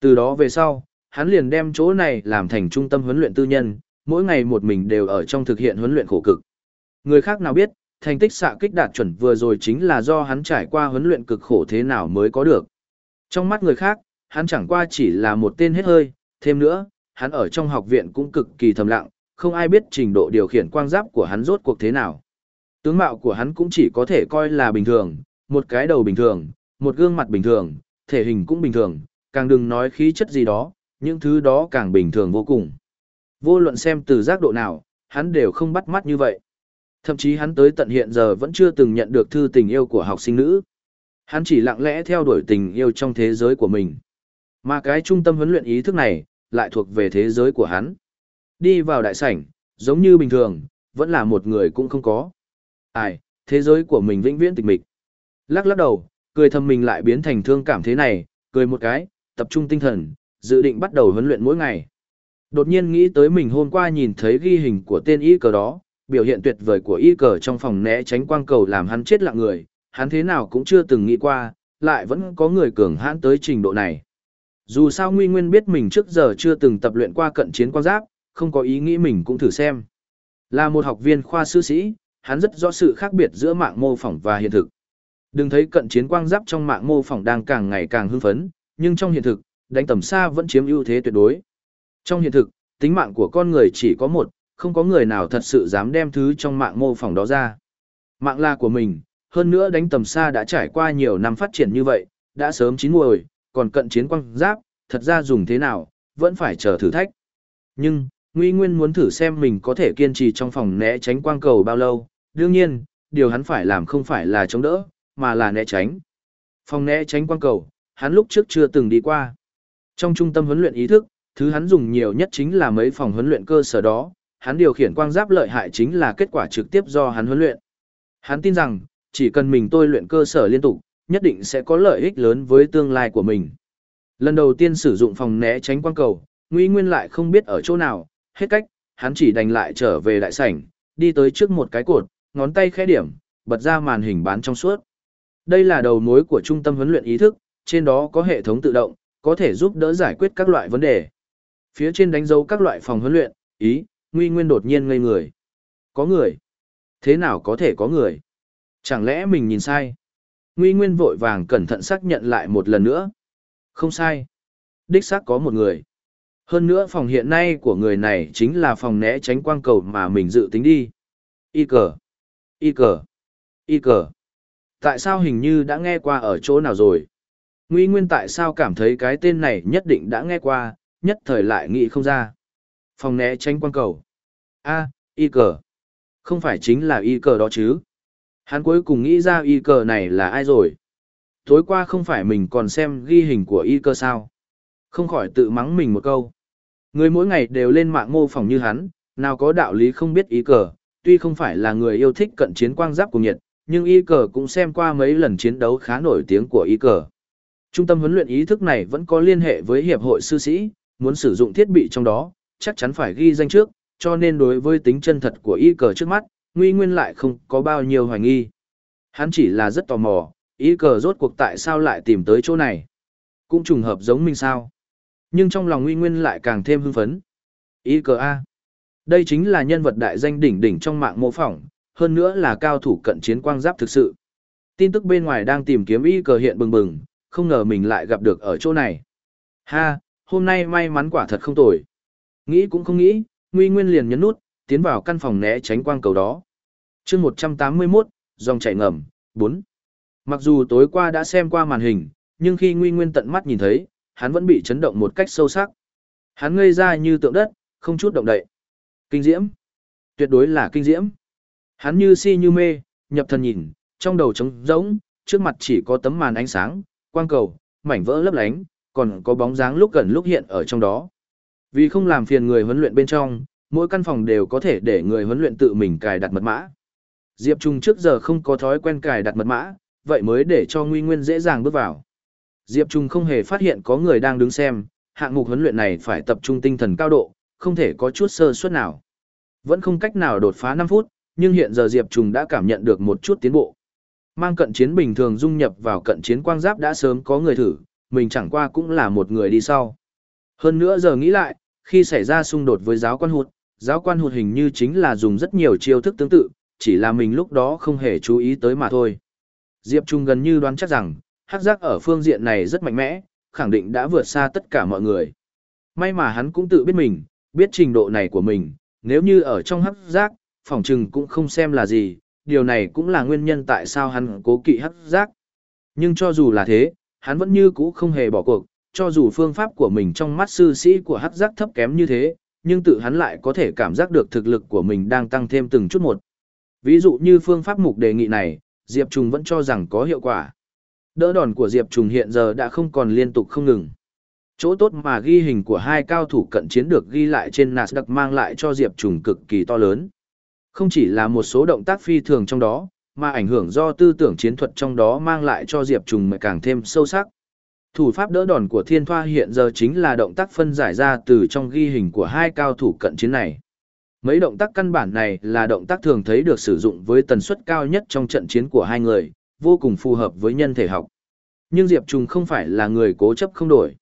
Từ đó về sau, hắn liền đem chỗ này làm thành trung tâm huấn luyện tư nhân, mỗi ngày một mình đều ở trong thực hiện huấn luyện khổ cực. Người khác nào biết, thành tích xạ kích đạt chuẩn vừa rồi chính là do hắn trải qua huấn luyện cực khổ thế nào mới có được. Trong mắt người khác, hắn chẳng qua chỉ là một tên hết hơi, thêm nữa, hắn ở trong học viện cũng cực kỳ thầm lặng, không ai biết trình độ điều khiển quang giáp của hắn rốt cuộc thế nào. Tướng mạo của hắn cũng chỉ có thể coi là bình thường, một cái đầu bình thường, một gương mặt bình thường, thể hình cũng bình thường, càng đừng nói khí chất gì đó, những thứ đó càng bình thường vô cùng. Vô luận xem từ giác độ nào, hắn đều không bắt mắt như vậy. Thậm chí hắn tới tận hiện giờ vẫn chưa từng nhận được thư tình yêu của học sinh nữ. Hắn chỉ lặng lẽ theo đuổi tình yêu trong thế giới của mình. Mà cái trung tâm huấn luyện ý thức này, lại thuộc về thế giới của hắn. Đi vào đại sảnh, giống như bình thường, vẫn là một người cũng không có. Ai, thế giới của mình vĩnh viễn tịch mịch. Lắc lắc đầu, cười thầm mình lại biến thành thương cảm thế này, cười một cái, tập trung tinh thần, dự định bắt đầu huấn luyện mỗi ngày. Đột nhiên nghĩ tới mình hôm qua nhìn thấy ghi hình của tên y cờ đó, biểu hiện tuyệt vời của y cờ trong phòng né tránh quang cầu làm hắn chết lặng người, hắn thế nào cũng chưa từng nghĩ qua, lại vẫn có người cường hãn tới trình độ này. Dù sao Nguy Nguyên biết mình trước giờ chưa từng tập luyện qua cận chiến quang giáp, không có ý nghĩ mình cũng thử xem. Là một học viên khoa sư sĩ, hắn rất rõ sự khác biệt giữa mạng mô phỏng và hiện thực. Đừng thấy cận chiến quang giáp trong mạng mô phỏng đang càng ngày càng hưng phấn, nhưng trong hiện thực, đánh tầm xa vẫn chiếm ưu thế tuyệt đối. Trong hiện thực, tính mạng của con người chỉ có một, không có người nào thật sự dám đem thứ trong mạng mô phỏng đó ra. Mạng là của mình, hơn nữa đánh tầm xa đã trải qua nhiều năm phát triển như vậy, đã sớm chín muồi, còn cận chiến quang giáp, thật ra dùng thế nào, vẫn phải chờ thử thách. Nhưng, Nguy Nguyên muốn thử xem mình có thể kiên trì trong phòng né tránh quang cầu bao lâu, đương nhiên, điều hắn phải làm không phải là chống đỡ, mà là né tránh. Phòng né tránh quang cầu, hắn lúc trước chưa từng đi qua. Trong trung tâm huấn luyện ý thức, thứ hắn dùng nhiều nhất chính là mấy phòng huấn luyện cơ sở đó, hắn điều khiển quang giáp lợi hại chính là kết quả trực tiếp do hắn huấn luyện. Hắn tin rằng, chỉ cần mình tôi luyện cơ sở liên tục, nhất định sẽ có lợi ích lớn với tương lai của mình. Lần đầu tiên sử dụng phòng né tránh quang cầu, Nguy Nguyên lại không biết ở chỗ nào, hết cách, hắn chỉ đành lại trở về đại sảnh, đi tới trước một cái cột, ngón tay khẽ điểm, bật ra màn hình bán trong suốt. Đây là đầu mối của trung tâm huấn luyện ý thức, trên đó có hệ thống tự động, có thể giúp đỡ giải quyết các loại vấn đề. Phía trên đánh dấu các loại phòng huấn luyện, ý, Nguy Nguyên đột nhiên ngây người. Có người. Thế nào có thể có người? Chẳng lẽ mình nhìn sai? Nguy Nguyên vội vàng cẩn thận xác nhận lại một lần nữa. Không sai. Đích xác có một người. Hơn nữa phòng hiện nay của người này chính là phòng né tránh quang cầu mà mình dự tính đi. Y cờ. Y cờ. Y cờ. Tại sao hình như đã nghe qua ở chỗ nào rồi? Nguy Nguyên tại sao cảm thấy cái tên này nhất định đã nghe qua, nhất thời lại nghĩ không ra. Phòng né tránh quang cầu. A, y cờ. Không phải chính là y cờ đó chứ. Hắn cuối cùng nghĩ ra y cờ này là ai rồi. Tối qua không phải mình còn xem ghi hình của y cơ sao. Không khỏi tự mắng mình một câu. Người mỗi ngày đều lên mạng mô phỏng như hắn, nào có đạo lý không biết y cờ, tuy không phải là người yêu thích cận chiến quang giáp của nhiệt, nhưng y cờ cũng xem qua mấy lần chiến đấu khá nổi tiếng của y cờ. Trung tâm huấn luyện ý thức này vẫn có liên hệ với hiệp hội sư sĩ, muốn sử dụng thiết bị trong đó, chắc chắn phải ghi danh trước, cho nên đối với tính chân thật của y cờ trước mắt, nguy nguyên lại không có bao nhiêu hoài nghi. Hắn chỉ là rất tò mò, y cờ rốt cuộc tại sao lại tìm tới chỗ này. Cũng trùng hợp giống mình sao. Nhưng trong lòng nguy nguyên lại càng thêm hưng phấn. Y cờ A. Đây chính là nhân vật đại danh đỉnh đỉnh trong mạng mô phỏng, hơn nữa là cao thủ cận chiến quang giáp thực sự. Tin tức bên ngoài đang tìm kiếm y cờ hiện bừng bừng, không ngờ mình lại gặp được ở chỗ này. Ha, hôm nay may mắn quả thật không tồi. Nghĩ cũng không nghĩ, Nguy Nguyên liền nhấn nút, tiến vào căn phòng né tránh quang cầu đó. chương 181, dòng chảy ngầm, 4. Mặc dù tối qua đã xem qua màn hình, nhưng khi Nguy Nguyên tận mắt nhìn thấy, hắn vẫn bị chấn động một cách sâu sắc. Hắn ngây ra như tượng đất, không chút động đậy. Kinh diễm. Tuyệt đối là kinh diễm. Hắn như si như mê, nhập thần nhìn, trong đầu trống rỗng, trước mặt chỉ có tấm màn ánh sáng, quang cầu, mảnh vỡ lấp lánh, còn có bóng dáng lúc gần lúc hiện ở trong đó. Vì không làm phiền người huấn luyện bên trong, mỗi căn phòng đều có thể để người huấn luyện tự mình cài đặt mật mã. Diệp Trung trước giờ không có thói quen cài đặt mật mã, vậy mới để cho Nguy Nguyên dễ dàng bước vào. Diệp Trung không hề phát hiện có người đang đứng xem, hạng mục huấn luyện này phải tập trung tinh thần cao độ, không thể có chút sơ suất nào. Vẫn không cách nào đột phá 5 phút, nhưng hiện giờ Diệp Trung đã cảm nhận được một chút tiến bộ. Mang cận chiến bình thường dung nhập vào cận chiến quang giáp đã sớm có người thử, mình chẳng qua cũng là một người đi sau. Hơn nữa giờ nghĩ lại, khi xảy ra xung đột với giáo quan hụt, giáo quan hụt hình như chính là dùng rất nhiều chiêu thức tương tự, chỉ là mình lúc đó không hề chú ý tới mà thôi. Diệp Trung gần như đoán chắc rằng, hắc giác ở phương diện này rất mạnh mẽ, khẳng định đã vượt xa tất cả mọi người. May mà hắn cũng tự biết mình, biết trình độ này của mình, nếu như ở trong hắc giác, phòng trừng cũng không xem là gì, điều này cũng là nguyên nhân tại sao hắn cố kỵ hắc giác. Nhưng cho dù là thế, hắn vẫn như cũ không hề bỏ cuộc, cho dù phương pháp của mình trong mắt sư sĩ của hắc giác thấp kém như thế, nhưng tự hắn lại có thể cảm giác được thực lực của mình đang tăng thêm từng chút một. Ví dụ như phương pháp mục đề nghị này, Diệp Trùng vẫn cho rằng có hiệu quả. Đỡ đòn của Diệp Trùng hiện giờ đã không còn liên tục không ngừng. Chỗ tốt mà ghi hình của hai cao thủ cận chiến được ghi lại trên Nasdaq mang lại cho Diệp Trùng cực kỳ to lớn. Không chỉ là một số động tác phi thường trong đó, mà ảnh hưởng do tư tưởng chiến thuật trong đó mang lại cho Diệp Trùng càng thêm sâu sắc. Thủ pháp đỡ đòn của Thiên Thoa hiện giờ chính là động tác phân giải ra từ trong ghi hình của hai cao thủ cận chiến này. Mấy động tác căn bản này là động tác thường thấy được sử dụng với tần suất cao nhất trong trận chiến của hai người, vô cùng phù hợp với nhân thể học. Nhưng Diệp Trùng không phải là người cố chấp không đổi.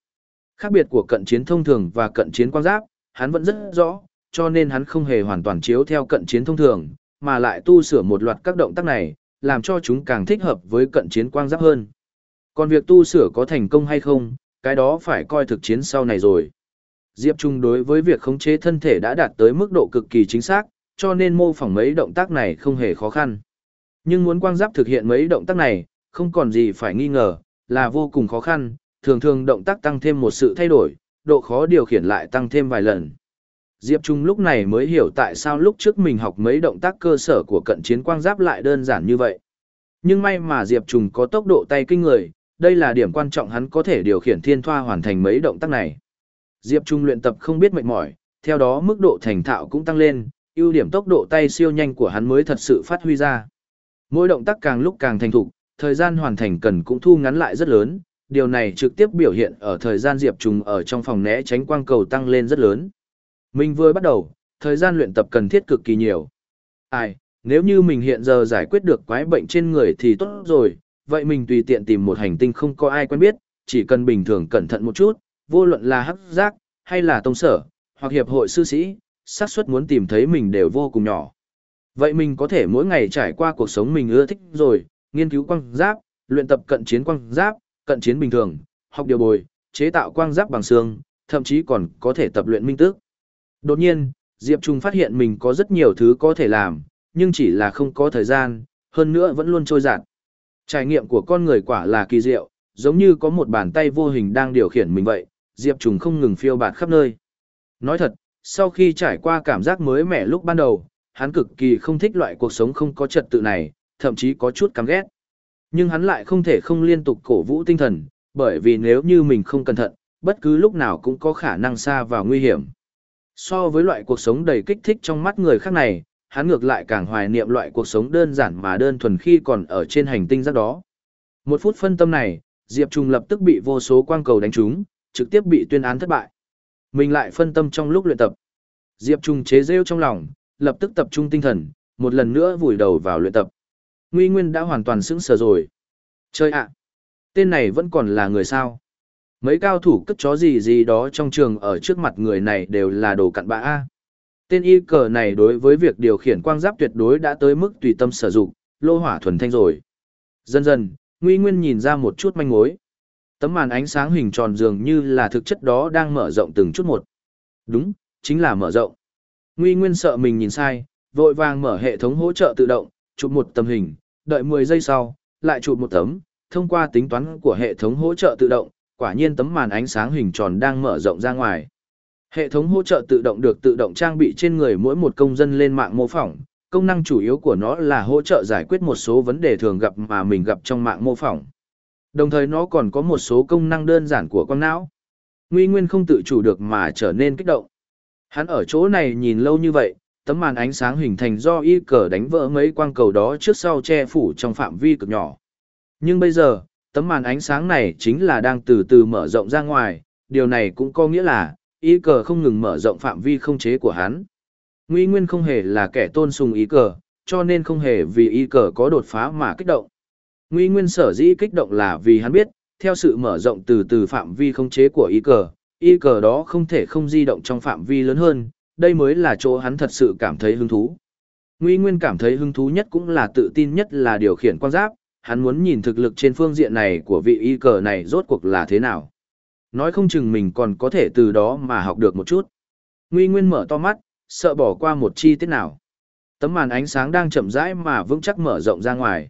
Khác biệt của cận chiến thông thường và cận chiến quan giáp, hắn vẫn rất rõ, cho nên hắn không hề hoàn toàn chiếu theo cận chiến thông thường, mà lại tu sửa một loạt các động tác này, làm cho chúng càng thích hợp với cận chiến quang giáp hơn. Còn việc tu sửa có thành công hay không, cái đó phải coi thực chiến sau này rồi. Diệp Trung đối với việc khống chế thân thể đã đạt tới mức độ cực kỳ chính xác, cho nên mô phỏng mấy động tác này không hề khó khăn. Nhưng muốn quang giáp thực hiện mấy động tác này, không còn gì phải nghi ngờ, là vô cùng khó khăn, thường thường động tác tăng thêm một sự thay đổi, độ khó điều khiển lại tăng thêm vài lần. Diệp Trung lúc này mới hiểu tại sao lúc trước mình học mấy động tác cơ sở của cận chiến quang giáp lại đơn giản như vậy. Nhưng may mà Diệp Trung có tốc độ tay kinh người, đây là điểm quan trọng hắn có thể điều khiển thiên thoa hoàn thành mấy động tác này. Diệp Trung luyện tập không biết mệt mỏi, theo đó mức độ thành thạo cũng tăng lên, ưu điểm tốc độ tay siêu nhanh của hắn mới thật sự phát huy ra. Mỗi động tác càng lúc càng thành thục, thời gian hoàn thành cần cũng thu ngắn lại rất lớn, điều này trực tiếp biểu hiện ở thời gian Diệp Trung ở trong phòng né tránh quang cầu tăng lên rất lớn. Mình vừa bắt đầu, thời gian luyện tập cần thiết cực kỳ nhiều. Ai, nếu như mình hiện giờ giải quyết được quái bệnh trên người thì tốt rồi, vậy mình tùy tiện tìm một hành tinh không có ai quen biết, chỉ cần bình thường cẩn thận một chút, vô luận là hắc giác, hay là tông sở, hoặc hiệp hội sư sĩ, xác suất muốn tìm thấy mình đều vô cùng nhỏ. Vậy mình có thể mỗi ngày trải qua cuộc sống mình ưa thích rồi, nghiên cứu quang giáp, luyện tập cận chiến quang giáp, cận chiến bình thường, học điều bồi, chế tạo quang giáp bằng xương, thậm chí còn có thể tập luyện minh tước. Đột nhiên, Diệp Trung phát hiện mình có rất nhiều thứ có thể làm, nhưng chỉ là không có thời gian, hơn nữa vẫn luôn trôi dạt. Trải nghiệm của con người quả là kỳ diệu, giống như có một bàn tay vô hình đang điều khiển mình vậy, Diệp Trung không ngừng phiêu bạt khắp nơi. Nói thật, sau khi trải qua cảm giác mới mẻ lúc ban đầu, hắn cực kỳ không thích loại cuộc sống không có trật tự này, thậm chí có chút căm ghét. Nhưng hắn lại không thể không liên tục cổ vũ tinh thần, bởi vì nếu như mình không cẩn thận, bất cứ lúc nào cũng có khả năng xa vào nguy hiểm. So với loại cuộc sống đầy kích thích trong mắt người khác này, hắn ngược lại càng hoài niệm loại cuộc sống đơn giản mà đơn thuần khi còn ở trên hành tinh giác đó. Một phút phân tâm này, Diệp Trung lập tức bị vô số quang cầu đánh trúng, trực tiếp bị tuyên án thất bại. Mình lại phân tâm trong lúc luyện tập. Diệp Trung chế rêu trong lòng, lập tức tập trung tinh thần, một lần nữa vùi đầu vào luyện tập. Nguy Nguyên đã hoàn toàn sững sờ rồi. Chơi ạ! tên này vẫn còn là người sao? Mấy cao thủ cất chó gì gì đó trong trường ở trước mặt người này đều là đồ cặn bã A. Tên y cờ này đối với việc điều khiển quang giáp tuyệt đối đã tới mức tùy tâm sử dụng, lô hỏa thuần thanh rồi. Dần dần, Nguy Nguyên nhìn ra một chút manh mối. Tấm màn ánh sáng hình tròn dường như là thực chất đó đang mở rộng từng chút một. Đúng, chính là mở rộng. Nguy Nguyên sợ mình nhìn sai, vội vàng mở hệ thống hỗ trợ tự động, chụp một tấm hình, đợi 10 giây sau, lại chụp một tấm, thông qua tính toán của hệ thống hỗ trợ tự động, quả nhiên tấm màn ánh sáng hình tròn đang mở rộng ra ngoài. Hệ thống hỗ trợ tự động được tự động trang bị trên người mỗi một công dân lên mạng mô phỏng, công năng chủ yếu của nó là hỗ trợ giải quyết một số vấn đề thường gặp mà mình gặp trong mạng mô phỏng. Đồng thời nó còn có một số công năng đơn giản của con não. Nguy Nguyên không tự chủ được mà trở nên kích động. Hắn ở chỗ này nhìn lâu như vậy, tấm màn ánh sáng hình thành do y cờ đánh vỡ mấy quang cầu đó trước sau che phủ trong phạm vi cực nhỏ. Nhưng bây giờ, tấm màn ánh sáng này chính là đang từ từ mở rộng ra ngoài, điều này cũng có nghĩa là, y cờ không ngừng mở rộng phạm vi không chế của hắn. Nguy Nguyên không hề là kẻ tôn sùng y cờ, cho nên không hề vì y cờ có đột phá mà kích động. Nguy Nguyên sở dĩ kích động là vì hắn biết, theo sự mở rộng từ từ phạm vi không chế của y cờ, y cờ đó không thể không di động trong phạm vi lớn hơn, đây mới là chỗ hắn thật sự cảm thấy hứng thú. Nguy Nguyên cảm thấy hứng thú nhất cũng là tự tin nhất là điều khiển quan giáp, hắn muốn nhìn thực lực trên phương diện này của vị y cờ này rốt cuộc là thế nào. Nói không chừng mình còn có thể từ đó mà học được một chút. Nguy Nguyên mở to mắt, sợ bỏ qua một chi tiết nào. Tấm màn ánh sáng đang chậm rãi mà vững chắc mở rộng ra ngoài.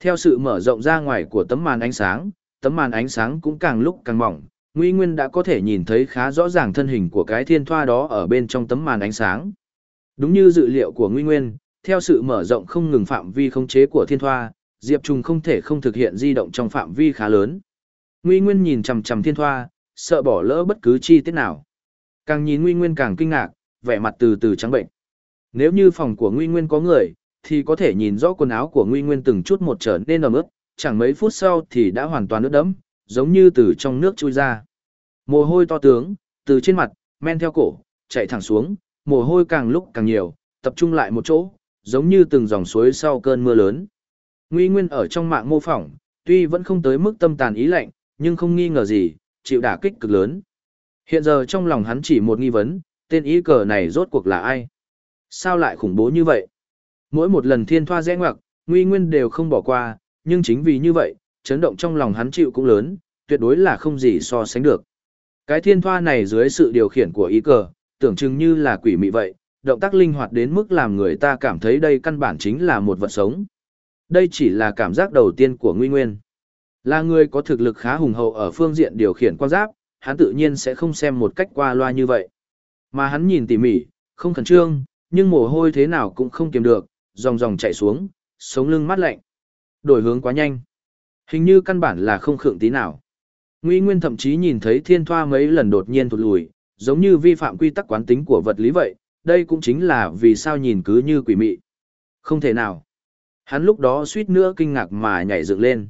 Theo sự mở rộng ra ngoài của tấm màn ánh sáng, tấm màn ánh sáng cũng càng lúc càng mỏng, Nguy Nguyên đã có thể nhìn thấy khá rõ ràng thân hình của cái thiên thoa đó ở bên trong tấm màn ánh sáng. Đúng như dự liệu của Nguy Nguyên, theo sự mở rộng không ngừng phạm vi khống chế của thiên thoa, Diệp Trùng không thể không thực hiện di động trong phạm vi khá lớn. Nguy Nguyên nhìn chằm chằm thiên thoa, sợ bỏ lỡ bất cứ chi tiết nào. Càng nhìn Nguy Nguyên càng kinh ngạc, vẻ mặt từ từ trắng bệnh. Nếu như phòng của Nguy Nguyên có người, thì có thể nhìn rõ quần áo của Nguy Nguyên từng chút một trở nên ẩm ướt, chẳng mấy phút sau thì đã hoàn toàn ướt đẫm, giống như từ trong nước trôi ra. Mồ hôi to tướng, từ trên mặt, men theo cổ, chạy thẳng xuống, mồ hôi càng lúc càng nhiều, tập trung lại một chỗ, giống như từng dòng suối sau cơn mưa lớn. Nguy Nguyên ở trong mạng mô phỏng, tuy vẫn không tới mức tâm tàn ý lạnh, nhưng không nghi ngờ gì, chịu đả kích cực lớn. Hiện giờ trong lòng hắn chỉ một nghi vấn, tên ý cờ này rốt cuộc là ai? Sao lại khủng bố như vậy? Mỗi một lần thiên thoa rẽ ngoặc, Nguy Nguyên đều không bỏ qua, nhưng chính vì như vậy, chấn động trong lòng hắn chịu cũng lớn, tuyệt đối là không gì so sánh được. Cái thiên thoa này dưới sự điều khiển của ý cờ, tưởng chừng như là quỷ mị vậy, động tác linh hoạt đến mức làm người ta cảm thấy đây căn bản chính là một vật sống. Đây chỉ là cảm giác đầu tiên của Nguy Nguyên. Là người có thực lực khá hùng hậu ở phương diện điều khiển quan giáp, hắn tự nhiên sẽ không xem một cách qua loa như vậy. Mà hắn nhìn tỉ mỉ, không khẩn trương, nhưng mồ hôi thế nào cũng không kiềm được, dòng dòng chạy xuống, sống lưng mát lạnh. Đổi hướng quá nhanh. Hình như căn bản là không khượng tí nào. Nguy Nguyên thậm chí nhìn thấy thiên thoa mấy lần đột nhiên thụt lùi, giống như vi phạm quy tắc quán tính của vật lý vậy, đây cũng chính là vì sao nhìn cứ như quỷ mị. Không thể nào. Hắn lúc đó suýt nữa kinh ngạc mà nhảy dựng lên.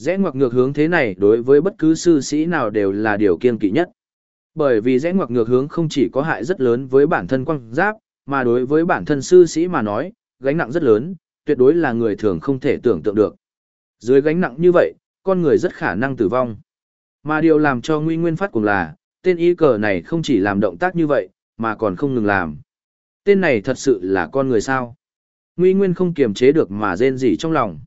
Rẽ ngoặc ngược hướng thế này đối với bất cứ sư sĩ nào đều là điều kiên kỵ nhất. Bởi vì rẽ ngoặc ngược hướng không chỉ có hại rất lớn với bản thân quang giáp, mà đối với bản thân sư sĩ mà nói, gánh nặng rất lớn, tuyệt đối là người thường không thể tưởng tượng được. Dưới gánh nặng như vậy, con người rất khả năng tử vong. Mà điều làm cho nguy nguyên phát cùng là, tên y cờ này không chỉ làm động tác như vậy, mà còn không ngừng làm. Tên này thật sự là con người sao? Nguy Nguyên không kiềm chế được mà rên rỉ trong lòng.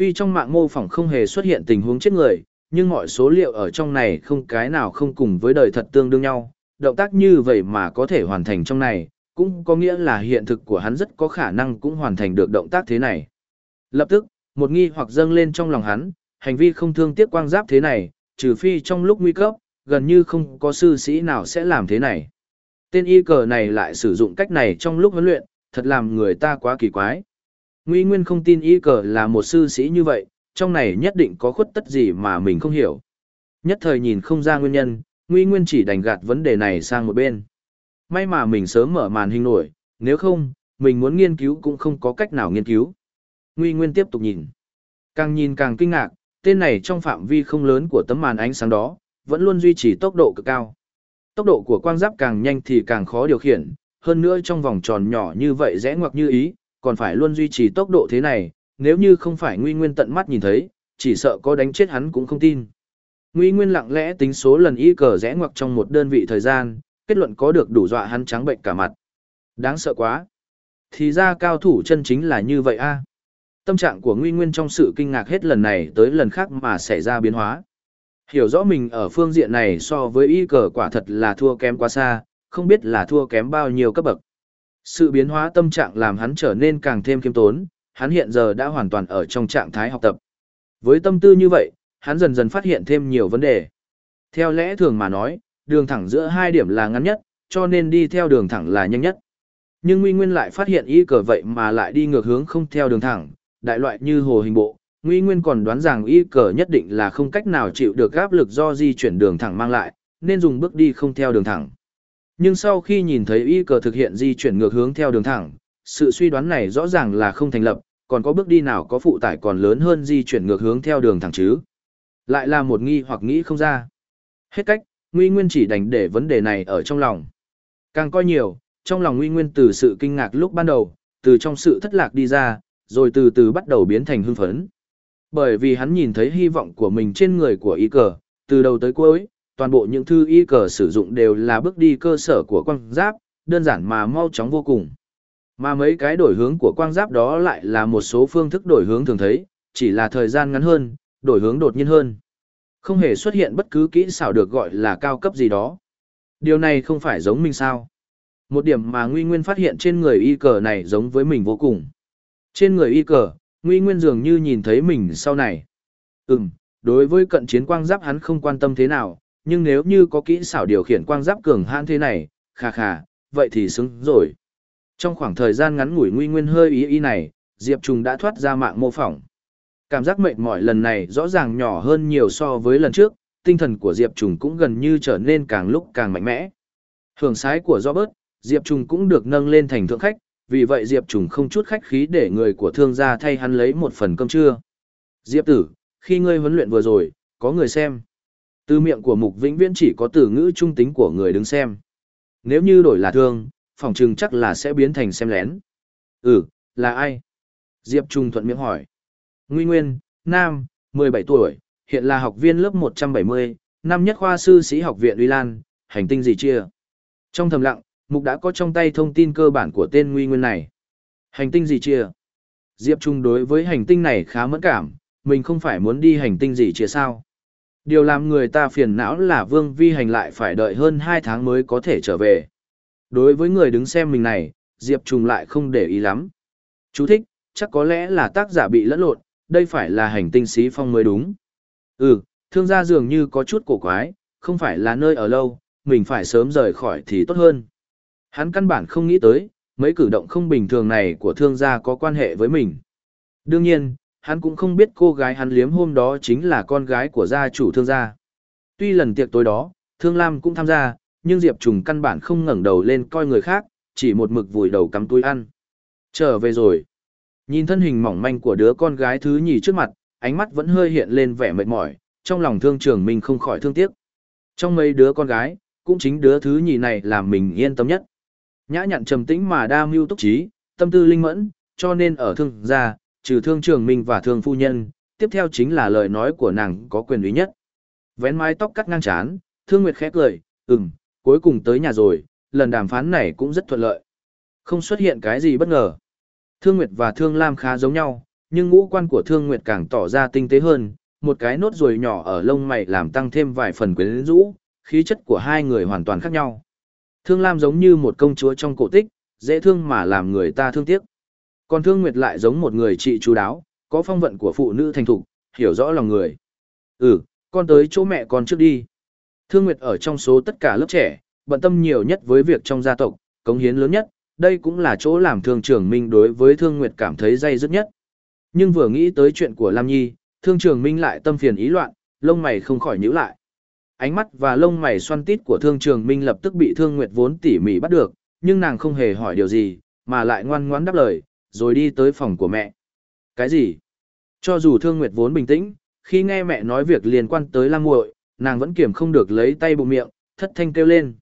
Tuy trong mạng mô phỏng không hề xuất hiện tình huống chết người, nhưng mọi số liệu ở trong này không cái nào không cùng với đời thật tương đương nhau. Động tác như vậy mà có thể hoàn thành trong này, cũng có nghĩa là hiện thực của hắn rất có khả năng cũng hoàn thành được động tác thế này. Lập tức, một nghi hoặc dâng lên trong lòng hắn, hành vi không thương tiếc quang giáp thế này, trừ phi trong lúc nguy cấp, gần như không có sư sĩ nào sẽ làm thế này. Tên y cờ này lại sử dụng cách này trong lúc huấn luyện, thật làm người ta quá kỳ quái. Nguy Nguyên không tin y cờ là một sư sĩ như vậy, trong này nhất định có khuất tất gì mà mình không hiểu. Nhất thời nhìn không ra nguyên nhân, Nguy Nguyên chỉ đành gạt vấn đề này sang một bên. May mà mình sớm mở màn hình nổi, nếu không, mình muốn nghiên cứu cũng không có cách nào nghiên cứu. Nguy Nguyên tiếp tục nhìn. Càng nhìn càng kinh ngạc, tên này trong phạm vi không lớn của tấm màn ánh sáng đó, vẫn luôn duy trì tốc độ cực cao. Tốc độ của quang giáp càng nhanh thì càng khó điều khiển, hơn nữa trong vòng tròn nhỏ như vậy rẽ ngoặc như ý, còn phải luôn duy trì tốc độ thế này, nếu như không phải Nguy Nguyên tận mắt nhìn thấy, chỉ sợ có đánh chết hắn cũng không tin. Nguy Nguyên lặng lẽ tính số lần y cờ rẽ ngoặc trong một đơn vị thời gian, kết luận có được đủ dọa hắn trắng bệnh cả mặt. Đáng sợ quá. Thì ra cao thủ chân chính là như vậy a. Tâm trạng của Nguy Nguyên trong sự kinh ngạc hết lần này tới lần khác mà xảy ra biến hóa. Hiểu rõ mình ở phương diện này so với y cờ quả thật là thua kém quá xa, không biết là thua kém bao nhiêu cấp bậc. Sự biến hóa tâm trạng làm hắn trở nên càng thêm khiêm tốn, hắn hiện giờ đã hoàn toàn ở trong trạng thái học tập. Với tâm tư như vậy, hắn dần dần phát hiện thêm nhiều vấn đề. Theo lẽ thường mà nói, đường thẳng giữa hai điểm là ngắn nhất, cho nên đi theo đường thẳng là nhanh nhất. Nhưng Nguy Nguyên lại phát hiện y cờ vậy mà lại đi ngược hướng không theo đường thẳng, đại loại như hồ hình bộ. Nguy Nguyên còn đoán rằng y cờ nhất định là không cách nào chịu được áp lực do di chuyển đường thẳng mang lại, nên dùng bước đi không theo đường thẳng. Nhưng sau khi nhìn thấy y cờ thực hiện di chuyển ngược hướng theo đường thẳng, sự suy đoán này rõ ràng là không thành lập, còn có bước đi nào có phụ tải còn lớn hơn di chuyển ngược hướng theo đường thẳng chứ. Lại là một nghi hoặc nghĩ không ra. Hết cách, Nguy Nguyên chỉ đành để vấn đề này ở trong lòng. Càng coi nhiều, trong lòng Nguy Nguyên từ sự kinh ngạc lúc ban đầu, từ trong sự thất lạc đi ra, rồi từ từ bắt đầu biến thành hưng phấn. Bởi vì hắn nhìn thấy hy vọng của mình trên người của y cờ, từ đầu tới cuối, toàn bộ những thư y cờ sử dụng đều là bước đi cơ sở của quang giáp, đơn giản mà mau chóng vô cùng. Mà mấy cái đổi hướng của quang giáp đó lại là một số phương thức đổi hướng thường thấy, chỉ là thời gian ngắn hơn, đổi hướng đột nhiên hơn. Không hề xuất hiện bất cứ kỹ xảo được gọi là cao cấp gì đó. Điều này không phải giống mình sao. Một điểm mà Nguy Nguyên phát hiện trên người y cờ này giống với mình vô cùng. Trên người y cờ, Nguy Nguyên dường như nhìn thấy mình sau này. Ừm, đối với cận chiến quang giáp hắn không quan tâm thế nào, nhưng nếu như có kỹ xảo điều khiển quang giáp cường hãn thế này, khà khà, vậy thì xứng rồi. Trong khoảng thời gian ngắn ngủi nguy nguyên hơi ý ý này, Diệp Trùng đã thoát ra mạng mô phỏng. Cảm giác mệt mỏi lần này rõ ràng nhỏ hơn nhiều so với lần trước, tinh thần của Diệp Trùng cũng gần như trở nên càng lúc càng mạnh mẽ. Hưởng sái của Robert, Diệp Trùng cũng được nâng lên thành thượng khách, vì vậy Diệp Trùng không chút khách khí để người của thương gia thay hắn lấy một phần cơm trưa. Diệp tử, khi ngươi huấn luyện vừa rồi, có người xem. Từ miệng của Mục Vĩnh Viễn chỉ có từ ngữ trung tính của người đứng xem. Nếu như đổi là thương, phòng trừng chắc là sẽ biến thành xem lén. Ừ, là ai? Diệp Trung thuận miệng hỏi. Nguy Nguyên, Nam, 17 tuổi, hiện là học viên lớp 170, năm nhất khoa sư sĩ học viện Uy Lan, hành tinh gì chia? Trong thầm lặng, Mục đã có trong tay thông tin cơ bản của tên Nguy Nguyên này. Hành tinh gì chia? Diệp Trung đối với hành tinh này khá mẫn cảm, mình không phải muốn đi hành tinh gì chia sao? Điều làm người ta phiền não là Vương Vi Hành lại phải đợi hơn 2 tháng mới có thể trở về. Đối với người đứng xem mình này, Diệp Trùng lại không để ý lắm. Chú thích, chắc có lẽ là tác giả bị lẫn lộn, đây phải là hành tinh xí phong mới đúng. Ừ, thương gia dường như có chút cổ quái, không phải là nơi ở lâu, mình phải sớm rời khỏi thì tốt hơn. Hắn căn bản không nghĩ tới, mấy cử động không bình thường này của thương gia có quan hệ với mình. Đương nhiên, hắn cũng không biết cô gái hắn liếm hôm đó chính là con gái của gia chủ thương gia. Tuy lần tiệc tối đó, Thương Lam cũng tham gia, nhưng Diệp Trùng căn bản không ngẩng đầu lên coi người khác, chỉ một mực vùi đầu cắm túi ăn. Trở về rồi. Nhìn thân hình mỏng manh của đứa con gái thứ nhì trước mặt, ánh mắt vẫn hơi hiện lên vẻ mệt mỏi, trong lòng thương trường mình không khỏi thương tiếc. Trong mấy đứa con gái, cũng chính đứa thứ nhì này làm mình yên tâm nhất. Nhã nhặn trầm tĩnh mà đa mưu túc trí, tâm tư linh mẫn, cho nên ở thương gia, trừ thương trường minh và thương phu nhân, tiếp theo chính là lời nói của nàng có quyền lý nhất. Vén mái tóc cắt ngang chán, thương nguyệt khẽ cười, Ừm, cuối cùng tới nhà rồi, lần đàm phán này cũng rất thuận lợi. Không xuất hiện cái gì bất ngờ. Thương Nguyệt và Thương Lam khá giống nhau, nhưng ngũ quan của Thương Nguyệt càng tỏ ra tinh tế hơn, một cái nốt ruồi nhỏ ở lông mày làm tăng thêm vài phần quyến rũ, khí chất của hai người hoàn toàn khác nhau. Thương Lam giống như một công chúa trong cổ tích, dễ thương mà làm người ta thương tiếc. Còn Thương Nguyệt lại giống một người chị chú đáo, có phong vận của phụ nữ thành thục, hiểu rõ lòng người. Ừ, con tới chỗ mẹ con trước đi. Thương Nguyệt ở trong số tất cả lớp trẻ, bận tâm nhiều nhất với việc trong gia tộc, cống hiến lớn nhất, đây cũng là chỗ làm thương trường minh đối với Thương Nguyệt cảm thấy dây dứt nhất. Nhưng vừa nghĩ tới chuyện của Lam Nhi, thương trường minh lại tâm phiền ý loạn, lông mày không khỏi nhíu lại. Ánh mắt và lông mày xoăn tít của thương trường minh lập tức bị thương nguyệt vốn tỉ mỉ bắt được, nhưng nàng không hề hỏi điều gì, mà lại ngoan ngoãn đáp lời, rồi đi tới phòng của mẹ. Cái gì? Cho dù thương nguyệt vốn bình tĩnh, khi nghe mẹ nói việc liên quan tới Lam muội, nàng vẫn kiềm không được lấy tay bụng miệng, thất thanh kêu lên.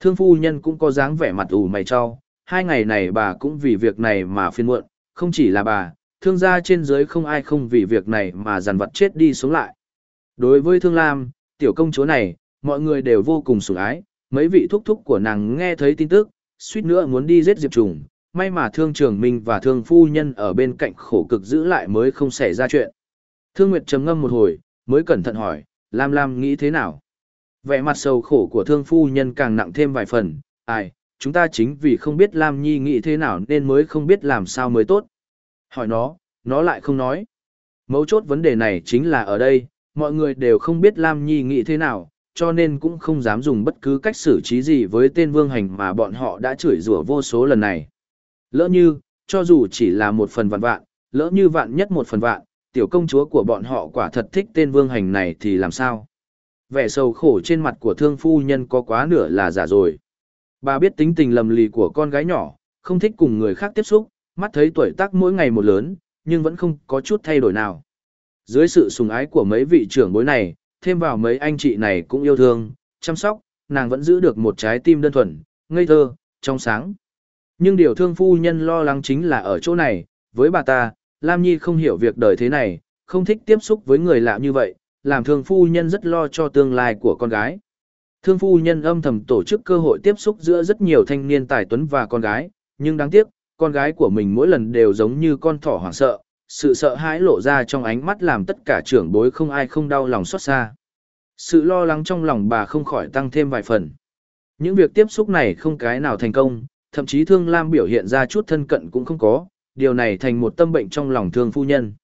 Thương phu nhân cũng có dáng vẻ mặt ủ mày cho, hai ngày này bà cũng vì việc này mà phiền muộn, không chỉ là bà, thương gia trên dưới không ai không vì việc này mà dằn vặt chết đi sống lại. Đối với thương lam, tiểu công chúa này, mọi người đều vô cùng sủng ái, mấy vị thúc thúc của nàng nghe thấy tin tức, suýt nữa muốn đi giết Diệp Trùng, may mà thương trường minh và thương phu nhân ở bên cạnh khổ cực giữ lại mới không xảy ra chuyện. Thương Nguyệt trầm ngâm một hồi, mới cẩn thận hỏi, Lam Lam nghĩ thế nào? Vẻ mặt sầu khổ của thương phu nhân càng nặng thêm vài phần, ai, chúng ta chính vì không biết Lam Nhi nghĩ thế nào nên mới không biết làm sao mới tốt. Hỏi nó, nó lại không nói. Mấu chốt vấn đề này chính là ở đây, mọi người đều không biết Lam Nhi nghĩ thế nào, cho nên cũng không dám dùng bất cứ cách xử trí gì với tên vương hành mà bọn họ đã chửi rủa vô số lần này. Lỡ như, cho dù chỉ là một phần vạn vạn, lỡ như vạn nhất một phần vạn, tiểu công chúa của bọn họ quả thật thích tên vương hành này thì làm sao? Vẻ sầu khổ trên mặt của thương phu nhân có quá nửa là giả rồi. Bà biết tính tình lầm lì của con gái nhỏ, không thích cùng người khác tiếp xúc, mắt thấy tuổi tác mỗi ngày một lớn, nhưng vẫn không có chút thay đổi nào. Dưới sự sùng ái của mấy vị trưởng bối này, thêm vào mấy anh chị này cũng yêu thương, chăm sóc, nàng vẫn giữ được một trái tim đơn thuần, ngây thơ, trong sáng. Nhưng điều thương phu nhân lo lắng chính là ở chỗ này, với bà ta, Lam Nhi không hiểu việc đời thế này, không thích tiếp xúc với người lạ như vậy, làm thương phu nhân rất lo cho tương lai của con gái. Thương phu nhân âm thầm tổ chức cơ hội tiếp xúc giữa rất nhiều thanh niên tài tuấn và con gái, nhưng đáng tiếc, con gái của mình mỗi lần đều giống như con thỏ hoảng sợ, sự sợ hãi lộ ra trong ánh mắt làm tất cả trưởng bối không ai không đau lòng xót xa. Sự lo lắng trong lòng bà không khỏi tăng thêm vài phần. Những việc tiếp xúc này không cái nào thành công, thậm chí Thương Lam biểu hiện ra chút thân cận cũng không có, điều này thành một tâm bệnh trong lòng thương phu nhân.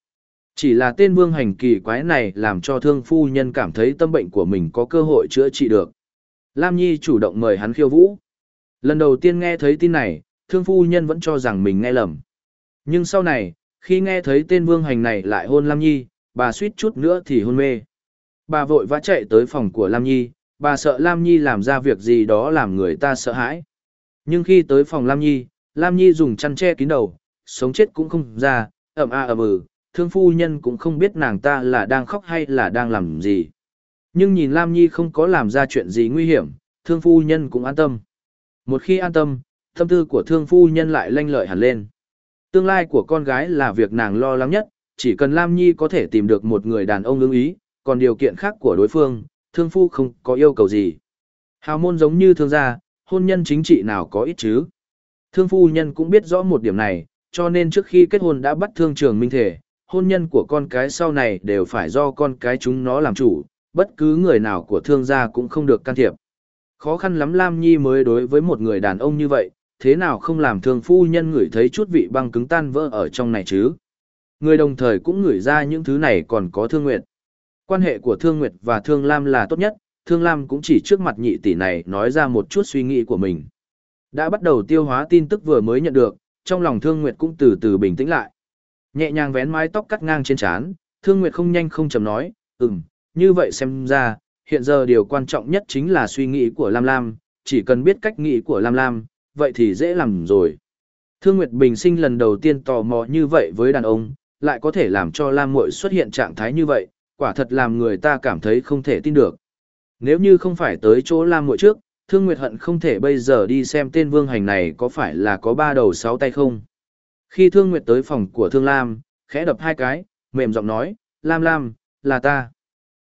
Chỉ là tên vương hành kỳ quái này làm cho thương phu nhân cảm thấy tâm bệnh của mình có cơ hội chữa trị được. Lam Nhi chủ động mời hắn khiêu vũ. Lần đầu tiên nghe thấy tin này, thương phu nhân vẫn cho rằng mình nghe lầm. Nhưng sau này, khi nghe thấy tên vương hành này lại hôn Lam Nhi, bà suýt chút nữa thì hôn mê. Bà vội vã chạy tới phòng của Lam Nhi, bà sợ Lam Nhi làm ra việc gì đó làm người ta sợ hãi. Nhưng khi tới phòng Lam Nhi, Lam Nhi dùng chăn che kín đầu, sống chết cũng không ra, ẩm a ẩm ừ, thương phu nhân cũng không biết nàng ta là đang khóc hay là đang làm gì. Nhưng nhìn Lam Nhi không có làm ra chuyện gì nguy hiểm, thương phu nhân cũng an tâm. Một khi an tâm, tâm tư của thương phu nhân lại lanh lợi hẳn lên. Tương lai của con gái là việc nàng lo lắng nhất, chỉ cần Lam Nhi có thể tìm được một người đàn ông ưng ý, còn điều kiện khác của đối phương, thương phu không có yêu cầu gì. Hào môn giống như thương gia, hôn nhân chính trị nào có ít chứ. Thương phu nhân cũng biết rõ một điểm này, cho nên trước khi kết hôn đã bắt thương trường minh thể, hôn nhân của con cái sau này đều phải do con cái chúng nó làm chủ, bất cứ người nào của thương gia cũng không được can thiệp. Khó khăn lắm Lam Nhi mới đối với một người đàn ông như vậy, thế nào không làm thương phu nhân ngửi thấy chút vị băng cứng tan vỡ ở trong này chứ? Người đồng thời cũng ngửi ra những thứ này còn có thương nguyệt. Quan hệ của thương nguyệt và thương lam là tốt nhất, thương lam cũng chỉ trước mặt nhị tỷ này nói ra một chút suy nghĩ của mình. Đã bắt đầu tiêu hóa tin tức vừa mới nhận được, trong lòng thương nguyệt cũng từ từ bình tĩnh lại. Nhẹ nhàng vén mái tóc cắt ngang trên trán, thương nguyệt không nhanh không chậm nói, ừm, như vậy xem ra, hiện giờ điều quan trọng nhất chính là suy nghĩ của Lam Lam, chỉ cần biết cách nghĩ của Lam Lam, vậy thì dễ làm rồi. Thương Nguyệt Bình sinh lần đầu tiên tò mò như vậy với đàn ông, lại có thể làm cho Lam Muội xuất hiện trạng thái như vậy, quả thật làm người ta cảm thấy không thể tin được. Nếu như không phải tới chỗ Lam Muội trước, Thương Nguyệt hận không thể bây giờ đi xem tên vương hành này có phải là có ba đầu sáu tay không. Khi Thương Nguyệt tới phòng của Thương Lam, khẽ đập hai cái, mềm giọng nói, Lam Lam, là ta.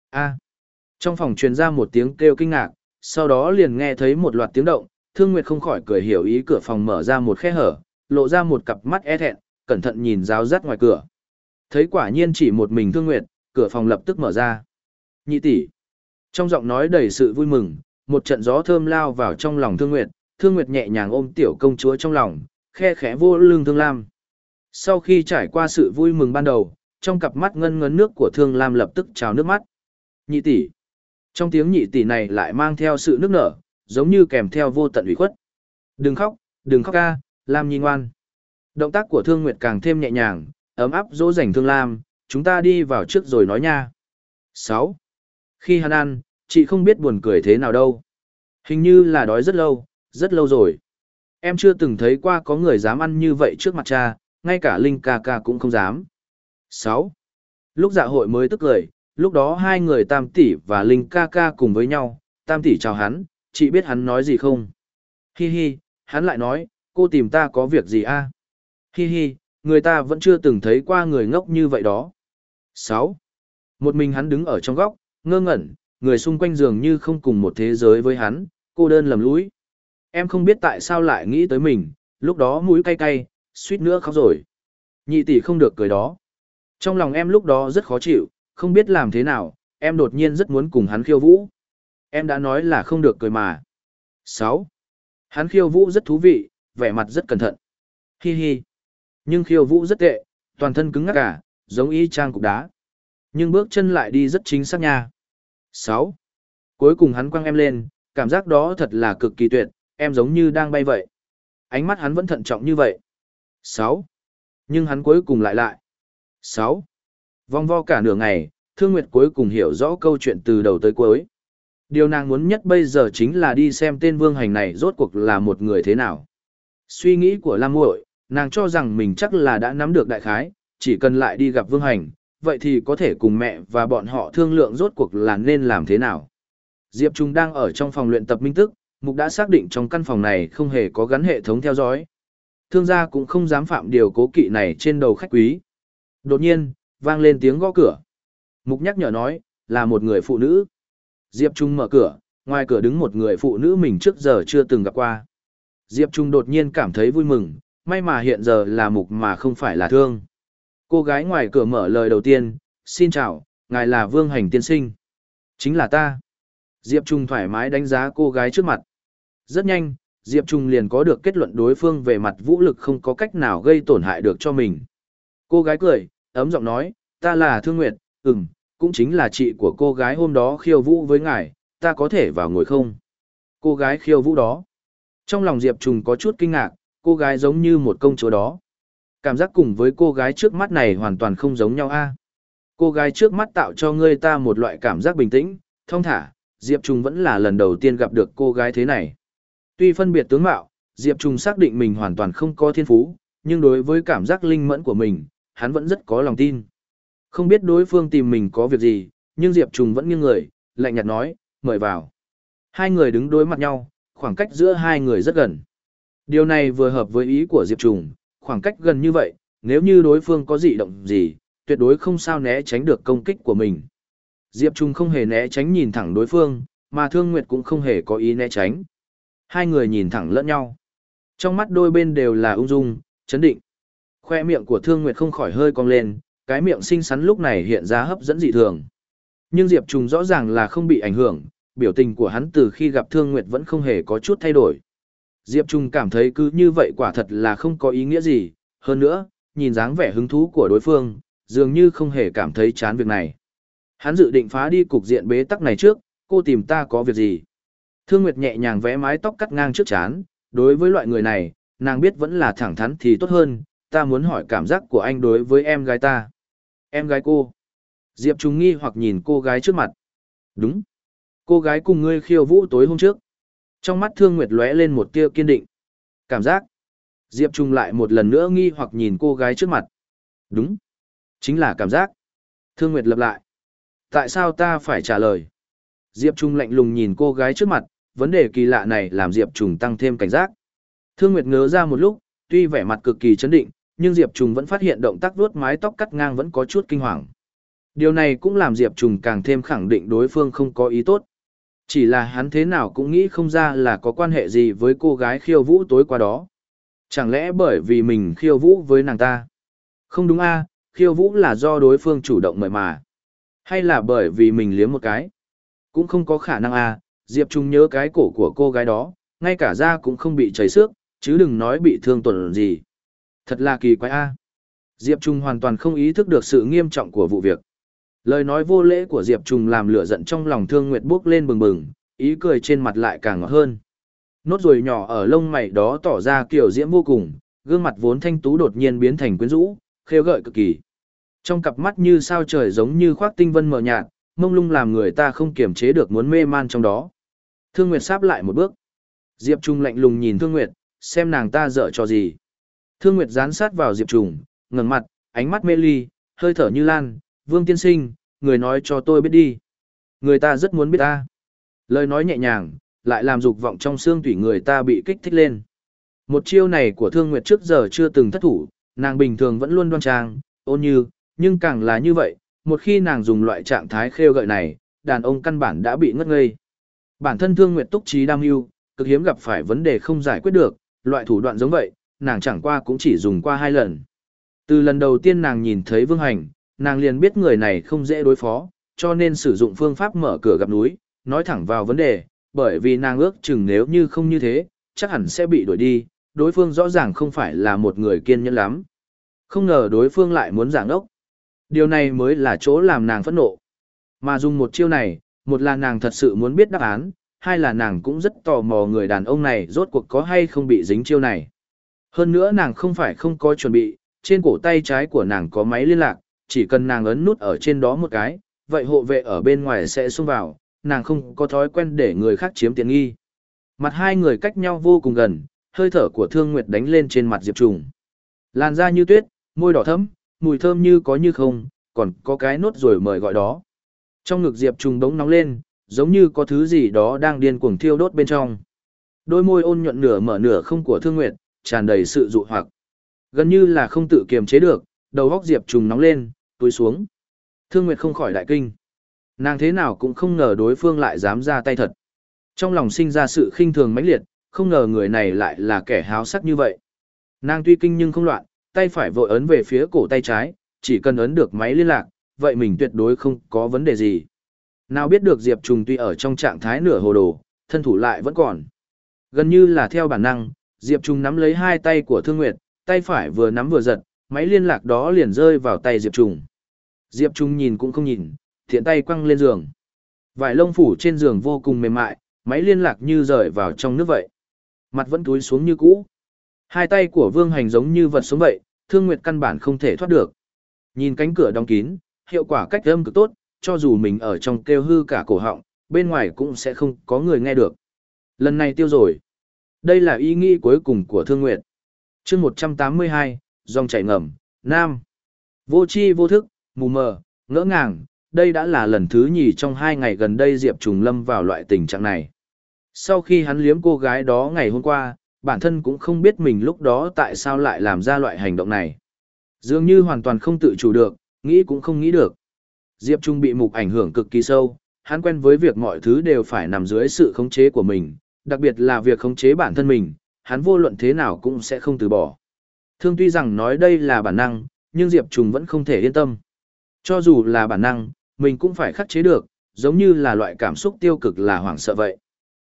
a trong phòng truyền ra một tiếng kêu kinh ngạc, sau đó liền nghe thấy một loạt tiếng động, Thương Nguyệt không khỏi cười hiểu ý cửa phòng mở ra một khe hở, lộ ra một cặp mắt e thẹn, cẩn thận nhìn ráo rắt ngoài cửa. Thấy quả nhiên chỉ một mình Thương Nguyệt, cửa phòng lập tức mở ra. Nhị tỷ. Trong giọng nói đầy sự vui mừng, một trận gió thơm lao vào trong lòng Thương Nguyệt, Thương Nguyệt nhẹ nhàng ôm tiểu công chúa trong lòng, khe khẽ vô lưng Thương Lam. Sau khi trải qua sự vui mừng ban đầu, trong cặp mắt ngân ngấn nước của Thương Lam lập tức trào nước mắt. Nhị tỷ. Trong tiếng nhị tỷ này lại mang theo sự nước nở, giống như kèm theo vô tận ủy khuất. Đừng khóc, đừng khóc ca, Lam nhi ngoan. Động tác của Thương Nguyệt càng thêm nhẹ nhàng, ấm áp dỗ dành Thương Lam, chúng ta đi vào trước rồi nói nha. 6. Khi hắn ăn, chị không biết buồn cười thế nào đâu. Hình như là đói rất lâu, rất lâu rồi. Em chưa từng thấy qua có người dám ăn như vậy trước mặt cha, ngay cả Linh ca ca cũng không dám. 6. Lúc dạ hội mới tức cười, lúc đó hai người Tam tỷ và Linh ca ca cùng với nhau, Tam tỷ chào hắn, chị biết hắn nói gì không? Hi hi, hắn lại nói, cô tìm ta có việc gì a? Hi hi, người ta vẫn chưa từng thấy qua người ngốc như vậy đó. 6. Một mình hắn đứng ở trong góc, ngơ ngẩn, người xung quanh dường như không cùng một thế giới với hắn, cô đơn lầm lũi. Em không biết tại sao lại nghĩ tới mình, lúc đó mũi cay cay, suýt nữa khóc rồi. Nhị tỷ không được cười đó. Trong lòng em lúc đó rất khó chịu, không biết làm thế nào, em đột nhiên rất muốn cùng hắn khiêu vũ. Em đã nói là không được cười mà. 6. Hắn khiêu vũ rất thú vị, vẻ mặt rất cẩn thận. Hi hi. Nhưng khiêu vũ rất tệ, toàn thân cứng ngắc cả, giống y trang cục đá. Nhưng bước chân lại đi rất chính xác nha. 6. Cuối cùng hắn quăng em lên, cảm giác đó thật là cực kỳ tuyệt, em giống như đang bay vậy. Ánh mắt hắn vẫn thận trọng như vậy. 6. Nhưng hắn cuối cùng lại lại. 6. Vòng vo cả nửa ngày, Thương Nguyệt cuối cùng hiểu rõ câu chuyện từ đầu tới cuối. Điều nàng muốn nhất bây giờ chính là đi xem tên vương hành này rốt cuộc là một người thế nào. Suy nghĩ của Lam Muội, nàng cho rằng mình chắc là đã nắm được đại khái, chỉ cần lại đi gặp vương hành, vậy thì có thể cùng mẹ và bọn họ thương lượng rốt cuộc là nên làm thế nào. Diệp Trung đang ở trong phòng luyện tập minh tức, Mục đã xác định trong căn phòng này không hề có gắn hệ thống theo dõi. Thương gia cũng không dám phạm điều cố kỵ này trên đầu khách quý. Đột nhiên, vang lên tiếng gõ cửa. Mục nhắc nhở nói, là một người phụ nữ. Diệp Trung mở cửa, ngoài cửa đứng một người phụ nữ mình trước giờ chưa từng gặp qua. Diệp Trung đột nhiên cảm thấy vui mừng, may mà hiện giờ là mục mà không phải là thương. Cô gái ngoài cửa mở lời đầu tiên, xin chào, ngài là Vương Hành Tiên Sinh. Chính là ta. Diệp Trung thoải mái đánh giá cô gái trước mặt. Rất nhanh, Diệp Trung liền có được kết luận đối phương về mặt vũ lực không có cách nào gây tổn hại được cho mình. Cô gái cười, ấm giọng nói, ta là Thương Nguyệt, ừm, cũng chính là chị của cô gái hôm đó khiêu vũ với ngài, ta có thể vào ngồi không? Cô gái khiêu vũ đó. Trong lòng Diệp Trùng có chút kinh ngạc, cô gái giống như một công chúa đó. Cảm giác cùng với cô gái trước mắt này hoàn toàn không giống nhau a. Cô gái trước mắt tạo cho ngươi ta một loại cảm giác bình tĩnh, thông thả, Diệp Trung vẫn là lần đầu tiên gặp được cô gái thế này. Tuy phân biệt tướng mạo, Diệp Trung xác định mình hoàn toàn không có thiên phú, nhưng đối với cảm giác linh mẫn của mình, hắn vẫn rất có lòng tin. Không biết đối phương tìm mình có việc gì, nhưng Diệp Trung vẫn nghiêng người, lạnh nhạt nói, mời vào. Hai người đứng đối mặt nhau, khoảng cách giữa hai người rất gần. Điều này vừa hợp với ý của Diệp Trung khoảng cách gần như vậy, nếu như đối phương có dị động gì, tuyệt đối không sao né tránh được công kích của mình. Diệp Trung không hề né tránh nhìn thẳng đối phương, mà Thương Nguyệt cũng không hề có ý né tránh. Hai người nhìn thẳng lẫn nhau. Trong mắt đôi bên đều là ung dung, chấn định. Khoe miệng của Thương Nguyệt không khỏi hơi cong lên, cái miệng xinh xắn lúc này hiện ra hấp dẫn dị thường. Nhưng Diệp Trung rõ ràng là không bị ảnh hưởng, biểu tình của hắn từ khi gặp Thương Nguyệt vẫn không hề có chút thay đổi. Diệp Trung cảm thấy cứ như vậy quả thật là không có ý nghĩa gì, hơn nữa, nhìn dáng vẻ hứng thú của đối phương, dường như không hề cảm thấy chán việc này. Hắn dự định phá đi cục diện bế tắc này trước, cô tìm ta có việc gì? Thương Nguyệt nhẹ nhàng vẽ mái tóc cắt ngang trước chán, đối với loại người này, nàng biết vẫn là thẳng thắn thì tốt hơn, ta muốn hỏi cảm giác của anh đối với em gái ta. Em gái cô. Diệp Trung nghi hoặc nhìn cô gái trước mặt. Đúng. Cô gái cùng ngươi khiêu vũ tối hôm trước. Trong mắt Thương Nguyệt lóe lên một tia kiên định. Cảm giác. Diệp Trung lại một lần nữa nghi hoặc nhìn cô gái trước mặt. Đúng. Chính là cảm giác. Thương Nguyệt lặp lại. Tại sao ta phải trả lời? Diệp Trung lạnh lùng nhìn cô gái trước mặt, vấn đề kỳ lạ này làm Diệp Trung tăng thêm cảnh giác. Thương Nguyệt ngớ ra một lúc, tuy vẻ mặt cực kỳ chấn định, nhưng Diệp Trung vẫn phát hiện động tác vuốt mái tóc cắt ngang vẫn có chút kinh hoàng. Điều này cũng làm Diệp Trung càng thêm khẳng định đối phương không có ý tốt. Chỉ là hắn thế nào cũng nghĩ không ra là có quan hệ gì với cô gái khiêu vũ tối qua đó. Chẳng lẽ bởi vì mình khiêu vũ với nàng ta? Không đúng a, khiêu vũ là do đối phương chủ động mời mà. Hay là bởi vì mình liếm một cái? Cũng không có khả năng a, Diệp Trung nhớ cái cổ của cô gái đó, ngay cả da cũng không bị chảy xước, chứ đừng nói bị thương tuần gì. Thật là kỳ quái a. Diệp Trung hoàn toàn không ý thức được sự nghiêm trọng của vụ việc. Lời nói vô lễ của Diệp Trung làm lửa giận trong lòng Thương Nguyệt bốc lên bừng bừng, ý cười trên mặt lại càng ngọt hơn. Nốt ruồi nhỏ ở lông mày đó tỏ ra kiểu diễm vô cùng, gương mặt vốn thanh tú đột nhiên biến thành quyến rũ, khêu gợi cực kỳ. Trong cặp mắt như sao trời giống như khoác tinh vân mờ nhạt, mông lung làm người ta không kiềm chế được muốn mê man trong đó. Thương Nguyệt sáp lại một bước. Diệp Trung lạnh lùng nhìn Thương Nguyệt, xem nàng ta dở cho gì. Thương Nguyệt dán sát vào Diệp Trung, ngẩng mặt, ánh mắt mê ly, hơi thở như lan, vương tiên sinh, người nói cho tôi biết đi. Người ta rất muốn biết ta. Lời nói nhẹ nhàng, lại làm dục vọng trong xương tủy người ta bị kích thích lên. Một chiêu này của Thương Nguyệt trước giờ chưa từng thất thủ, nàng bình thường vẫn luôn đoan trang, ôn như, nhưng càng là như vậy, một khi nàng dùng loại trạng thái khêu gợi này, đàn ông căn bản đã bị ngất ngây. Bản thân Thương Nguyệt túc trí đam mưu, cực hiếm gặp phải vấn đề không giải quyết được, loại thủ đoạn giống vậy, nàng chẳng qua cũng chỉ dùng qua hai lần. Từ lần đầu tiên nàng nhìn thấy Vương Hành, nàng liền biết người này không dễ đối phó, cho nên sử dụng phương pháp mở cửa gặp núi, nói thẳng vào vấn đề, bởi vì nàng ước chừng nếu như không như thế, chắc hẳn sẽ bị đuổi đi, đối phương rõ ràng không phải là một người kiên nhẫn lắm. Không ngờ đối phương lại muốn giảng ốc. Điều này mới là chỗ làm nàng phẫn nộ. Mà dùng một chiêu này, một là nàng thật sự muốn biết đáp án, hai là nàng cũng rất tò mò người đàn ông này rốt cuộc có hay không bị dính chiêu này. Hơn nữa nàng không phải không có chuẩn bị, trên cổ tay trái của nàng có máy liên lạc, chỉ cần nàng ấn nút ở trên đó một cái, vậy hộ vệ ở bên ngoài sẽ xông vào, nàng không có thói quen để người khác chiếm tiện nghi. Mặt hai người cách nhau vô cùng gần, hơi thở của Thương Nguyệt đánh lên trên mặt Diệp Trùng. Làn da như tuyết, môi đỏ thẫm, mùi thơm như có như không, còn có cái nốt rồi mời gọi đó. Trong ngực Diệp Trùng đống nóng lên, giống như có thứ gì đó đang điên cuồng thiêu đốt bên trong. Đôi môi ôn nhuận nửa mở nửa không của Thương Nguyệt, tràn đầy sự dụ hoặc. Gần như là không tự kiềm chế được, đầu góc Diệp Trùng nóng lên, túi xuống. Thương Nguyệt không khỏi đại kinh. Nàng thế nào cũng không ngờ đối phương lại dám ra tay thật. Trong lòng sinh ra sự khinh thường mãnh liệt, không ngờ người này lại là kẻ háo sắc như vậy. Nàng tuy kinh nhưng không loạn, tay phải vội ấn về phía cổ tay trái, chỉ cần ấn được máy liên lạc, vậy mình tuyệt đối không có vấn đề gì. Nào biết được Diệp Trùng tuy ở trong trạng thái nửa hồ đồ, thân thủ lại vẫn còn. Gần như là theo bản năng, Diệp Trùng nắm lấy hai tay của Thương Nguyệt, tay phải vừa nắm vừa giật, máy liên lạc đó liền rơi vào tay Diệp Trùng. Diệp Trung nhìn cũng không nhìn, thiện tay quăng lên giường. Vải lông phủ trên giường vô cùng mềm mại, máy liên lạc như rời vào trong nước vậy. Mặt vẫn túi xuống như cũ. Hai tay của Vương Hành giống như vật sống vậy, Thương Nguyệt căn bản không thể thoát được. Nhìn cánh cửa đóng kín, hiệu quả cách âm cực tốt, cho dù mình ở trong kêu hư cả cổ họng, bên ngoài cũng sẽ không có người nghe được. Lần này tiêu rồi. Đây là ý nghĩ cuối cùng của Thương Nguyệt. chương 182, dòng chảy ngầm, Nam. Vô chi vô thức, mù mờ, ngỡ ngàng, đây đã là lần thứ nhì trong hai ngày gần đây Diệp Trùng lâm vào loại tình trạng này. Sau khi hắn liếm cô gái đó ngày hôm qua, bản thân cũng không biết mình lúc đó tại sao lại làm ra loại hành động này. Dường như hoàn toàn không tự chủ được, nghĩ cũng không nghĩ được. Diệp Trung bị mục ảnh hưởng cực kỳ sâu, hắn quen với việc mọi thứ đều phải nằm dưới sự khống chế của mình, đặc biệt là việc khống chế bản thân mình, hắn vô luận thế nào cũng sẽ không từ bỏ. Thương tuy rằng nói đây là bản năng, nhưng Diệp Trung vẫn không thể yên tâm. Cho dù là bản năng, mình cũng phải khắc chế được, giống như là loại cảm xúc tiêu cực là hoảng sợ vậy.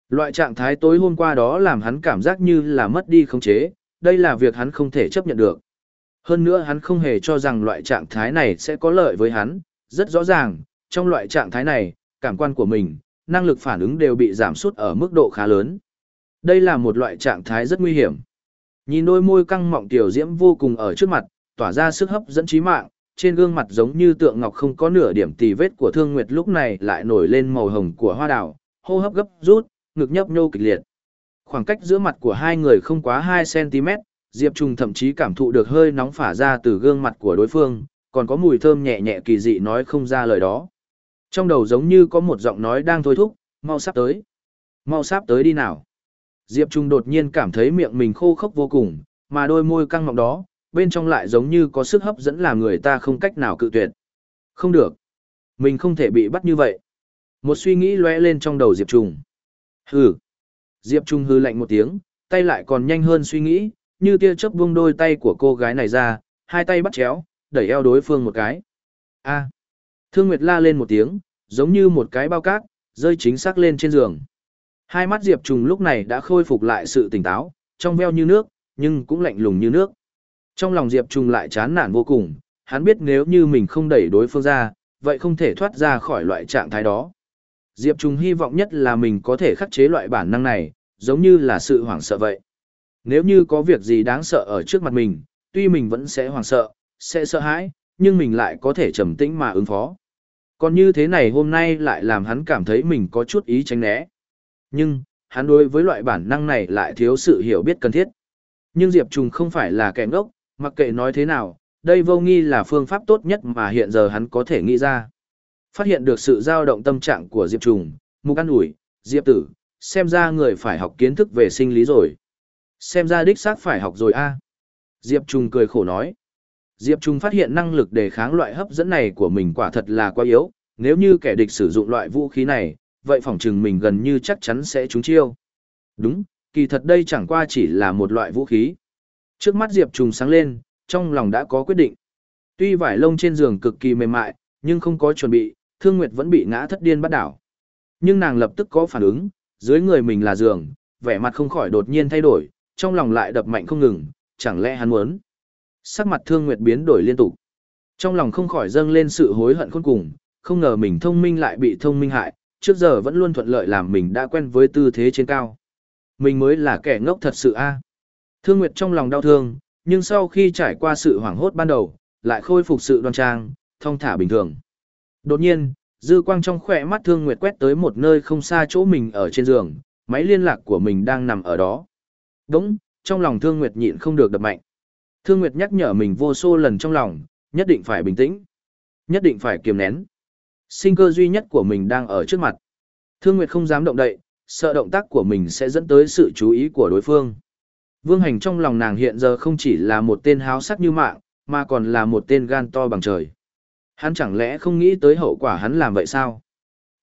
Loại trạng thái tối hôm qua đó làm hắn cảm giác như là mất đi khống chế, đây là việc hắn không thể chấp nhận được. Hơn nữa hắn không hề cho rằng loại trạng thái này sẽ có lợi với hắn, rất rõ ràng, trong loại trạng thái này, cảm quan của mình, năng lực phản ứng đều bị giảm sút ở mức độ khá lớn. Đây là một loại trạng thái rất nguy hiểm. Nhìn đôi môi căng mọng tiểu diễm vô cùng ở trước mặt, tỏa ra sức hấp dẫn trí mạng, trên gương mặt giống như tượng ngọc không có nửa điểm tì vết của thương nguyệt lúc này lại nổi lên màu hồng của hoa đào, hô hấp gấp rút, ngực nhấp nhô kịch liệt. Khoảng cách giữa mặt của hai người không quá 2cm, Diệp Trung thậm chí cảm thụ được hơi nóng phả ra từ gương mặt của đối phương, còn có mùi thơm nhẹ nhẹ kỳ dị nói không ra lời đó. Trong đầu giống như có một giọng nói đang thôi thúc, mau sắp tới. Mau sắp tới đi nào. Diệp Trung đột nhiên cảm thấy miệng mình khô khốc vô cùng, mà đôi môi căng mọng đó, bên trong lại giống như có sức hấp dẫn làm người ta không cách nào cự tuyệt. Không được. Mình không thể bị bắt như vậy. Một suy nghĩ lóe lên trong đầu Diệp Trung. Hừ. Diệp Trung hư lạnh một tiếng, tay lại còn nhanh hơn suy nghĩ, như tia chớp buông đôi tay của cô gái này ra, hai tay bắt chéo, đẩy eo đối phương một cái. A. Thương Nguyệt la lên một tiếng, giống như một cái bao cát, rơi chính xác lên trên giường. Hai mắt Diệp Trùng lúc này đã khôi phục lại sự tỉnh táo, trong veo như nước, nhưng cũng lạnh lùng như nước. Trong lòng Diệp Trùng lại chán nản vô cùng, hắn biết nếu như mình không đẩy đối phương ra, vậy không thể thoát ra khỏi loại trạng thái đó. Diệp Trùng hy vọng nhất là mình có thể khắc chế loại bản năng này, giống như là sự hoảng sợ vậy. Nếu như có việc gì đáng sợ ở trước mặt mình, tuy mình vẫn sẽ hoảng sợ, sẽ sợ hãi, nhưng mình lại có thể trầm tĩnh mà ứng phó. Còn như thế này hôm nay lại làm hắn cảm thấy mình có chút ý tránh né. Nhưng, hắn đối với loại bản năng này lại thiếu sự hiểu biết cần thiết. Nhưng Diệp Trùng không phải là kẻ ngốc, mặc kệ nói thế nào, đây vô nghi là phương pháp tốt nhất mà hiện giờ hắn có thể nghĩ ra. Phát hiện được sự dao động tâm trạng của Diệp Trùng, mục ăn ủi, Diệp Tử, xem ra người phải học kiến thức về sinh lý rồi. Xem ra đích xác phải học rồi a. Diệp Trùng cười khổ nói. Diệp Trùng phát hiện năng lực đề kháng loại hấp dẫn này của mình quả thật là quá yếu, nếu như kẻ địch sử dụng loại vũ khí này, vậy phỏng chừng mình gần như chắc chắn sẽ trúng chiêu. Đúng, kỳ thật đây chẳng qua chỉ là một loại vũ khí. Trước mắt Diệp Trùng sáng lên, trong lòng đã có quyết định. Tuy vải lông trên giường cực kỳ mềm mại, nhưng không có chuẩn bị, Thương Nguyệt vẫn bị ngã thất điên bắt đảo. Nhưng nàng lập tức có phản ứng, dưới người mình là giường, vẻ mặt không khỏi đột nhiên thay đổi, trong lòng lại đập mạnh không ngừng, chẳng lẽ hắn muốn. Sắc mặt Thương Nguyệt biến đổi liên tục. Trong lòng không khỏi dâng lên sự hối hận khôn cùng, không ngờ mình thông minh lại bị thông minh hại, trước giờ vẫn luôn thuận lợi làm mình đã quen với tư thế trên cao. Mình mới là kẻ ngốc thật sự a. Thương Nguyệt trong lòng đau thương, nhưng sau khi trải qua sự hoảng hốt ban đầu, lại khôi phục sự đoan trang, thông thả bình thường. Đột nhiên, dư quang trong khỏe mắt Thương Nguyệt quét tới một nơi không xa chỗ mình ở trên giường, máy liên lạc của mình đang nằm ở đó. Đúng, trong lòng Thương Nguyệt nhịn không được đập mạnh. Thương Nguyệt nhắc nhở mình vô số lần trong lòng, nhất định phải bình tĩnh, nhất định phải kiềm nén. Sinh cơ duy nhất của mình đang ở trước mặt. Thương Nguyệt không dám động đậy, sợ động tác của mình sẽ dẫn tới sự chú ý của đối phương. Vương Hành trong lòng nàng hiện giờ không chỉ là một tên háo sắc như mạng, mà còn là một tên gan to bằng trời. Hắn chẳng lẽ không nghĩ tới hậu quả hắn làm vậy sao?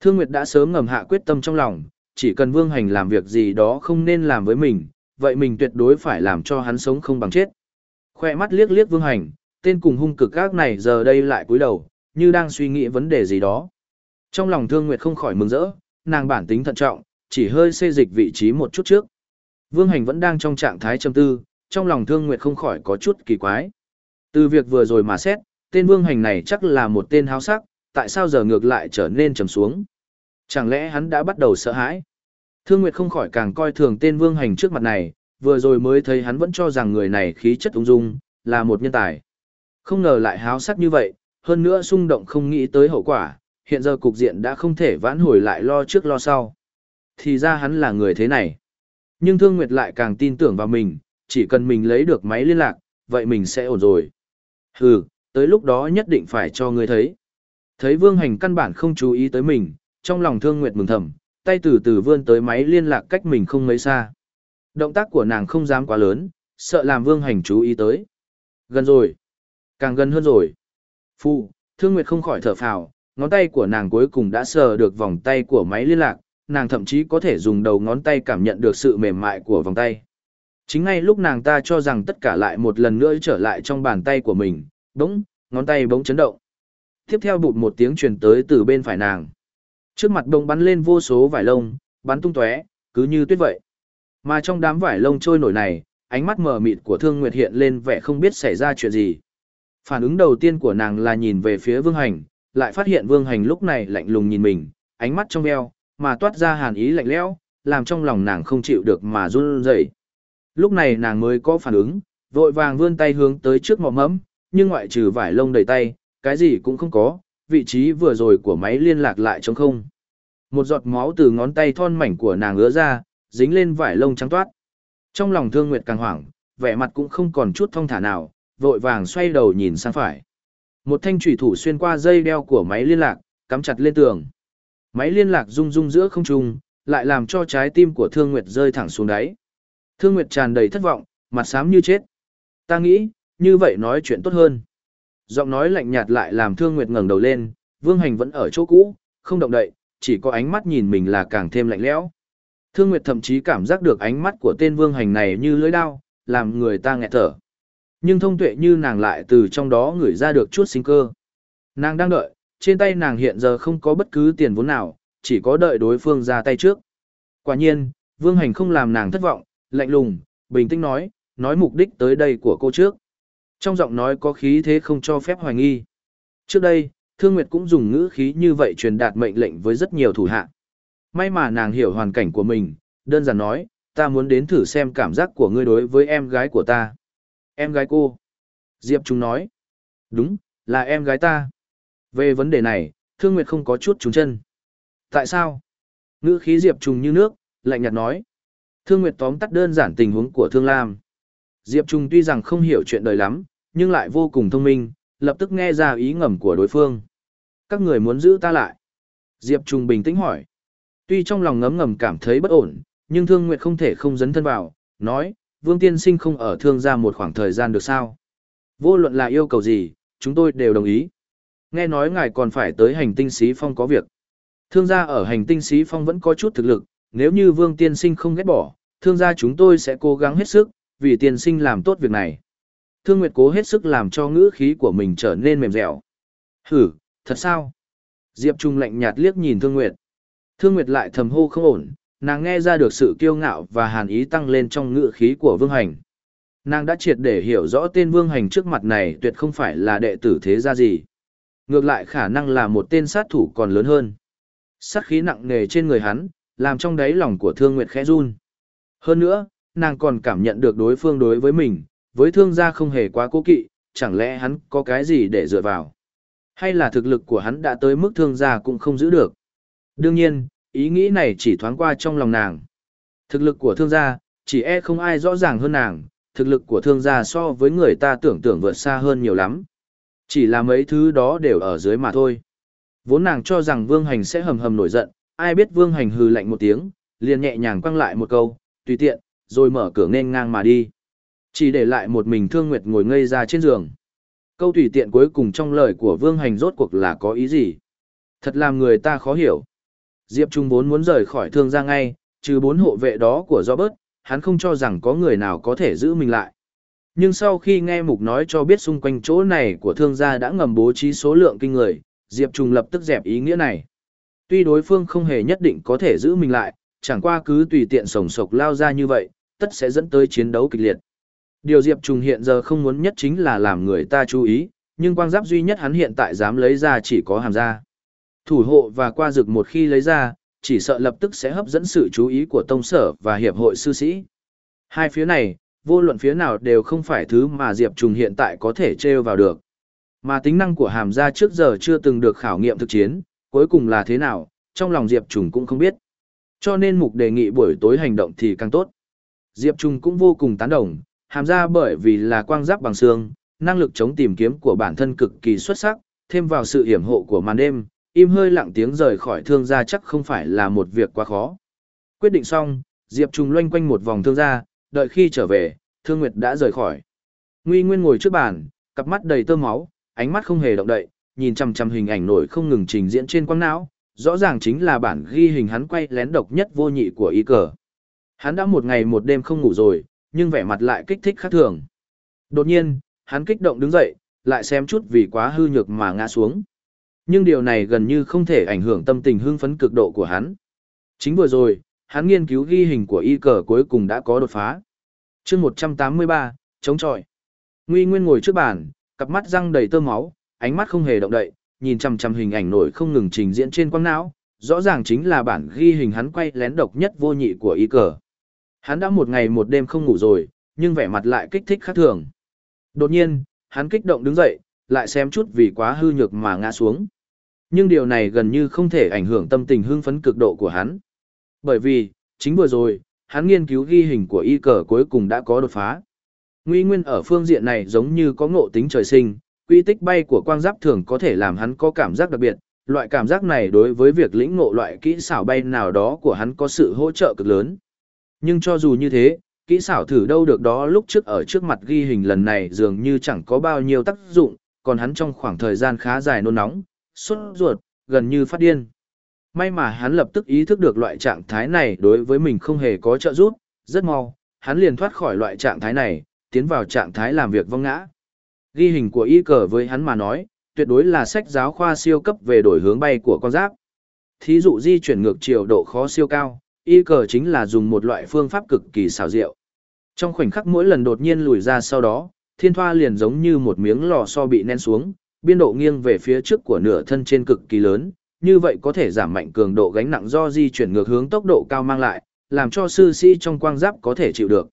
Thương Nguyệt đã sớm ngầm hạ quyết tâm trong lòng, chỉ cần Vương Hành làm việc gì đó không nên làm với mình, vậy mình tuyệt đối phải làm cho hắn sống không bằng chết. Khoe mắt liếc liếc Vương Hành, tên cùng hung cực các này giờ đây lại cúi đầu, như đang suy nghĩ vấn đề gì đó. Trong lòng Thương Nguyệt không khỏi mừng rỡ, nàng bản tính thận trọng, chỉ hơi xê dịch vị trí một chút trước. Vương Hành vẫn đang trong trạng thái trầm tư, trong lòng Thương Nguyệt không khỏi có chút kỳ quái. Từ việc vừa rồi mà xét, tên Vương Hành này chắc là một tên háo sắc, tại sao giờ ngược lại trở nên trầm xuống? Chẳng lẽ hắn đã bắt đầu sợ hãi? Thương Nguyệt không khỏi càng coi thường tên Vương Hành trước mặt này, vừa rồi mới thấy hắn vẫn cho rằng người này khí chất ung dung, là một nhân tài. Không ngờ lại háo sắc như vậy, hơn nữa xung động không nghĩ tới hậu quả, hiện giờ cục diện đã không thể vãn hồi lại lo trước lo sau. Thì ra hắn là người thế này. Nhưng Thương Nguyệt lại càng tin tưởng vào mình, chỉ cần mình lấy được máy liên lạc, vậy mình sẽ ổn rồi. Hừ, tới lúc đó nhất định phải cho ngươi thấy. Thấy Vương Hành căn bản không chú ý tới mình, trong lòng Thương Nguyệt mừng thầm, tay từ từ vươn tới máy liên lạc cách mình không mấy xa. Động tác của nàng không dám quá lớn, sợ làm Vương Hành chú ý tới. Gần rồi. Càng gần hơn rồi. Phu, Thương Nguyệt không khỏi thở phào, ngón tay của nàng cuối cùng đã sờ được vòng tay của máy liên lạc, nàng thậm chí có thể dùng đầu ngón tay cảm nhận được sự mềm mại của vòng tay. Chính ngay lúc nàng ta cho rằng tất cả lại một lần nữa trở lại trong bàn tay của mình, bỗng, ngón tay bỗng chấn động. Tiếp theo bụt một tiếng truyền tới từ bên phải nàng. Trước mặt bỗng bắn lên vô số vải lông, bắn tung tóe, cứ như tuyết vậy. Mà trong đám vải lông trôi nổi này, ánh mắt mờ mịt của Thương Nguyệt hiện lên vẻ không biết xảy ra chuyện gì. Phản ứng đầu tiên của nàng là nhìn về phía Vương Hành, lại phát hiện Vương Hành lúc này lạnh lùng nhìn mình, ánh mắt trong veo, mà toát ra hàn ý lạnh lẽo, làm trong lòng nàng không chịu được mà run rẩy. Lúc này nàng mới có phản ứng, vội vàng vươn tay hướng tới trước mỏm mẫm, nhưng ngoại trừ vải lông đầy tay, cái gì cũng không có, vị trí vừa rồi của máy liên lạc lại trống không. Một giọt máu từ ngón tay thon mảnh của nàng ứa ra, dính lên vải lông trắng toát. Trong lòng thương nguyệt càng hoảng, vẻ mặt cũng không còn chút thông thả nào, vội vàng xoay đầu nhìn sang phải. Một thanh thủy thủ xuyên qua dây đeo của máy liên lạc, cắm chặt lên tường. Máy liên lạc rung rung giữa không trung, lại làm cho trái tim của Thương Nguyệt rơi thẳng xuống đáy. Thương Nguyệt tràn đầy thất vọng, mặt xám như chết. Ta nghĩ, như vậy nói chuyện tốt hơn. Giọng nói lạnh nhạt lại làm Thương Nguyệt ngẩng đầu lên, Vương Hành vẫn ở chỗ cũ, không động đậy, chỉ có ánh mắt nhìn mình là càng thêm lạnh lẽo. Thương Nguyệt thậm chí cảm giác được ánh mắt của tên vương hành này như lưỡi đao, làm người ta nghẹt thở. Nhưng thông tuệ như nàng lại từ trong đó ngửi ra được chút sinh cơ. Nàng đang đợi, trên tay nàng hiện giờ không có bất cứ tiền vốn nào, chỉ có đợi đối phương ra tay trước. Quả nhiên, vương hành không làm nàng thất vọng, lạnh lùng, bình tĩnh nói, nói mục đích tới đây của cô trước. Trong giọng nói có khí thế không cho phép hoài nghi. Trước đây, Thương Nguyệt cũng dùng ngữ khí như vậy truyền đạt mệnh lệnh với rất nhiều thủ hạ. May mà nàng hiểu hoàn cảnh của mình, đơn giản nói, ta muốn đến thử xem cảm giác của ngươi đối với em gái của ta. Em gái cô. Diệp Trung nói. Đúng, là em gái ta. Về vấn đề này, Thương Nguyệt không có chút trúng chân. Tại sao? Ngữ khí Diệp Trung như nước, lạnh nhạt nói. Thương Nguyệt tóm tắt đơn giản tình huống của Thương Lam. Diệp Trung tuy rằng không hiểu chuyện đời lắm, nhưng lại vô cùng thông minh, lập tức nghe ra ý ngầm của đối phương. Các người muốn giữ ta lại. Diệp Trung bình tĩnh hỏi. Tuy trong lòng ngấm ngầm cảm thấy bất ổn, nhưng Thương Nguyệt không thể không dấn thân vào, nói, Vương Tiên Sinh không ở thương gia một khoảng thời gian được sao. Vô luận là yêu cầu gì, chúng tôi đều đồng ý. Nghe nói ngài còn phải tới hành tinh xí phong có việc. Thương gia ở hành tinh xí phong vẫn có chút thực lực, nếu như Vương Tiên Sinh không ghét bỏ, thương gia chúng tôi sẽ cố gắng hết sức, vì tiên sinh làm tốt việc này. Thương Nguyệt cố hết sức làm cho ngữ khí của mình trở nên mềm dẻo. Hử, thật sao? Diệp Trung lạnh nhạt liếc nhìn Thương Nguyệt. Thương Nguyệt lại thầm hô không ổn, nàng nghe ra được sự kiêu ngạo và hàn ý tăng lên trong ngựa khí của Vương Hành. Nàng đã triệt để hiểu rõ tên Vương Hành trước mặt này tuyệt không phải là đệ tử thế gia gì. Ngược lại khả năng là một tên sát thủ còn lớn hơn. Sát khí nặng nề trên người hắn, làm trong đáy lòng của Thương Nguyệt khẽ run. Hơn nữa, nàng còn cảm nhận được đối phương đối với mình, với thương gia không hề quá cố kỵ, chẳng lẽ hắn có cái gì để dựa vào. Hay là thực lực của hắn đã tới mức thương gia cũng không giữ được. Đương nhiên, ý nghĩ này chỉ thoáng qua trong lòng nàng. Thực lực của thương gia, chỉ e không ai rõ ràng hơn nàng, thực lực của thương gia so với người ta tưởng tượng vượt xa hơn nhiều lắm. Chỉ là mấy thứ đó đều ở dưới mà thôi. Vốn nàng cho rằng Vương Hành sẽ hầm hầm nổi giận, ai biết Vương Hành hừ lạnh một tiếng, liền nhẹ nhàng quăng lại một câu, tùy tiện, rồi mở cửa nên ngang mà đi. Chỉ để lại một mình Thương Nguyệt ngồi ngây ra trên giường. Câu tùy tiện cuối cùng trong lời của Vương Hành rốt cuộc là có ý gì? Thật làm người ta khó hiểu. Diệp Trung vốn muốn rời khỏi thương gia ngay, trừ bốn hộ vệ đó của Robert, hắn không cho rằng có người nào có thể giữ mình lại. Nhưng sau khi nghe Mục nói cho biết xung quanh chỗ này của thương gia đã ngầm bố trí số lượng kinh người, Diệp Trung lập tức dẹp ý nghĩa này. Tuy đối phương không hề nhất định có thể giữ mình lại, chẳng qua cứ tùy tiện sổng sộc lao ra như vậy, tất sẽ dẫn tới chiến đấu kịch liệt. Điều Diệp Trung hiện giờ không muốn nhất chính là làm người ta chú ý, nhưng quang giáp duy nhất hắn hiện tại dám lấy ra chỉ có hàm ra. Thủ hộ và qua dược một khi lấy ra, chỉ sợ lập tức sẽ hấp dẫn sự chú ý của tông sở và hiệp hội sư sĩ. Hai phía này, vô luận phía nào đều không phải thứ mà Diệp Trùng hiện tại có thể trêu vào được. Mà tính năng của hàm gia trước giờ chưa từng được khảo nghiệm thực chiến, cuối cùng là thế nào, trong lòng Diệp Trùng cũng không biết. Cho nên mục đề nghị buổi tối hành động thì càng tốt. Diệp Trùng cũng vô cùng tán đồng, hàm gia bởi vì là quang giáp bằng xương, năng lực chống tìm kiếm của bản thân cực kỳ xuất sắc, thêm vào sự hiểm hộ của màn đêm, im hơi lặng tiếng rời khỏi thương gia chắc không phải là một việc quá khó. Quyết định xong, Diệp Trung loanh quanh một vòng thương gia, đợi khi trở về, Thương Nguyệt đã rời khỏi. Nguy Nguyên ngồi trước bàn, cặp mắt đầy tơ máu, ánh mắt không hề động đậy, nhìn chằm chằm hình ảnh nổi không ngừng trình diễn trên quang não, rõ ràng chính là bản ghi hình hắn quay lén độc nhất vô nhị của y cờ. Hắn đã một ngày một đêm không ngủ rồi, nhưng vẻ mặt lại kích thích khác thường. Đột nhiên, hắn kích động đứng dậy, lại xem chút vì quá hư nhược mà ngã xuống. Nhưng điều này gần như không thể ảnh hưởng tâm tình hưng phấn cực độ của hắn. Chính vừa rồi, hắn nghiên cứu ghi hình của y cờ cuối cùng đã có đột phá. chương 183, chống chọi. Nguy Nguyên ngồi trước bàn, cặp mắt răng đầy tơ máu, ánh mắt không hề động đậy, nhìn chằm chằm hình ảnh nổi không ngừng trình diễn trên quang não, rõ ràng chính là bản ghi hình hắn quay lén độc nhất vô nhị của y cờ. Hắn đã một ngày một đêm không ngủ rồi, nhưng vẻ mặt lại kích thích khác thường. Đột nhiên, hắn kích động đứng dậy, lại xem chút vì quá hư nhược mà ngã xuống. Nhưng điều này gần như không thể ảnh hưởng tâm tình hưng phấn cực độ của hắn. Bởi vì, chính vừa rồi, hắn nghiên cứu ghi hình của y cờ cuối cùng đã có đột phá. Nguy nguyên ở phương diện này giống như có ngộ tính trời sinh, quy tích bay của quang giáp thường có thể làm hắn có cảm giác đặc biệt. Loại cảm giác này đối với việc lĩnh ngộ loại kỹ xảo bay nào đó của hắn có sự hỗ trợ cực lớn. Nhưng cho dù như thế, kỹ xảo thử đâu được đó lúc trước ở trước mặt ghi hình lần này dường như chẳng có bao nhiêu tác dụng, còn hắn trong khoảng thời gian khá dài nôn nóng, sốt ruột, gần như phát điên. May mà hắn lập tức ý thức được loại trạng thái này đối với mình không hề có trợ giúp, rất mau, hắn liền thoát khỏi loại trạng thái này, tiến vào trạng thái làm việc vong ngã. Ghi hình của y cờ với hắn mà nói, tuyệt đối là sách giáo khoa siêu cấp về đổi hướng bay của con giáp. Thí dụ di chuyển ngược chiều độ khó siêu cao, y cờ chính là dùng một loại phương pháp cực kỳ xảo diệu. Trong khoảnh khắc mỗi lần đột nhiên lùi ra sau đó, thiên thoa liền giống như một miếng lò xo bị nén xuống, biên độ nghiêng về phía trước của nửa thân trên cực kỳ lớn, như vậy có thể giảm mạnh cường độ gánh nặng do di chuyển ngược hướng tốc độ cao mang lại, làm cho sư sĩ trong quang giáp có thể chịu được.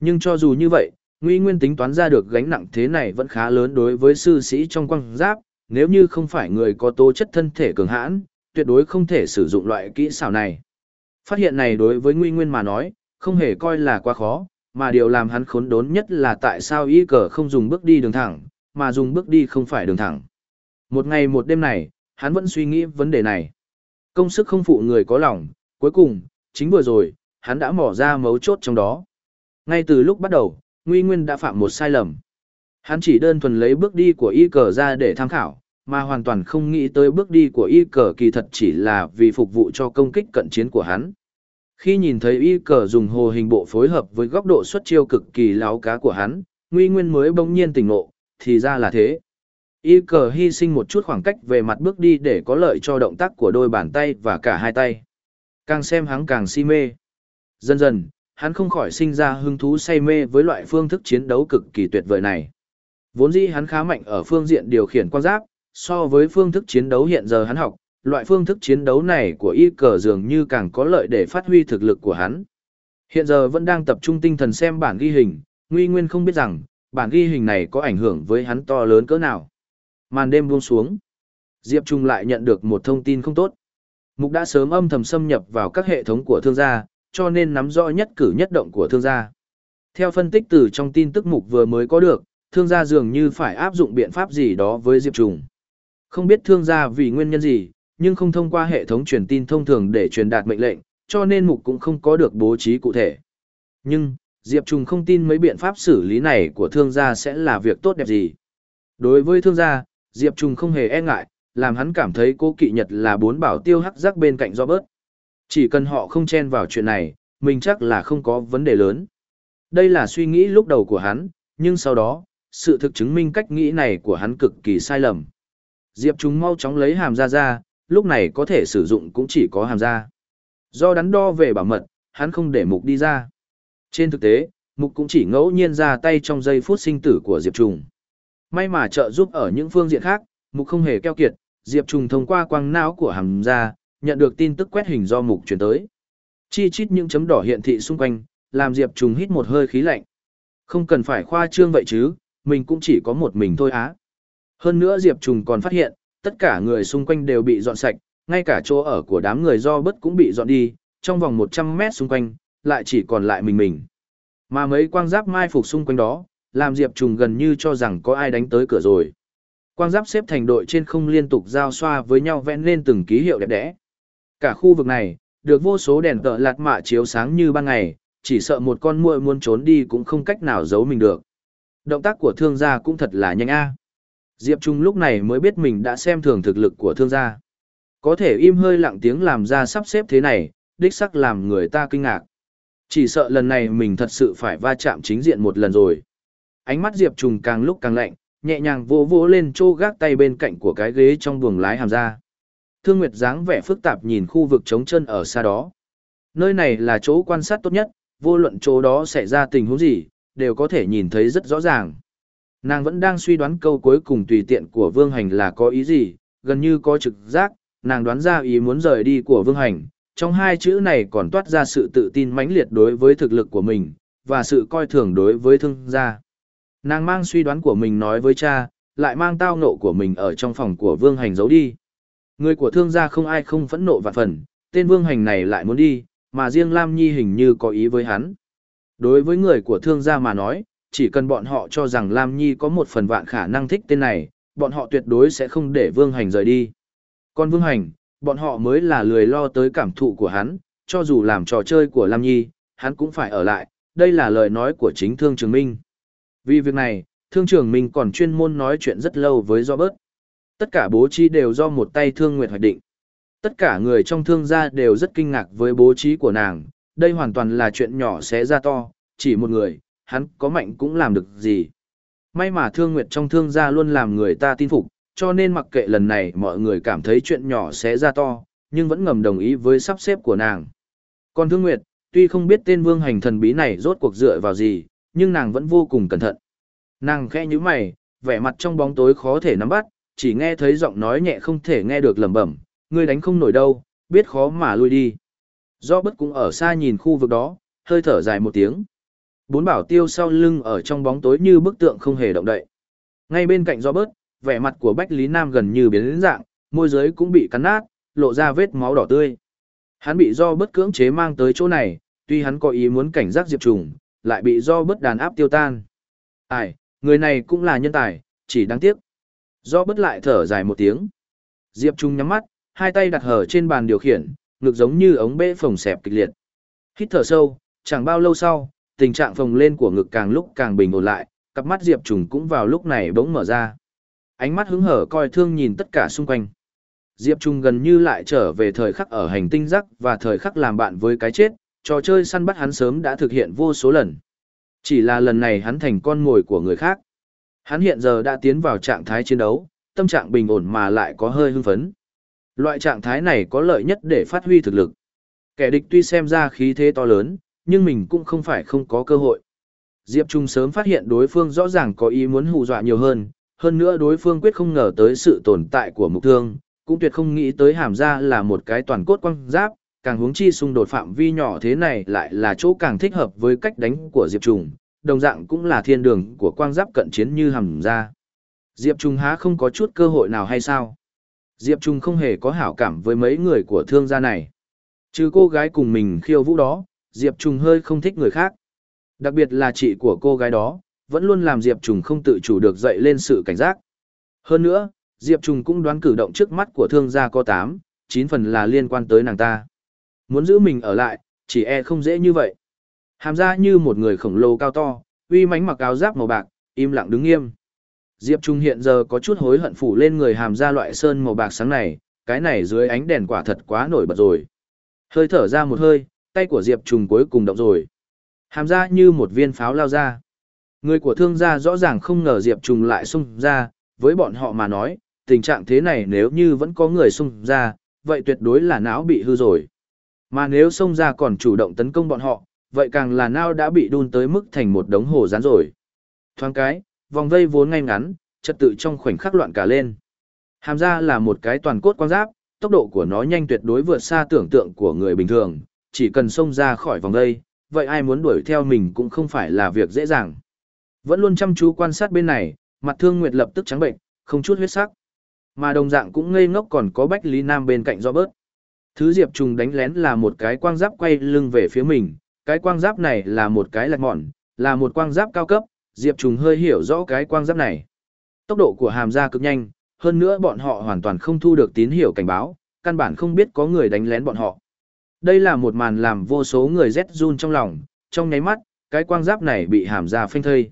Nhưng cho dù như vậy, Nguy Nguyên tính toán ra được gánh nặng thế này vẫn khá lớn đối với sư sĩ trong quang giáp, nếu như không phải người có tố chất thân thể cường hãn, tuyệt đối không thể sử dụng loại kỹ xảo này. Phát hiện này đối với Nguy Nguyên mà nói, không hề coi là quá khó, mà điều làm hắn khốn đốn nhất là tại sao y cờ không dùng bước đi đường thẳng, mà dùng bước đi không phải đường thẳng. Một ngày một đêm này, hắn vẫn suy nghĩ vấn đề này. Công sức không phụ người có lòng, cuối cùng, chính vừa rồi, hắn đã mỏ ra mấu chốt trong đó. Ngay từ lúc bắt đầu, Nguy Nguyên đã phạm một sai lầm. Hắn chỉ đơn thuần lấy bước đi của y cờ ra để tham khảo, mà hoàn toàn không nghĩ tới bước đi của y cờ kỳ thật chỉ là vì phục vụ cho công kích cận chiến của hắn. Khi nhìn thấy y cờ dùng hồ hình bộ phối hợp với góc độ xuất chiêu cực kỳ láo cá của hắn, Nguy Nguyên mới bỗng nhiên tỉnh ngộ, thì ra là thế. Y cờ hy sinh một chút khoảng cách về mặt bước đi để có lợi cho động tác của đôi bàn tay và cả hai tay. Càng xem hắn càng si mê. Dần dần, hắn không khỏi sinh ra hứng thú say mê với loại phương thức chiến đấu cực kỳ tuyệt vời này. Vốn dĩ hắn khá mạnh ở phương diện điều khiển quan giáp, so với phương thức chiến đấu hiện giờ hắn học, loại phương thức chiến đấu này của y cờ dường như càng có lợi để phát huy thực lực của hắn. Hiện giờ vẫn đang tập trung tinh thần xem bản ghi hình, nguy nguyên không biết rằng, bản ghi hình này có ảnh hưởng với hắn to lớn cỡ nào. Màn đêm buông xuống. Diệp Trung lại nhận được một thông tin không tốt. Mục đã sớm âm thầm xâm nhập vào các hệ thống của thương gia, cho nên nắm rõ nhất cử nhất động của thương gia. Theo phân tích từ trong tin tức mục vừa mới có được, thương gia dường như phải áp dụng biện pháp gì đó với Diệp Trung. Không biết thương gia vì nguyên nhân gì, nhưng không thông qua hệ thống truyền tin thông thường để truyền đạt mệnh lệnh, cho nên mục cũng không có được bố trí cụ thể. Nhưng, Diệp Trung không tin mấy biện pháp xử lý này của thương gia sẽ là việc tốt đẹp gì. Đối với thương gia, Diệp Trung không hề e ngại, làm hắn cảm thấy cô kỵ nhật là bốn bảo tiêu hắc rắc bên cạnh do bớt. Chỉ cần họ không chen vào chuyện này, mình chắc là không có vấn đề lớn. Đây là suy nghĩ lúc đầu của hắn, nhưng sau đó, sự thực chứng minh cách nghĩ này của hắn cực kỳ sai lầm. Diệp Trung mau chóng lấy hàm ra ra, lúc này có thể sử dụng cũng chỉ có hàm ra. Do đắn đo về bảo mật, hắn không để mục đi ra. Trên thực tế, mục cũng chỉ ngẫu nhiên ra tay trong giây phút sinh tử của Diệp Trùng. May mà trợ giúp ở những phương diện khác, mục không hề keo kiệt, Diệp Trùng thông qua quang não của hàm ra, nhận được tin tức quét hình do mục chuyển tới. Chi chít những chấm đỏ hiện thị xung quanh, làm Diệp Trùng hít một hơi khí lạnh. Không cần phải khoa trương vậy chứ, mình cũng chỉ có một mình thôi á. Hơn nữa Diệp Trùng còn phát hiện, tất cả người xung quanh đều bị dọn sạch, ngay cả chỗ ở của đám người do bất cũng bị dọn đi, trong vòng 100 mét xung quanh, lại chỉ còn lại mình mình. Mà mấy quang giáp mai phục xung quanh đó, làm Diệp Trùng gần như cho rằng có ai đánh tới cửa rồi. Quang giáp xếp thành đội trên không liên tục giao xoa với nhau vẽ lên từng ký hiệu đẹp đẽ. Cả khu vực này, được vô số đèn tợ lạt mạ chiếu sáng như ban ngày, chỉ sợ một con muội muốn trốn đi cũng không cách nào giấu mình được. Động tác của thương gia cũng thật là nhanh a. Diệp Trung lúc này mới biết mình đã xem thường thực lực của thương gia. Có thể im hơi lặng tiếng làm ra sắp xếp thế này, đích sắc làm người ta kinh ngạc. Chỉ sợ lần này mình thật sự phải va chạm chính diện một lần rồi ánh mắt Diệp Trùng càng lúc càng lạnh, nhẹ nhàng vỗ vỗ lên chỗ gác tay bên cạnh của cái ghế trong buồng lái hàm ra. Thương Nguyệt dáng vẻ phức tạp nhìn khu vực trống chân ở xa đó. Nơi này là chỗ quan sát tốt nhất, vô luận chỗ đó xảy ra tình huống gì, đều có thể nhìn thấy rất rõ ràng. Nàng vẫn đang suy đoán câu cuối cùng tùy tiện của Vương Hành là có ý gì, gần như có trực giác, nàng đoán ra ý muốn rời đi của Vương Hành. Trong hai chữ này còn toát ra sự tự tin mãnh liệt đối với thực lực của mình, và sự coi thường đối với thương gia. Nàng mang suy đoán của mình nói với cha, lại mang tao nộ của mình ở trong phòng của vương hành giấu đi. Người của thương gia không ai không phẫn nộ và phần, tên vương hành này lại muốn đi, mà riêng Lam Nhi hình như có ý với hắn. Đối với người của thương gia mà nói, chỉ cần bọn họ cho rằng Lam Nhi có một phần vạn khả năng thích tên này, bọn họ tuyệt đối sẽ không để vương hành rời đi. Còn vương hành, bọn họ mới là lười lo tới cảm thụ của hắn, cho dù làm trò chơi của Lam Nhi, hắn cũng phải ở lại, đây là lời nói của chính thương trường minh. Vì việc này, thương Trường Minh còn chuyên môn nói chuyện rất lâu với Robert. Tất cả bố trí đều do một tay thương nguyệt hoạch định. Tất cả người trong thương gia đều rất kinh ngạc với bố trí của nàng, đây hoàn toàn là chuyện nhỏ sẽ ra to, chỉ một người, hắn có mạnh cũng làm được gì. May mà thương nguyệt trong thương gia luôn làm người ta tin phục, cho nên mặc kệ lần này mọi người cảm thấy chuyện nhỏ sẽ ra to, nhưng vẫn ngầm đồng ý với sắp xếp của nàng. Còn thương nguyệt, tuy không biết tên vương hành thần bí này rốt cuộc dựa vào gì, nhưng nàng vẫn vô cùng cẩn thận. Nàng khẽ như mày, vẻ mặt trong bóng tối khó thể nắm bắt, chỉ nghe thấy giọng nói nhẹ không thể nghe được lẩm bẩm, ngươi đánh không nổi đâu, biết khó mà lui đi. Do bất cũng ở xa nhìn khu vực đó, hơi thở dài một tiếng. Bốn bảo tiêu sau lưng ở trong bóng tối như bức tượng không hề động đậy. Ngay bên cạnh do bớt, vẻ mặt của Bách Lý Nam gần như biến đến dạng, môi dưới cũng bị cắn nát, lộ ra vết máu đỏ tươi. Hắn bị do bất cưỡng chế mang tới chỗ này, tuy hắn có ý muốn cảnh giác Diệp Trùng, lại bị do bất đàn áp tiêu tan. Ai, người này cũng là nhân tài, chỉ đáng tiếc. Do bất lại thở dài một tiếng. Diệp Trung nhắm mắt, hai tay đặt hở trên bàn điều khiển, ngực giống như ống bể phồng xẹp kịch liệt. Hít thở sâu, chẳng bao lâu sau, tình trạng phồng lên của ngực càng lúc càng bình ổn lại, cặp mắt Diệp Trùng cũng vào lúc này bỗng mở ra. Ánh mắt hứng hở coi thương nhìn tất cả xung quanh. Diệp Trung gần như lại trở về thời khắc ở hành tinh rắc và thời khắc làm bạn với cái chết, trò chơi săn bắt hắn sớm đã thực hiện vô số lần. Chỉ là lần này hắn thành con mồi của người khác. Hắn hiện giờ đã tiến vào trạng thái chiến đấu, tâm trạng bình ổn mà lại có hơi hưng phấn. Loại trạng thái này có lợi nhất để phát huy thực lực. Kẻ địch tuy xem ra khí thế to lớn, nhưng mình cũng không phải không có cơ hội. Diệp Trung sớm phát hiện đối phương rõ ràng có ý muốn hù dọa nhiều hơn, hơn nữa đối phương quyết không ngờ tới sự tồn tại của mục thương, cũng tuyệt không nghĩ tới hàm ra là một cái toàn cốt quăng giáp, càng hướng chi xung đột phạm vi nhỏ thế này lại là chỗ càng thích hợp với cách đánh của Diệp trùng. đồng dạng cũng là thiên đường của quang giáp cận chiến như hàm ra. Diệp trùng há không có chút cơ hội nào hay sao? Diệp trùng không hề có hảo cảm với mấy người của thương gia này. Trừ cô gái cùng mình khiêu vũ đó, Diệp trùng hơi không thích người khác. Đặc biệt là chị của cô gái đó, vẫn luôn làm Diệp Trung không tự chủ được dậy lên sự cảnh giác. Hơn nữa, Diệp Trung cũng đoán cử động trước mắt của thương gia có 8, 9 phần là liên quan tới nàng ta. Muốn giữ mình ở lại, chỉ e không dễ như vậy. Hàm ra như một người khổng lồ cao to, uy mãnh mặc áo giáp màu bạc, im lặng đứng nghiêm. Diệp Trung hiện giờ có chút hối hận phủ lên người hàm ra loại sơn màu bạc sáng này, cái này dưới ánh đèn quả thật quá nổi bật rồi. Hơi thở ra một hơi, tay của Diệp Trung cuối cùng động rồi. Hàm ra như một viên pháo lao ra. Người của thương gia rõ ràng không ngờ Diệp Trung lại xung ra, với bọn họ mà nói, tình trạng thế này nếu như vẫn có người xung ra, vậy tuyệt đối là não bị hư rồi. Mà nếu xông ra còn chủ động tấn công bọn họ, vậy càng là não đã bị đun tới mức thành một đống hồ rán rồi. Thoáng cái, vòng vây vốn ngay ngắn, trật tự trong khoảnh khắc loạn cả lên. Hàm ra là một cái toàn cốt quang giáp, tốc độ của nó nhanh tuyệt đối vượt xa tưởng tượng của người bình thường, chỉ cần xông ra khỏi vòng vây, vậy ai muốn đuổi theo mình cũng không phải là việc dễ dàng. Vẫn luôn chăm chú quan sát bên này, mặt thương nguyệt lập tức trắng bệnh, không chút huyết sắc. Mà đồng dạng cũng ngây ngốc còn có Bách Lý Nam bên cạnh do bớt. Thứ Diệp Trùng đánh lén là một cái quang giáp quay lưng về phía mình, cái quang giáp này là một cái lạch mọn, là một quang giáp cao cấp, Diệp Trùng hơi hiểu rõ cái quang giáp này. Tốc độ của hàm ra cực nhanh, hơn nữa bọn họ hoàn toàn không thu được tín hiệu cảnh báo, căn bản không biết có người đánh lén bọn họ. Đây là một màn làm vô số người rét run trong lòng, trong nháy mắt, cái quang giáp này bị hàm ra phanh thây.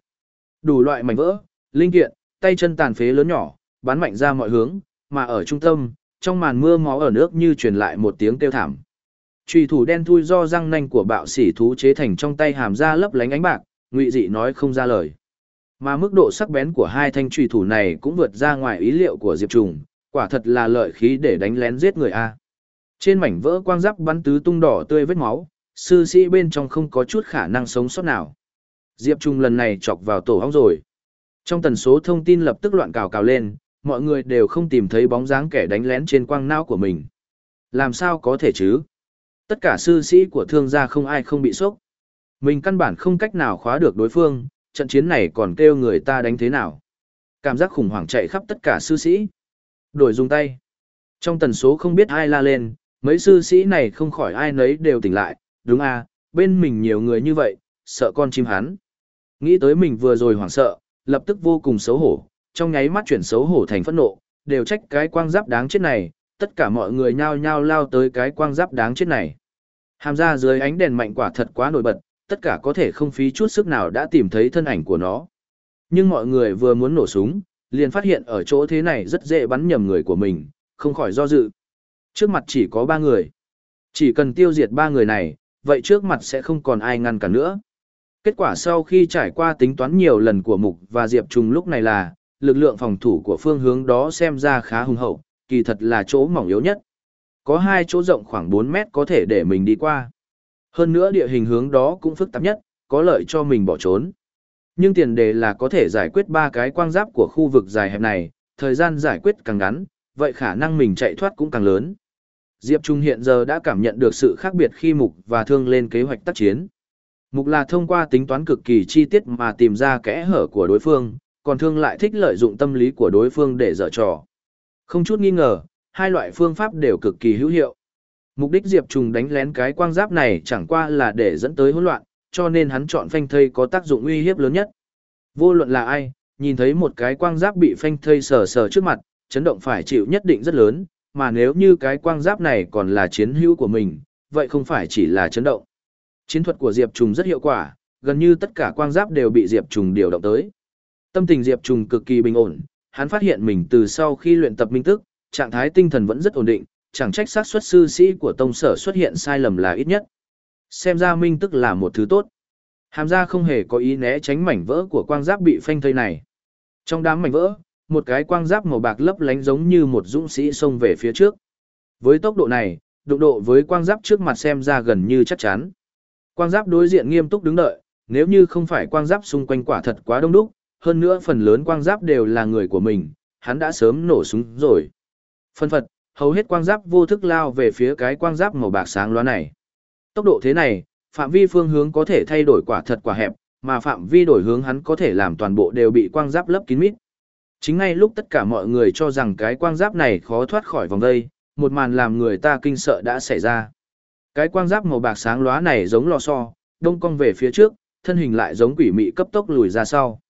Đủ loại mảnh vỡ, linh kiện, tay chân tàn phế lớn nhỏ, bắn mạnh ra mọi hướng, mà ở trung tâm, trong màn mưa máu ở nước như truyền lại một tiếng kêu thảm. Trùy thủ đen thui do răng nanh của bạo sỉ thú chế thành trong tay hàm ra lấp lánh ánh bạc, ngụy dị nói không ra lời. Mà mức độ sắc bén của hai thanh trùy thủ này cũng vượt ra ngoài ý liệu của Diệp Trùng, quả thật là lợi khí để đánh lén giết người A. Trên mảnh vỡ quang giáp bắn tứ tung đỏ tươi vết máu, sư sĩ bên trong không có chút khả năng sống sót nào. Diệp Trung lần này chọc vào tổ hóng rồi. Trong tần số thông tin lập tức loạn cào cào lên, mọi người đều không tìm thấy bóng dáng kẻ đánh lén trên quang não của mình. Làm sao có thể chứ? Tất cả sư sĩ của thương gia không ai không bị sốc. Mình căn bản không cách nào khóa được đối phương, trận chiến này còn kêu người ta đánh thế nào. Cảm giác khủng hoảng chạy khắp tất cả sư sĩ. Đổi dùng tay. Trong tần số không biết ai la lên, mấy sư sĩ này không khỏi ai nấy đều tỉnh lại, đúng à, bên mình nhiều người như vậy, sợ con chim hắn. Nghĩ tới mình vừa rồi hoảng sợ, lập tức vô cùng xấu hổ, trong nháy mắt chuyển xấu hổ thành phẫn nộ, đều trách cái quang giáp đáng chết này, tất cả mọi người nhao nhao lao tới cái quang giáp đáng chết này. Hàm ra dưới ánh đèn mạnh quả thật quá nổi bật, tất cả có thể không phí chút sức nào đã tìm thấy thân ảnh của nó. Nhưng mọi người vừa muốn nổ súng, liền phát hiện ở chỗ thế này rất dễ bắn nhầm người của mình, không khỏi do dự. Trước mặt chỉ có ba người. Chỉ cần tiêu diệt ba người này, vậy trước mặt sẽ không còn ai ngăn cản nữa. Kết quả sau khi trải qua tính toán nhiều lần của Mục và Diệp Trùng lúc này là, lực lượng phòng thủ của phương hướng đó xem ra khá hùng hậu, kỳ thật là chỗ mỏng yếu nhất. Có hai chỗ rộng khoảng 4 mét có thể để mình đi qua. Hơn nữa địa hình hướng đó cũng phức tạp nhất, có lợi cho mình bỏ trốn. Nhưng tiền đề là có thể giải quyết ba cái quang giáp của khu vực dài hẹp này, thời gian giải quyết càng ngắn, vậy khả năng mình chạy thoát cũng càng lớn. Diệp Trung hiện giờ đã cảm nhận được sự khác biệt khi Mục và Thương lên kế hoạch tác chiến. Mục là thông qua tính toán cực kỳ chi tiết mà tìm ra kẽ hở của đối phương, còn Thương lại thích lợi dụng tâm lý của đối phương để dở trò. Không chút nghi ngờ, hai loại phương pháp đều cực kỳ hữu hiệu. Mục đích Diệp Trùng đánh lén cái quang giáp này chẳng qua là để dẫn tới hỗn loạn, cho nên hắn chọn phanh thây có tác dụng uy hiếp lớn nhất. Vô luận là ai, nhìn thấy một cái quang giáp bị phanh thây sờ sờ trước mặt, chấn động phải chịu nhất định rất lớn, mà nếu như cái quang giáp này còn là chiến hữu của mình, vậy không phải chỉ là chấn động. Chiến thuật của Diệp Trùng rất hiệu quả, gần như tất cả quang giáp đều bị Diệp Trùng điều động tới. Tâm tình Diệp Trùng cực kỳ bình ổn, hắn phát hiện mình từ sau khi luyện tập minh tức, trạng thái tinh thần vẫn rất ổn định, chẳng trách xác suất sư sĩ của tông sở xuất hiện sai lầm là ít nhất. Xem ra minh tức là một thứ tốt. Hàm gia không hề có ý né tránh mảnh vỡ của quang giáp bị phanh thây này. Trong đám mảnh vỡ, một cái quang giáp màu bạc lấp lánh giống như một dũng sĩ xông về phía trước. Với tốc độ này, đụng độ với quang giáp trước mặt xem ra gần như chắc chắn. Quang giáp đối diện nghiêm túc đứng đợi, nếu như không phải quang giáp xung quanh quả thật quá đông đúc, hơn nữa phần lớn quang giáp đều là người của mình, hắn đã sớm nổ súng rồi. Phân phật, hầu hết quang giáp vô thức lao về phía cái quang giáp màu bạc sáng loá này. Tốc độ thế này, phạm vi phương hướng có thể thay đổi quả thật quả hẹp, mà phạm vi đổi hướng hắn có thể làm toàn bộ đều bị quang giáp lấp kín mít. Chính ngay lúc tất cả mọi người cho rằng cái quang giáp này khó thoát khỏi vòng đây, một màn làm người ta kinh sợ đã xảy ra. Cái quang giáp màu bạc sáng lóa này giống lò xo, đông cong về phía trước, thân hình lại giống quỷ mị cấp tốc lùi ra sau.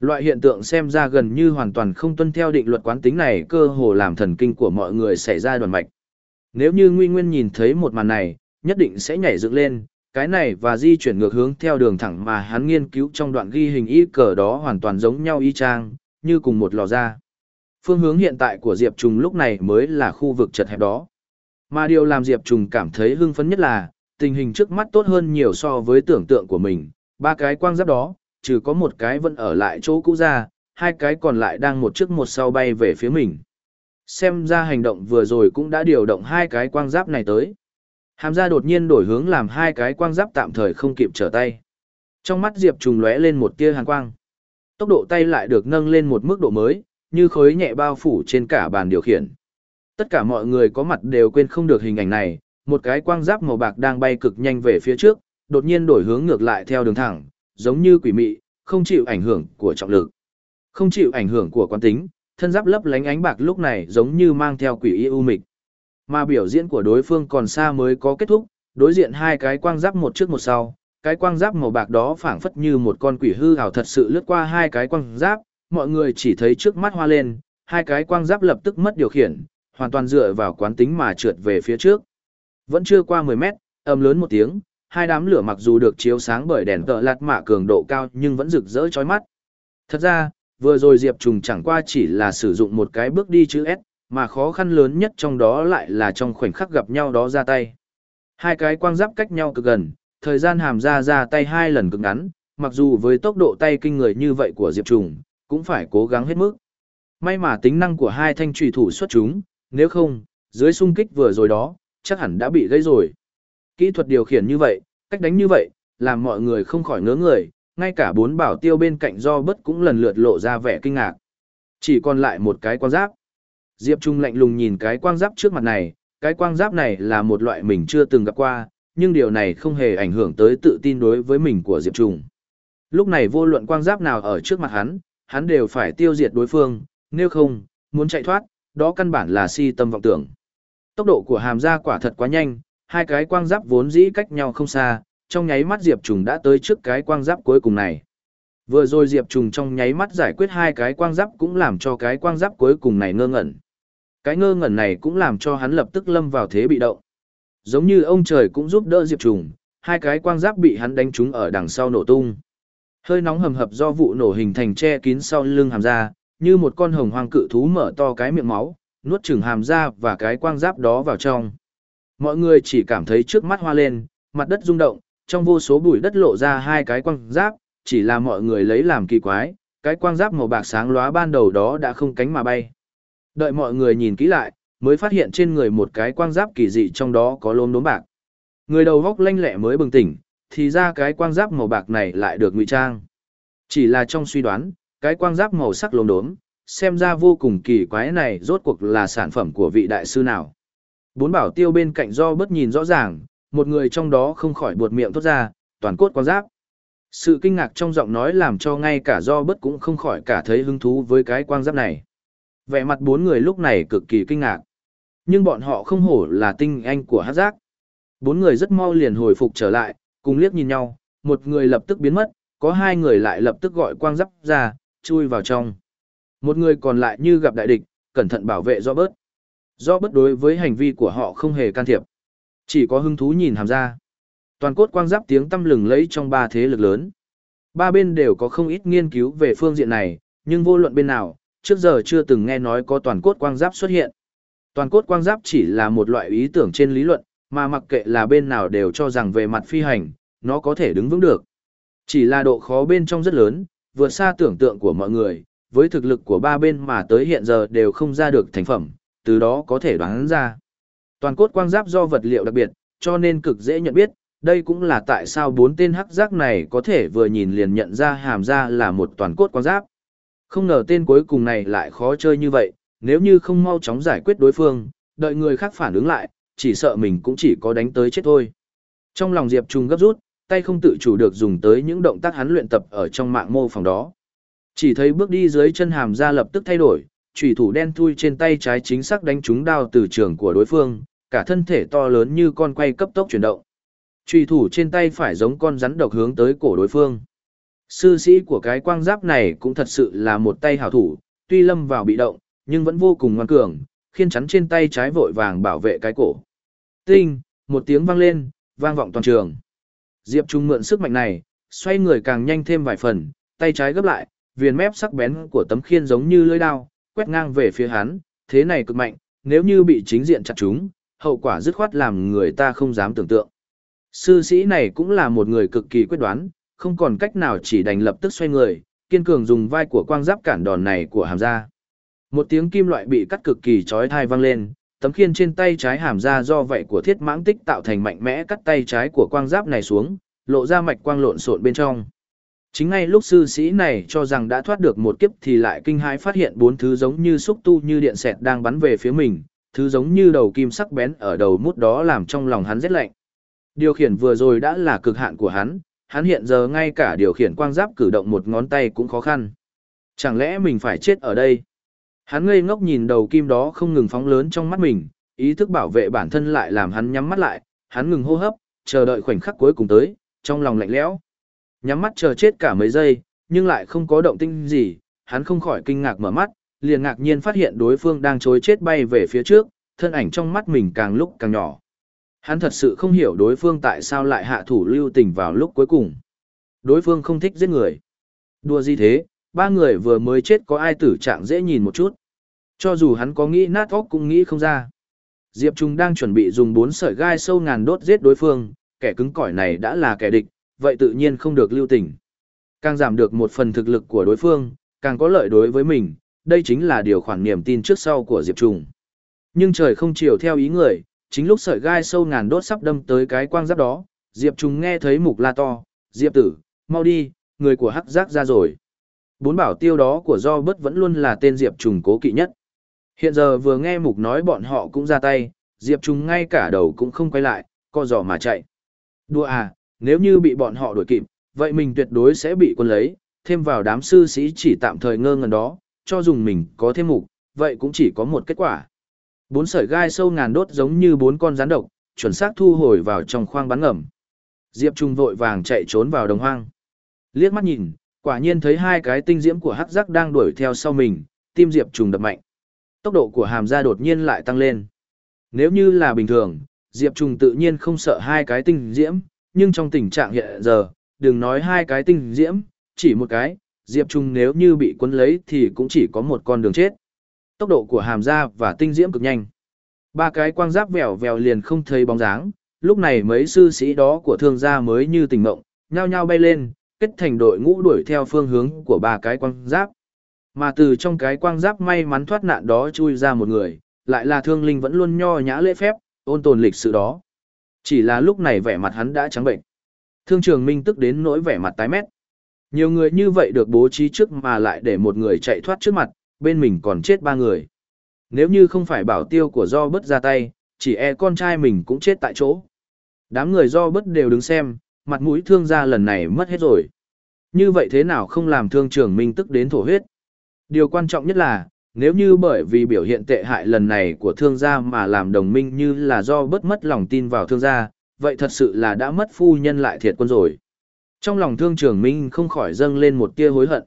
Loại hiện tượng xem ra gần như hoàn toàn không tuân theo định luật quán tính này cơ hồ làm thần kinh của mọi người xảy ra đoàn mạch. Nếu như Nguy Nguyên nhìn thấy một màn này, nhất định sẽ nhảy dựng lên, cái này và di chuyển ngược hướng theo đường thẳng mà hắn nghiên cứu trong đoạn ghi hình y cờ đó hoàn toàn giống nhau y chang, như cùng một lò ra. Phương hướng hiện tại của Diệp Trùng lúc này mới là khu vực chật hẹp đó. Mà điều làm Diệp Trùng cảm thấy hưng phấn nhất là, tình hình trước mắt tốt hơn nhiều so với tưởng tượng của mình, ba cái quang giáp đó, trừ có một cái vẫn ở lại chỗ cũ ra, hai cái còn lại đang một trước một sau bay về phía mình. Xem ra hành động vừa rồi cũng đã điều động hai cái quang giáp này tới. Hàm ra đột nhiên đổi hướng làm hai cái quang giáp tạm thời không kịp trở tay. Trong mắt Diệp trùng lóe lên một tia hàn quang. Tốc độ tay lại được nâng lên một mức độ mới, như khối nhẹ bao phủ trên cả bàn điều khiển. Tất cả mọi người có mặt đều quên không được hình ảnh này, một cái quang giáp màu bạc đang bay cực nhanh về phía trước, đột nhiên đổi hướng ngược lại theo đường thẳng, giống như quỷ mị, không chịu ảnh hưởng của trọng lực. Không chịu ảnh hưởng của quán tính, thân giáp lấp lánh ánh bạc lúc này giống như mang theo quỷ y u mịch. Mà biểu diễn của đối phương còn xa mới có kết thúc, đối diện hai cái quang giáp một trước một sau, cái quang giáp màu bạc đó phảng phất như một con quỷ hư ảo thật sự lướt qua hai cái quang giáp, mọi người chỉ thấy trước mắt hoa lên, hai cái quang giáp lập tức mất điều khiển, hoàn toàn dựa vào quán tính mà trượt về phía trước. Vẫn chưa qua 10 mét, âm lớn một tiếng, hai đám lửa mặc dù được chiếu sáng bởi đèn tợ lạt mạ cường độ cao nhưng vẫn rực rỡ chói mắt. Thật ra, vừa rồi Diệp Trùng chẳng qua chỉ là sử dụng một cái bước đi chữ S, mà khó khăn lớn nhất trong đó lại là trong khoảnh khắc gặp nhau đó ra tay. Hai cái quang giáp cách nhau cực gần, thời gian hàm ra ra tay hai lần cực ngắn, mặc dù với tốc độ tay kinh người như vậy của Diệp Trùng, cũng phải cố gắng hết mức. May mà tính năng của hai thanh trùy thủ xuất chúng, nếu không, dưới xung kích vừa rồi đó, chắc hẳn đã bị gây rồi. Kỹ thuật điều khiển như vậy, cách đánh như vậy, làm mọi người không khỏi ngớ người, ngay cả bốn bảo tiêu bên cạnh do bất cũng lần lượt lộ ra vẻ kinh ngạc. Chỉ còn lại một cái quang giáp. Diệp Trung lạnh lùng nhìn cái quang giáp trước mặt này, cái quang giáp này là một loại mình chưa từng gặp qua, nhưng điều này không hề ảnh hưởng tới tự tin đối với mình của Diệp Trung. Lúc này vô luận quang giáp nào ở trước mặt hắn, hắn đều phải tiêu diệt đối phương, nếu không, muốn chạy thoát, đó căn bản là si tâm vọng tưởng. Tốc độ của hàm gia quả thật quá nhanh, hai cái quang giáp vốn dĩ cách nhau không xa, trong nháy mắt Diệp Trùng đã tới trước cái quang giáp cuối cùng này. Vừa rồi Diệp Trùng trong nháy mắt giải quyết hai cái quang giáp cũng làm cho cái quang giáp cuối cùng này ngơ ngẩn. Cái ngơ ngẩn này cũng làm cho hắn lập tức lâm vào thế bị động. Giống như ông trời cũng giúp đỡ Diệp Trùng, hai cái quang giáp bị hắn đánh trúng ở đằng sau nổ tung. Hơi nóng hầm hập do vụ nổ hình thành che kín sau lưng hàm ra, như một con hồng hoang cự thú mở to cái miệng máu, nuốt chừng hàm ra và cái quang giáp đó vào trong. Mọi người chỉ cảm thấy trước mắt hoa lên, mặt đất rung động, trong vô số bụi đất lộ ra hai cái quang giáp, chỉ là mọi người lấy làm kỳ quái, cái quang giáp màu bạc sáng lóa ban đầu đó đã không cánh mà bay. Đợi mọi người nhìn kỹ lại, mới phát hiện trên người một cái quang giáp kỳ dị trong đó có lốm đốm bạc. Người đầu góc lanh lẹ mới bừng tỉnh, thì ra cái quang giáp màu bạc này lại được ngụy trang. Chỉ là trong suy đoán, cái quang giáp màu sắc lốm đốm, xem ra vô cùng kỳ quái này rốt cuộc là sản phẩm của vị đại sư nào. Bốn bảo tiêu bên cạnh do bất nhìn rõ ràng, một người trong đó không khỏi buột miệng thốt ra, toàn cốt quang giáp. Sự kinh ngạc trong giọng nói làm cho ngay cả do bất cũng không khỏi cả thấy hứng thú với cái quang giáp này. Vẻ mặt bốn người lúc này cực kỳ kinh ngạc. Nhưng bọn họ không hổ là tinh anh của hát giác. Bốn người rất mau liền hồi phục trở lại, cùng liếc nhìn nhau, một người lập tức biến mất, có hai người lại lập tức gọi quang giáp ra, chui vào trong. Một người còn lại như gặp đại địch, cẩn thận bảo vệ do bớt. Do đối với hành vi của họ không hề can thiệp. Chỉ có hứng thú nhìn hàm ra. Toàn cốt quang giáp tiếng tâm lừng lấy trong ba thế lực lớn. Ba bên đều có không ít nghiên cứu về phương diện này, nhưng vô luận bên nào, trước giờ chưa từng nghe nói có toàn cốt quang giáp xuất hiện. Toàn cốt quang giáp chỉ là một loại ý tưởng trên lý luận, mà mặc kệ là bên nào đều cho rằng về mặt phi hành, nó có thể đứng vững được. Chỉ là độ khó bên trong rất lớn, vượt xa tưởng tượng của mọi người, với thực lực của ba bên mà tới hiện giờ đều không ra được thành phẩm, từ đó có thể đoán ra. Toàn cốt quang giáp do vật liệu đặc biệt, cho nên cực dễ nhận biết, đây cũng là tại sao bốn tên hắc giác này có thể vừa nhìn liền nhận ra hàm ra là một toàn cốt quang giáp. Không ngờ tên cuối cùng này lại khó chơi như vậy, nếu như không mau chóng giải quyết đối phương, đợi người khác phản ứng lại, chỉ sợ mình cũng chỉ có đánh tới chết thôi. Trong lòng Diệp Trung gấp rút, tay không tự chủ được dùng tới những động tác hắn luyện tập ở trong mạng mô phòng đó. Chỉ thấy bước đi dưới chân hàm ra lập tức thay đổi, chủy thủ đen thui trên tay trái chính xác đánh trúng đao từ trường của đối phương, cả thân thể to lớn như con quay cấp tốc chuyển động. Chủy thủ trên tay phải giống con rắn độc hướng tới cổ đối phương. Sư sĩ của cái quang giáp này cũng thật sự là một tay hảo thủ, tuy lâm vào bị động, nhưng vẫn vô cùng ngoan cường, khiên chắn trên tay trái vội vàng bảo vệ cái cổ. Tinh, một tiếng vang lên, vang vọng toàn trường. Diệp Trung mượn sức mạnh này, xoay người càng nhanh thêm vài phần, tay trái gấp lại, viền mép sắc bén của tấm khiên giống như lưỡi dao, quét ngang về phía hắn, thế này cực mạnh, nếu như bị chính diện chặt chúng, hậu quả dứt khoát làm người ta không dám tưởng tượng. Sư sĩ này cũng là một người cực kỳ quyết đoán, không còn cách nào chỉ đành lập tức xoay người, kiên cường dùng vai của quang giáp cản đòn này của hàm ra. Một tiếng kim loại bị cắt cực kỳ chói tai vang lên, tấm khiên trên tay trái hàm ra do vậy của thiết mãng tích tạo thành mạnh mẽ cắt tay trái của quang giáp này xuống, lộ ra mạch quang lộn xộn bên trong. Chính ngay lúc sư sĩ này cho rằng đã thoát được một kiếp thì lại kinh hãi phát hiện bốn thứ giống như xúc tu như điện xẹt đang bắn về phía mình, thứ giống như đầu kim sắc bén ở đầu mút đó làm trong lòng hắn rét lạnh. Điều khiển vừa rồi đã là cực hạn của hắn, hắn hiện giờ ngay cả điều khiển quang giáp cử động một ngón tay cũng khó khăn. Chẳng lẽ mình phải chết ở đây? Hắn ngây ngốc nhìn đầu kim đó không ngừng phóng lớn trong mắt mình, ý thức bảo vệ bản thân lại làm hắn nhắm mắt lại, hắn ngừng hô hấp, chờ đợi khoảnh khắc cuối cùng tới, trong lòng lạnh lẽo. Nhắm mắt chờ chết cả mấy giây, nhưng lại không có động tĩnh gì, hắn không khỏi kinh ngạc mở mắt, liền ngạc nhiên phát hiện đối phương đang trối chết bay về phía trước, thân ảnh trong mắt mình càng lúc càng nhỏ. Hắn thật sự không hiểu đối phương tại sao lại hạ thủ lưu tình vào lúc cuối cùng. Đối phương không thích giết người. Đùa gì thế, ba người vừa mới chết có ai tử trạng dễ nhìn một chút. Cho dù hắn có nghĩ nát óc cũng nghĩ không ra. Diệp Trung đang chuẩn bị dùng bốn sợi gai sâu ngàn đốt giết đối phương, kẻ cứng cỏi này đã là kẻ địch, vậy tự nhiên không được lưu tình. Càng giảm được một phần thực lực của đối phương, càng có lợi đối với mình, đây chính là điều khoản niềm tin trước sau của Diệp Trung. Nhưng trời không chiều theo ý người, chính lúc sợi gai sâu ngàn đốt sắp đâm tới cái quang giáp đó, Diệp Trung nghe thấy mục la to, Diệp tử, mau đi, người của hắc giác ra rồi. Bốn bảo tiêu đó của do bất vẫn luôn là tên Diệp Trùng cố kỵ nhất. Hiện giờ vừa nghe mục nói bọn họ cũng ra tay, Diệp Trùng ngay cả đầu cũng không quay lại, co giò mà chạy. Đùa à, nếu như bị bọn họ đuổi kịp, vậy mình tuyệt đối sẽ bị quân lấy, thêm vào đám sư sĩ chỉ tạm thời ngơ ngẩn đó, cho dùng mình có thêm mục, vậy cũng chỉ có một kết quả. Bốn sợi gai sâu ngàn đốt giống như bốn con rắn độc, chuẩn xác thu hồi vào trong khoang bắn ngầm. Diệp Trung vội vàng chạy trốn vào đồng hoang. Liếc mắt nhìn, quả nhiên thấy hai cái tinh diễm của hắc giác đang đuổi theo sau mình, tim Diệp Trùng đập mạnh. Tốc độ của hàm gia đột nhiên lại tăng lên. Nếu như là bình thường, Diệp Trùng tự nhiên không sợ hai cái tinh diễm, nhưng trong tình trạng hiện giờ, đừng nói hai cái tinh diễm, chỉ một cái, Diệp Trùng nếu như bị cuốn lấy thì cũng chỉ có một con đường chết. Tốc độ của hàm da và tinh diễm cực nhanh. Ba cái quang giáp vèo vèo liền không thấy bóng dáng, lúc này mấy sư sĩ đó của thương gia mới như tỉnh mộng, nhao nhao bay lên, kết thành đội ngũ đuổi theo phương hướng của ba cái quang giáp. Mà từ trong cái quang giáp may mắn thoát nạn đó chui ra một người, lại là thương linh vẫn luôn nho nhã lễ phép, ôn tồn lịch sự đó. Chỉ là lúc này vẻ mặt hắn đã trắng bệnh. Thương trường minh tức đến nỗi vẻ mặt tái mét. Nhiều người như vậy được bố trí trước mà lại để một người chạy thoát trước mặt, bên mình còn chết ba người. Nếu như không phải bảo tiêu của do bất ra tay, chỉ e con trai mình cũng chết tại chỗ. Đám người do bất đều đứng xem, mặt mũi thương gia lần này mất hết rồi. Như vậy thế nào không làm thương trưởng minh tức đến thổ huyết? Điều quan trọng nhất là, nếu như bởi vì biểu hiện tệ hại lần này của thương gia mà làm đồng minh như là do bất mất lòng tin vào thương gia, vậy thật sự là đã mất phu nhân lại thiệt quân rồi. Trong lòng thương trưởng minh không khỏi dâng lên một tia hối hận.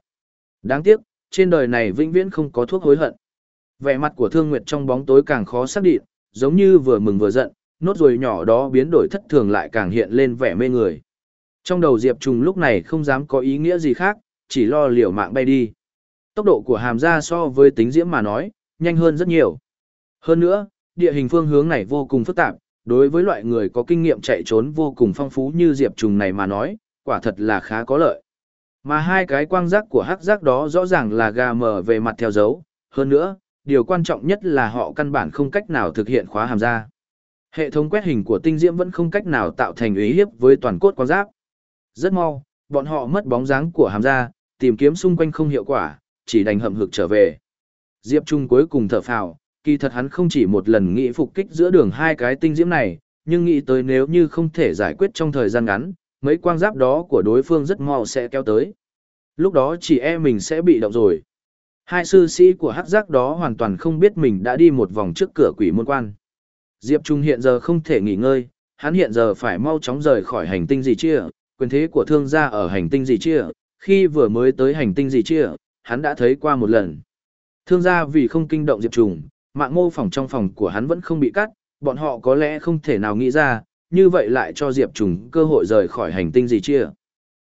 Đáng tiếc, trên đời này vĩnh viễn không có thuốc hối hận. Vẻ mặt của thương nguyệt trong bóng tối càng khó xác định, giống như vừa mừng vừa giận, nốt ruồi nhỏ đó biến đổi thất thường lại càng hiện lên vẻ mê người. Trong đầu Diệp Trùng lúc này không dám có ý nghĩa gì khác, chỉ lo liều mạng bay đi. Tốc độ của hàm ra so với tính diễm mà nói, nhanh hơn rất nhiều. Hơn nữa, địa hình phương hướng này vô cùng phức tạp, đối với loại người có kinh nghiệm chạy trốn vô cùng phong phú như Diệp Trùng này mà nói, quả thật là khá có lợi. Mà hai cái quang giác của hắc giác đó rõ ràng là gà mở về mặt theo dấu, hơn nữa, điều quan trọng nhất là họ căn bản không cách nào thực hiện khóa hàm ra. Hệ thống quét hình của tinh diễm vẫn không cách nào tạo thành ý hiếp với toàn cốt quang giáp. Rất mau, bọn họ mất bóng dáng của hàm ra, tìm kiếm xung quanh không hiệu quả, chỉ đành hậm hực trở về. Diệp Trung cuối cùng thở phào, kỳ thật hắn không chỉ một lần nghĩ phục kích giữa đường hai cái tinh diễm này, nhưng nghĩ tới nếu như không thể giải quyết trong thời gian ngắn, mấy quang giáp đó của đối phương rất mau sẽ kéo tới. Lúc đó chỉ e mình sẽ bị động rồi. Hai sư sĩ của hắc giác đó hoàn toàn không biết mình đã đi một vòng trước cửa quỷ môn quan. Diệp Trung hiện giờ không thể nghỉ ngơi, hắn hiện giờ phải mau chóng rời khỏi hành tinh gì chia, quyền thế của thương gia ở hành tinh gì chia, khi vừa mới tới hành tinh gì chia, hắn đã thấy qua một lần. Thương gia vì không kinh động Diệp Trùng, mạng mô phỏng trong phòng của hắn vẫn không bị cắt, bọn họ có lẽ không thể nào nghĩ ra, như vậy lại cho Diệp Trùng cơ hội rời khỏi hành tinh gì chia.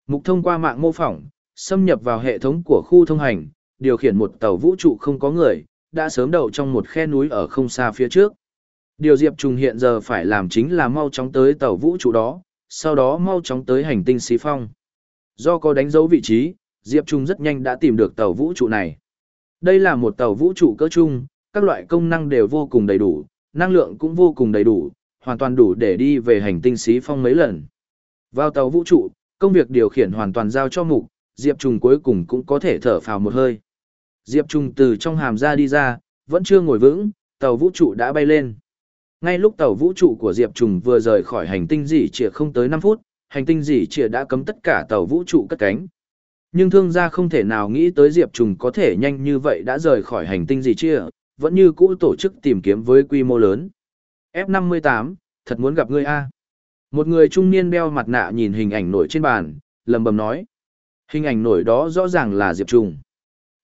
Mục thông qua mạng mô phỏng, xâm nhập vào hệ thống của khu thông hành, điều khiển một tàu vũ trụ không có người, đã sớm đậu trong một khe núi ở không xa phía trước. Điều Diệp Trùng hiện giờ phải làm chính là mau chóng tới tàu vũ trụ đó, sau đó mau chóng tới hành tinh xí phong. Do có đánh dấu vị trí, Diệp Trung rất nhanh đã tìm được tàu vũ trụ này. Đây là một tàu vũ trụ cỡ trung, các loại công năng đều vô cùng đầy đủ, năng lượng cũng vô cùng đầy đủ, hoàn toàn đủ để đi về hành tinh xí phong mấy lần. Vào tàu vũ trụ, công việc điều khiển hoàn toàn giao cho mục, Diệp Trung cuối cùng cũng có thể thở phào một hơi. Diệp Trung từ trong hàm ra đi ra, vẫn chưa ngồi vững, tàu vũ trụ đã bay lên. Ngay lúc tàu vũ trụ của Diệp Trùng vừa rời khỏi hành tinh dỉ trịa không tới 5 phút, hành tinh dỉ trịa đã cấm tất cả tàu vũ trụ cất cánh. Nhưng thương gia không thể nào nghĩ tới Diệp Trùng có thể nhanh như vậy đã rời khỏi hành tinh dỉ trịa, vẫn như cũ tổ chức tìm kiếm với quy mô lớn. F58, thật muốn gặp ngươi a. Một người trung niên đeo mặt nạ nhìn hình ảnh nổi trên bàn, lầm bầm nói. Hình ảnh nổi đó rõ ràng là Diệp Trùng.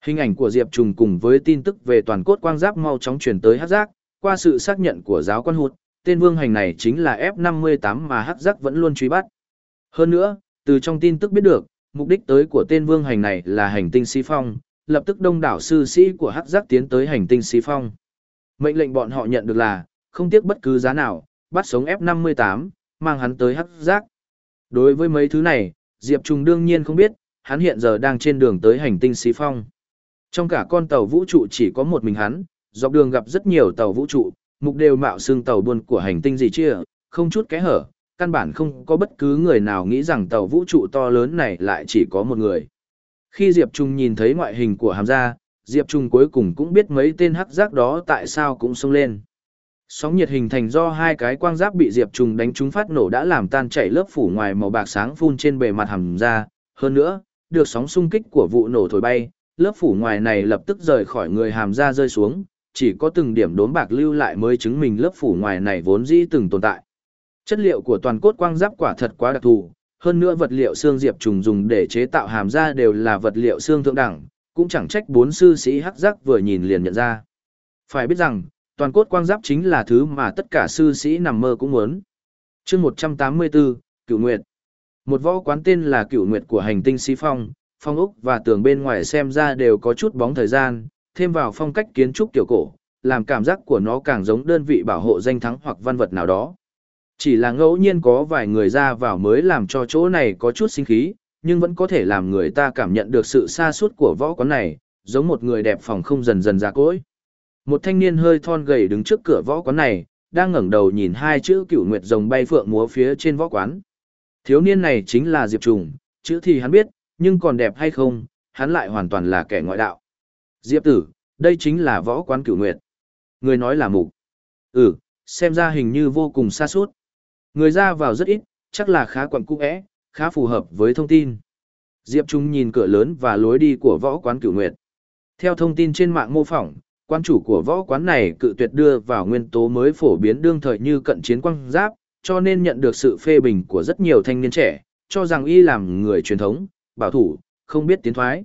Hình ảnh của Diệp Trùng cùng với tin tức về toàn cốt quang giáp mau chóng truyền tới hát giác, qua sự xác nhận của giáo quan hụt, tên vương hành này chính là F58 mà hắc giác vẫn luôn truy bắt. Hơn nữa, từ trong tin tức biết được, mục đích tới của tên vương hành này là hành tinh Si Phong, lập tức đông đảo sư sĩ của hắc giác tiến tới hành tinh Si Phong. Mệnh lệnh bọn họ nhận được là, không tiếc bất cứ giá nào, bắt sống F58, mang hắn tới hắc giác. Đối với mấy thứ này, Diệp Trung đương nhiên không biết, hắn hiện giờ đang trên đường tới hành tinh Si Phong. Trong cả con tàu vũ trụ chỉ có một mình hắn, dọc đường gặp rất nhiều tàu vũ trụ, mục đều mạo xương tàu buôn của hành tinh gì chia, không chút kẽ hở, căn bản không có bất cứ người nào nghĩ rằng tàu vũ trụ to lớn này lại chỉ có một người. Khi Diệp Trung nhìn thấy ngoại hình của hàm gia, Diệp Trung cuối cùng cũng biết mấy tên hắc giác đó tại sao cũng xông lên. Sóng nhiệt hình thành do hai cái quang giáp bị Diệp Trung đánh trúng phát nổ đã làm tan chảy lớp phủ ngoài màu bạc sáng phun trên bề mặt hàm gia, hơn nữa, được sóng xung kích của vụ nổ thổi bay, lớp phủ ngoài này lập tức rời khỏi người hàm gia rơi xuống, chỉ có từng điểm đốm bạc lưu lại mới chứng minh lớp phủ ngoài này vốn dĩ từng tồn tại. Chất liệu của toàn cốt quang giáp quả thật quá đặc thù, hơn nữa vật liệu xương diệp trùng dùng để chế tạo hàm da đều là vật liệu xương thượng đẳng, cũng chẳng trách bốn sư sĩ hắc giác vừa nhìn liền nhận ra. Phải biết rằng, toàn cốt quang giáp chính là thứ mà tất cả sư sĩ nằm mơ cũng muốn. chương 184, Cửu Nguyệt Một võ quán tên là Cửu Nguyệt của hành tinh Sĩ Phong, phong ốc và tường bên ngoài xem ra đều có chút bóng thời gian, thêm vào phong cách kiến trúc kiểu cổ, làm cảm giác của nó càng giống đơn vị bảo hộ danh thắng hoặc văn vật nào đó. Chỉ là ngẫu nhiên có vài người ra vào mới làm cho chỗ này có chút sinh khí, nhưng vẫn có thể làm người ta cảm nhận được sự xa suốt của võ quán này, giống một người đẹp phòng không dần dần ra cỗi. Một thanh niên hơi thon gầy đứng trước cửa võ quán này, đang ngẩng đầu nhìn hai chữ cửu nguyệt rồng bay phượng múa phía trên võ quán. Thiếu niên này chính là Diệp Trùng, chữ thì hắn biết, nhưng còn đẹp hay không, hắn lại hoàn toàn là kẻ ngoại đạo. Diệp tử, đây chính là võ quán cửu nguyệt. Người nói là mục. Ừ, xem ra hình như vô cùng xa suốt. Người ra vào rất ít, chắc là khá quẩn cung ẽ, khá phù hợp với thông tin. Diệp Trung nhìn cửa lớn và lối đi của võ quán cửu nguyệt. Theo thông tin trên mạng mô phỏng, quan chủ của võ quán này cự tuyệt đưa vào nguyên tố mới phổ biến đương thời như cận chiến quang giáp, cho nên nhận được sự phê bình của rất nhiều thanh niên trẻ, cho rằng y làm người truyền thống, bảo thủ, không biết tiến thoái.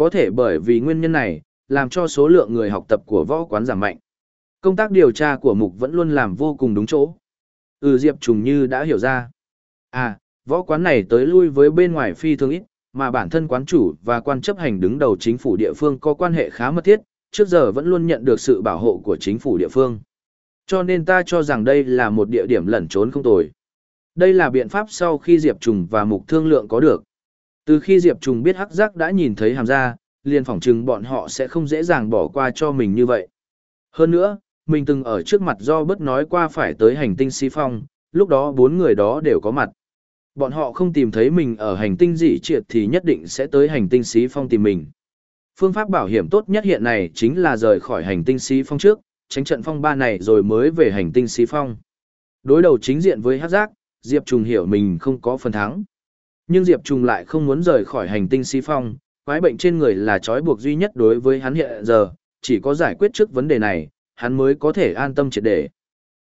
Có thể bởi vì nguyên nhân này, làm cho số lượng người học tập của võ quán giảm mạnh. Công tác điều tra của Mục vẫn luôn làm vô cùng đúng chỗ. Ừ Diệp Trùng như đã hiểu ra. À, võ quán này tới lui với bên ngoài phi thường ít, mà bản thân quán chủ và quan chấp hành đứng đầu chính phủ địa phương có quan hệ khá mật thiết, trước giờ vẫn luôn nhận được sự bảo hộ của chính phủ địa phương. Cho nên ta cho rằng đây là một địa điểm lẩn trốn không tồi. Đây là biện pháp sau khi Diệp Trùng và Mục thương lượng có được. Từ khi Diệp Trùng biết hắc giác đã nhìn thấy hàm ra, liền phỏng chừng bọn họ sẽ không dễ dàng bỏ qua cho mình như vậy. Hơn nữa, mình từng ở trước mặt do bất nói qua phải tới hành tinh si phong, lúc đó bốn người đó đều có mặt. Bọn họ không tìm thấy mình ở hành tinh dị triệt thì nhất định sẽ tới hành tinh si phong tìm mình. Phương pháp bảo hiểm tốt nhất hiện nay chính là rời khỏi hành tinh si phong trước, tránh trận phong ba này rồi mới về hành tinh si phong. Đối đầu chính diện với Hắc giác, Diệp Trùng hiểu mình không có phần thắng. Nhưng Diệp Trùng lại không muốn rời khỏi hành tinh xí phong, quái bệnh trên người là trói buộc duy nhất đối với hắn hiện giờ, chỉ có giải quyết trước vấn đề này, hắn mới có thể an tâm triệt để.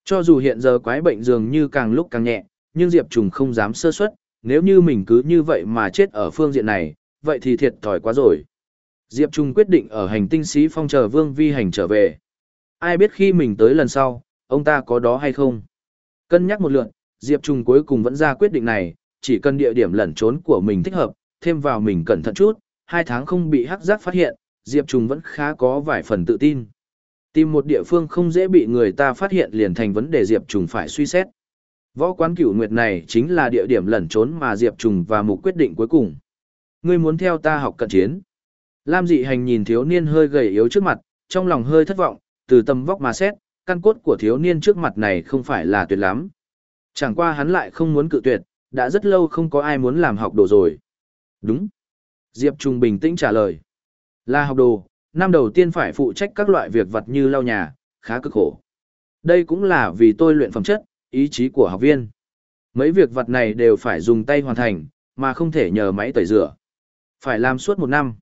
Cho dù hiện giờ quái bệnh dường như càng lúc càng nhẹ, nhưng Diệp Trùng không dám sơ suất, nếu như mình cứ như vậy mà chết ở phương diện này, vậy thì thiệt thòi quá rồi. Diệp Trung quyết định ở hành tinh sĩ phong chờ Vương Vi Hành trở về. Ai biết khi mình tới lần sau, ông ta có đó hay không? Cân nhắc một lượt, Diệp Trung cuối cùng vẫn ra quyết định này, chỉ cần địa điểm lẩn trốn của mình thích hợp, thêm vào mình cẩn thận chút, hai tháng không bị hắc giác phát hiện, Diệp Trung vẫn khá có vài phần tự tin. Tìm một địa phương không dễ bị người ta phát hiện liền thành vấn đề Diệp Trung phải suy xét. Võ quán cửu nguyệt này chính là địa điểm lẩn trốn mà Diệp Trùng và Mục quyết định cuối cùng. Ngươi muốn theo ta học cận chiến. Lam dị hành nhìn thiếu niên hơi gầy yếu trước mặt, trong lòng hơi thất vọng, từ tầm vóc mà xét, căn cốt của thiếu niên trước mặt này không phải là tuyệt lắm. Chẳng qua hắn lại không muốn cự tuyệt, đã rất lâu không có ai muốn làm học đồ rồi. Đúng. Diệp Trung bình tĩnh trả lời. Là học đồ, năm đầu tiên phải phụ trách các loại việc vật như lau nhà, khá cực khổ. Đây cũng là vì tôi luyện phẩm chất, ý chí của học viên. Mấy việc vật này đều phải dùng tay hoàn thành, mà không thể nhờ máy tẩy rửa. Phải làm suốt một năm.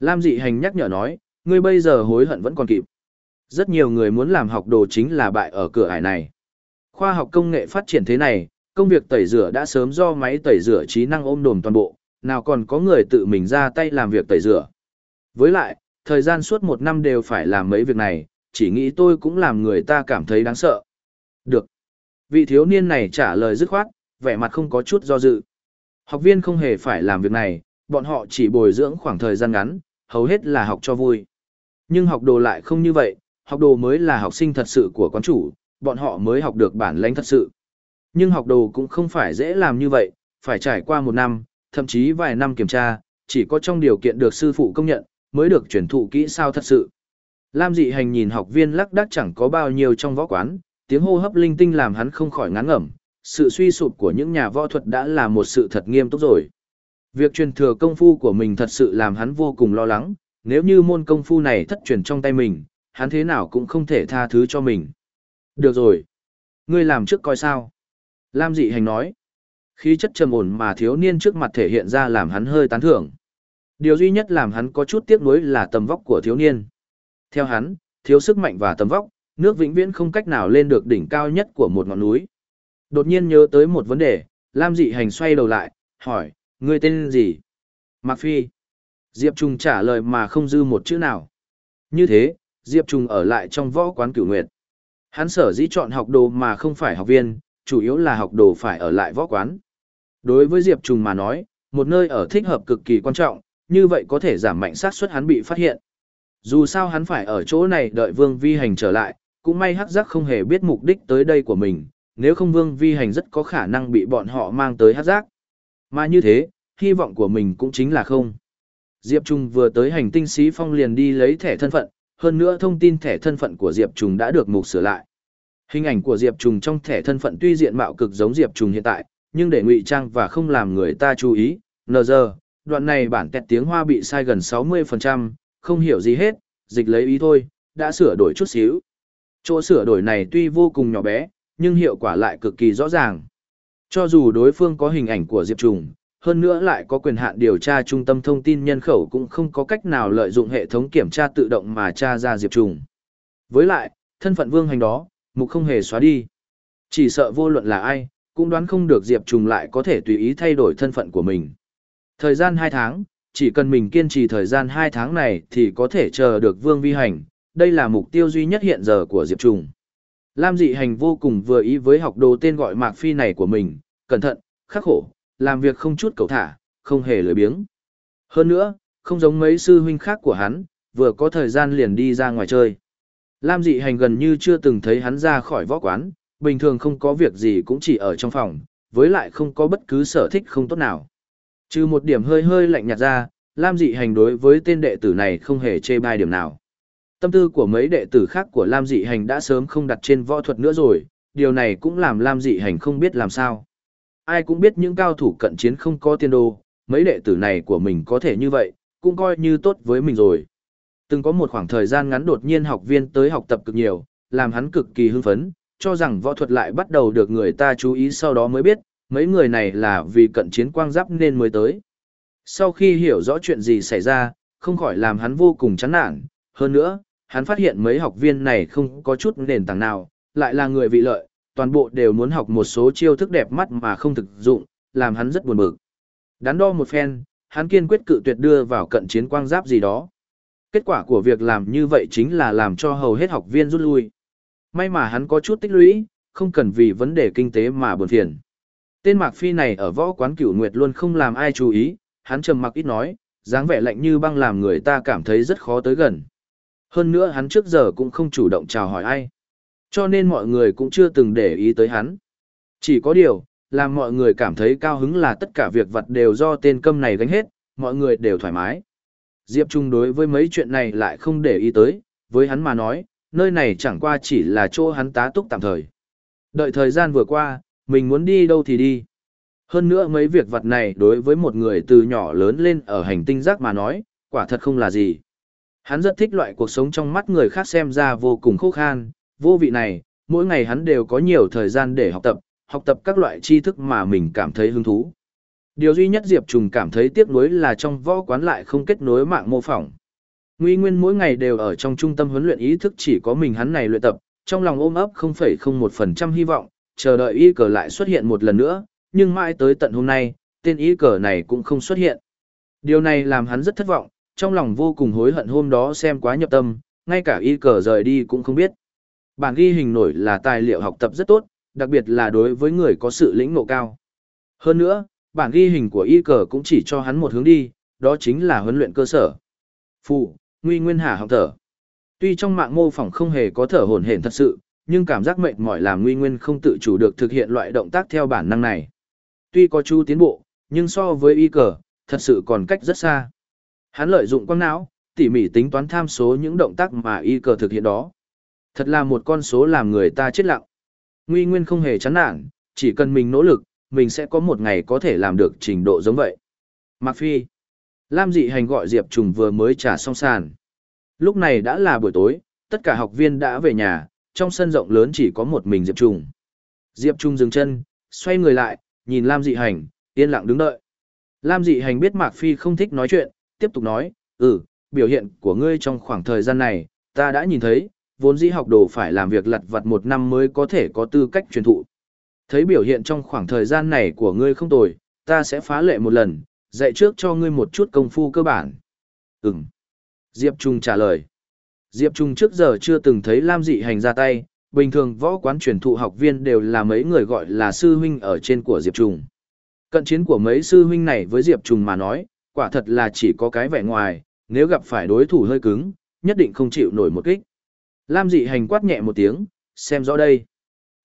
Lam dị hành nhắc nhở nói, ngươi bây giờ hối hận vẫn còn kịp. Rất nhiều người muốn làm học đồ chính là bại ở cửa ải này. Khoa học công nghệ phát triển thế này, công việc tẩy rửa đã sớm do máy tẩy rửa trí năng ôm đồm toàn bộ, nào còn có người tự mình ra tay làm việc tẩy rửa. Với lại, thời gian suốt một năm đều phải làm mấy việc này, chỉ nghĩ tôi cũng làm người ta cảm thấy đáng sợ. Được. Vị thiếu niên này trả lời dứt khoát, vẻ mặt không có chút do dự. Học viên không hề phải làm việc này, bọn họ chỉ bồi dưỡng khoảng thời gian ngắn, hầu hết là học cho vui. Nhưng học đồ lại không như vậy, học đồ mới là học sinh thật sự của quán chủ, bọn họ mới học được bản lãnh thật sự. Nhưng học đồ cũng không phải dễ làm như vậy, phải trải qua một năm, thậm chí vài năm kiểm tra, chỉ có trong điều kiện được sư phụ công nhận, mới được chuyển thụ kỹ sao thật sự. Lam dị hành nhìn học viên lắc đắc chẳng có bao nhiêu trong võ quán, tiếng hô hấp linh tinh làm hắn không khỏi ngán ngẩm, sự suy sụp của những nhà võ thuật đã là một sự thật nghiêm túc rồi. Việc truyền thừa công phu của mình thật sự làm hắn vô cùng lo lắng, nếu như môn công phu này thất truyền trong tay mình, hắn thế nào cũng không thể tha thứ cho mình. Được rồi. Ngươi làm trước coi sao. Lam dị hành nói. Khí chất trầm ổn mà thiếu niên trước mặt thể hiện ra làm hắn hơi tán thưởng. Điều duy nhất làm hắn có chút tiếc nuối là tầm vóc của thiếu niên. Theo hắn, thiếu sức mạnh và tầm vóc, nước vĩnh viễn không cách nào lên được đỉnh cao nhất của một ngọn núi. Đột nhiên nhớ tới một vấn đề, Lam dị hành xoay đầu lại, hỏi, ngươi tên gì? Mạc Phi. Diệp Trung trả lời mà không dư một chữ nào. Như thế, Diệp Trung ở lại trong võ quán cửu nguyệt. Hắn sở dĩ chọn học đồ mà không phải học viên, chủ yếu là học đồ phải ở lại võ quán. Đối với Diệp trùng mà nói, một nơi ở thích hợp cực kỳ quan trọng, như vậy có thể giảm mạnh xác suất hắn bị phát hiện. Dù sao hắn phải ở chỗ này đợi Vương Vi Hành trở lại, cũng may hắc giác không hề biết mục đích tới đây của mình, nếu không Vương Vi Hành rất có khả năng bị bọn họ mang tới hắc giác. Mà như thế, hy vọng của mình cũng chính là không. Diệp Trung vừa tới hành tinh sĩ phong liền đi lấy thẻ thân phận, hơn nữa thông tin thẻ thân phận của Diệp Trung đã được mục sửa lại. Hình ảnh của Diệp Trùng trong thẻ thân phận tuy diện mạo cực giống Diệp Trùng hiện tại, nhưng để ngụy trang và không làm người ta chú ý, nờ giờ, đoạn này bản tẹt tiếng Hoa bị sai gần 60%, không hiểu gì hết, dịch lấy ý thôi, đã sửa đổi chút xíu. Chỗ sửa đổi này tuy vô cùng nhỏ bé, nhưng hiệu quả lại cực kỳ rõ ràng. Cho dù đối phương có hình ảnh của Diệp Trùng, hơn nữa lại có quyền hạn điều tra trung tâm thông tin nhân khẩu cũng không có cách nào lợi dụng hệ thống kiểm tra tự động mà tra ra Diệp Trùng. Với lại, thân phận vương hành đó, mục không hề xóa đi. Chỉ sợ vô luận là ai, cũng đoán không được Diệp Trùng lại có thể tùy ý thay đổi thân phận của mình. Thời gian hai tháng, chỉ cần mình kiên trì thời gian hai tháng này thì có thể chờ được vương vi hành, đây là mục tiêu duy nhất hiện giờ của Diệp Trùng. Lam dị hành vô cùng vừa ý với học đồ tên gọi Mạc Phi này của mình, cẩn thận, khắc khổ, làm việc không chút cầu thả, không hề lười biếng. Hơn nữa, không giống mấy sư huynh khác của hắn, vừa có thời gian liền đi ra ngoài chơi. Lam dị hành gần như chưa từng thấy hắn ra khỏi võ quán, bình thường không có việc gì cũng chỉ ở trong phòng, với lại không có bất cứ sở thích không tốt nào. Trừ một điểm hơi hơi lạnh nhạt ra, Lam dị hành đối với tên đệ tử này không hề chê bai điểm nào. Tâm tư của mấy đệ tử khác của Lam dị hành đã sớm không đặt trên võ thuật nữa rồi, điều này cũng làm Lam dị hành không biết làm sao. Ai cũng biết những cao thủ cận chiến không có tiên đồ, mấy đệ tử này của mình có thể như vậy, cũng coi như tốt với mình rồi. Từng có một khoảng thời gian ngắn đột nhiên học viên tới học tập cực nhiều, làm hắn cực kỳ hưng phấn, cho rằng võ thuật lại bắt đầu được người ta chú ý sau đó mới biết, mấy người này là vì cận chiến quang giáp nên mới tới. Sau khi hiểu rõ chuyện gì xảy ra, không khỏi làm hắn vô cùng chán nản, hơn nữa, hắn phát hiện mấy học viên này không có chút nền tảng nào, lại là người vị lợi, toàn bộ đều muốn học một số chiêu thức đẹp mắt mà không thực dụng, làm hắn rất buồn bực. Đắn đo một phen, hắn kiên quyết cự tuyệt đưa vào cận chiến quang giáp gì đó. Kết quả của việc làm như vậy chính là làm cho hầu hết học viên rút lui. May mà hắn có chút tích lũy, không cần vì vấn đề kinh tế mà buồn phiền. Tên Mạc Phi này ở võ quán cửu nguyệt luôn không làm ai chú ý, hắn trầm mặc ít nói, dáng vẻ lạnh như băng làm người ta cảm thấy rất khó tới gần. Hơn nữa hắn trước giờ cũng không chủ động chào hỏi ai. Cho nên mọi người cũng chưa từng để ý tới hắn. Chỉ có điều, làm mọi người cảm thấy cao hứng là tất cả việc vật đều do tên câm này gánh hết, mọi người đều thoải mái. Diệp Trung đối với mấy chuyện này lại không để ý tới, với hắn mà nói, nơi này chẳng qua chỉ là chỗ hắn tá túc tạm thời. Đợi thời gian vừa qua, mình muốn đi đâu thì đi. Hơn nữa mấy việc vật này đối với một người từ nhỏ lớn lên ở hành tinh giác mà nói, quả thật không là gì. Hắn rất thích loại cuộc sống trong mắt người khác xem ra vô cùng khô khan, vô vị này, mỗi ngày hắn đều có nhiều thời gian để học tập, học tập các loại tri thức mà mình cảm thấy hứng thú. Điều duy nhất Diệp Trùng cảm thấy tiếc nuối là trong võ quán lại không kết nối mạng mô phỏng. Nguy Nguyên mỗi ngày đều ở trong trung tâm huấn luyện ý thức chỉ có mình hắn này luyện tập, trong lòng ôm ấp 0,01% hy vọng, chờ đợi y cờ lại xuất hiện một lần nữa, nhưng mãi tới tận hôm nay, tên y cờ này cũng không xuất hiện. Điều này làm hắn rất thất vọng, trong lòng vô cùng hối hận hôm đó xem quá nhập tâm, ngay cả y cờ rời đi cũng không biết. Bản ghi hình nổi là tài liệu học tập rất tốt, đặc biệt là đối với người có sự lĩnh ngộ cao. Hơn nữa, bản ghi hình của y cờ cũng chỉ cho hắn một hướng đi, đó chính là huấn luyện cơ sở. Phụ, nguy nguyên hà học thở. Tuy trong mạng mô phỏng không hề có thở hổn hển thật sự, nhưng cảm giác mệt mỏi làm nguy nguyên không tự chủ được thực hiện loại động tác theo bản năng này. Tuy có chu tiến bộ, nhưng so với y cờ, thật sự còn cách rất xa. Hắn lợi dụng quang não, tỉ mỉ tính toán tham số những động tác mà y cờ thực hiện đó. Thật là một con số làm người ta chết lặng. Nguy nguyên không hề chán nản, chỉ cần mình nỗ lực, mình sẽ có một ngày có thể làm được trình độ giống vậy. Mạc Phi. Lam dị hành gọi Diệp Trùng vừa mới trả xong sàn. Lúc này đã là buổi tối, tất cả học viên đã về nhà, trong sân rộng lớn chỉ có một mình Diệp Trùng. Diệp Trùng dừng chân, xoay người lại, nhìn Lam dị hành, yên lặng đứng đợi. Lam dị hành biết Mạc Phi không thích nói chuyện, tiếp tục nói, ừ, biểu hiện của ngươi trong khoảng thời gian này, ta đã nhìn thấy, vốn dĩ học đồ phải làm việc lặt vặt một năm mới có thể có tư cách truyền thụ. Thấy biểu hiện trong khoảng thời gian này của ngươi không tồi, ta sẽ phá lệ một lần, dạy trước cho ngươi một chút công phu cơ bản. Ừm. Diệp Trung trả lời. Diệp Trung trước giờ chưa từng thấy Lam dị hành ra tay, bình thường võ quán truyền thụ học viên đều là mấy người gọi là sư huynh ở trên của Diệp Trung. Cận chiến của mấy sư huynh này với Diệp Trung mà nói, quả thật là chỉ có cái vẻ ngoài, nếu gặp phải đối thủ hơi cứng, nhất định không chịu nổi một kích. Lam dị hành quát nhẹ một tiếng, xem rõ đây.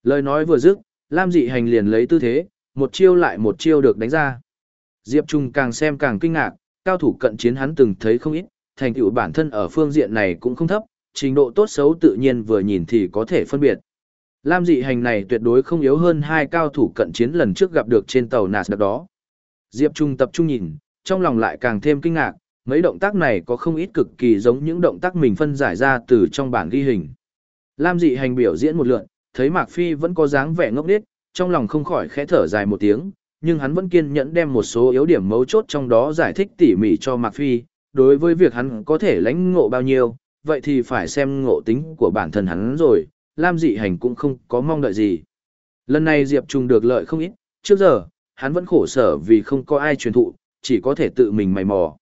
Lời nói vừa dứt, Lam dị hành liền lấy tư thế, một chiêu lại một chiêu được đánh ra. Diệp Trung càng xem càng kinh ngạc, cao thủ cận chiến hắn từng thấy không ít, thành tựu bản thân ở phương diện này cũng không thấp, trình độ tốt xấu tự nhiên vừa nhìn thì có thể phân biệt. Lam dị hành này tuyệt đối không yếu hơn hai cao thủ cận chiến lần trước gặp được trên tàu nạt đặc đó. Diệp Trung tập trung nhìn, trong lòng lại càng thêm kinh ngạc, mấy động tác này có không ít cực kỳ giống những động tác mình phân giải ra từ trong bản ghi hình. Lam dị hành biểu diễn một lượn, thấy Mạc Phi vẫn có dáng vẻ ngốc nghếch, trong lòng không khỏi khẽ thở dài một tiếng, nhưng hắn vẫn kiên nhẫn đem một số yếu điểm mấu chốt trong đó giải thích tỉ mỉ cho Mạc Phi, đối với việc hắn có thể lãnh ngộ bao nhiêu, vậy thì phải xem ngộ tính của bản thân hắn rồi, Lam dị hành cũng không có mong đợi gì. Lần này Diệp Trung được lợi không ít, trước giờ, hắn vẫn khổ sở vì không có ai truyền thụ, chỉ có thể tự mình mày mò.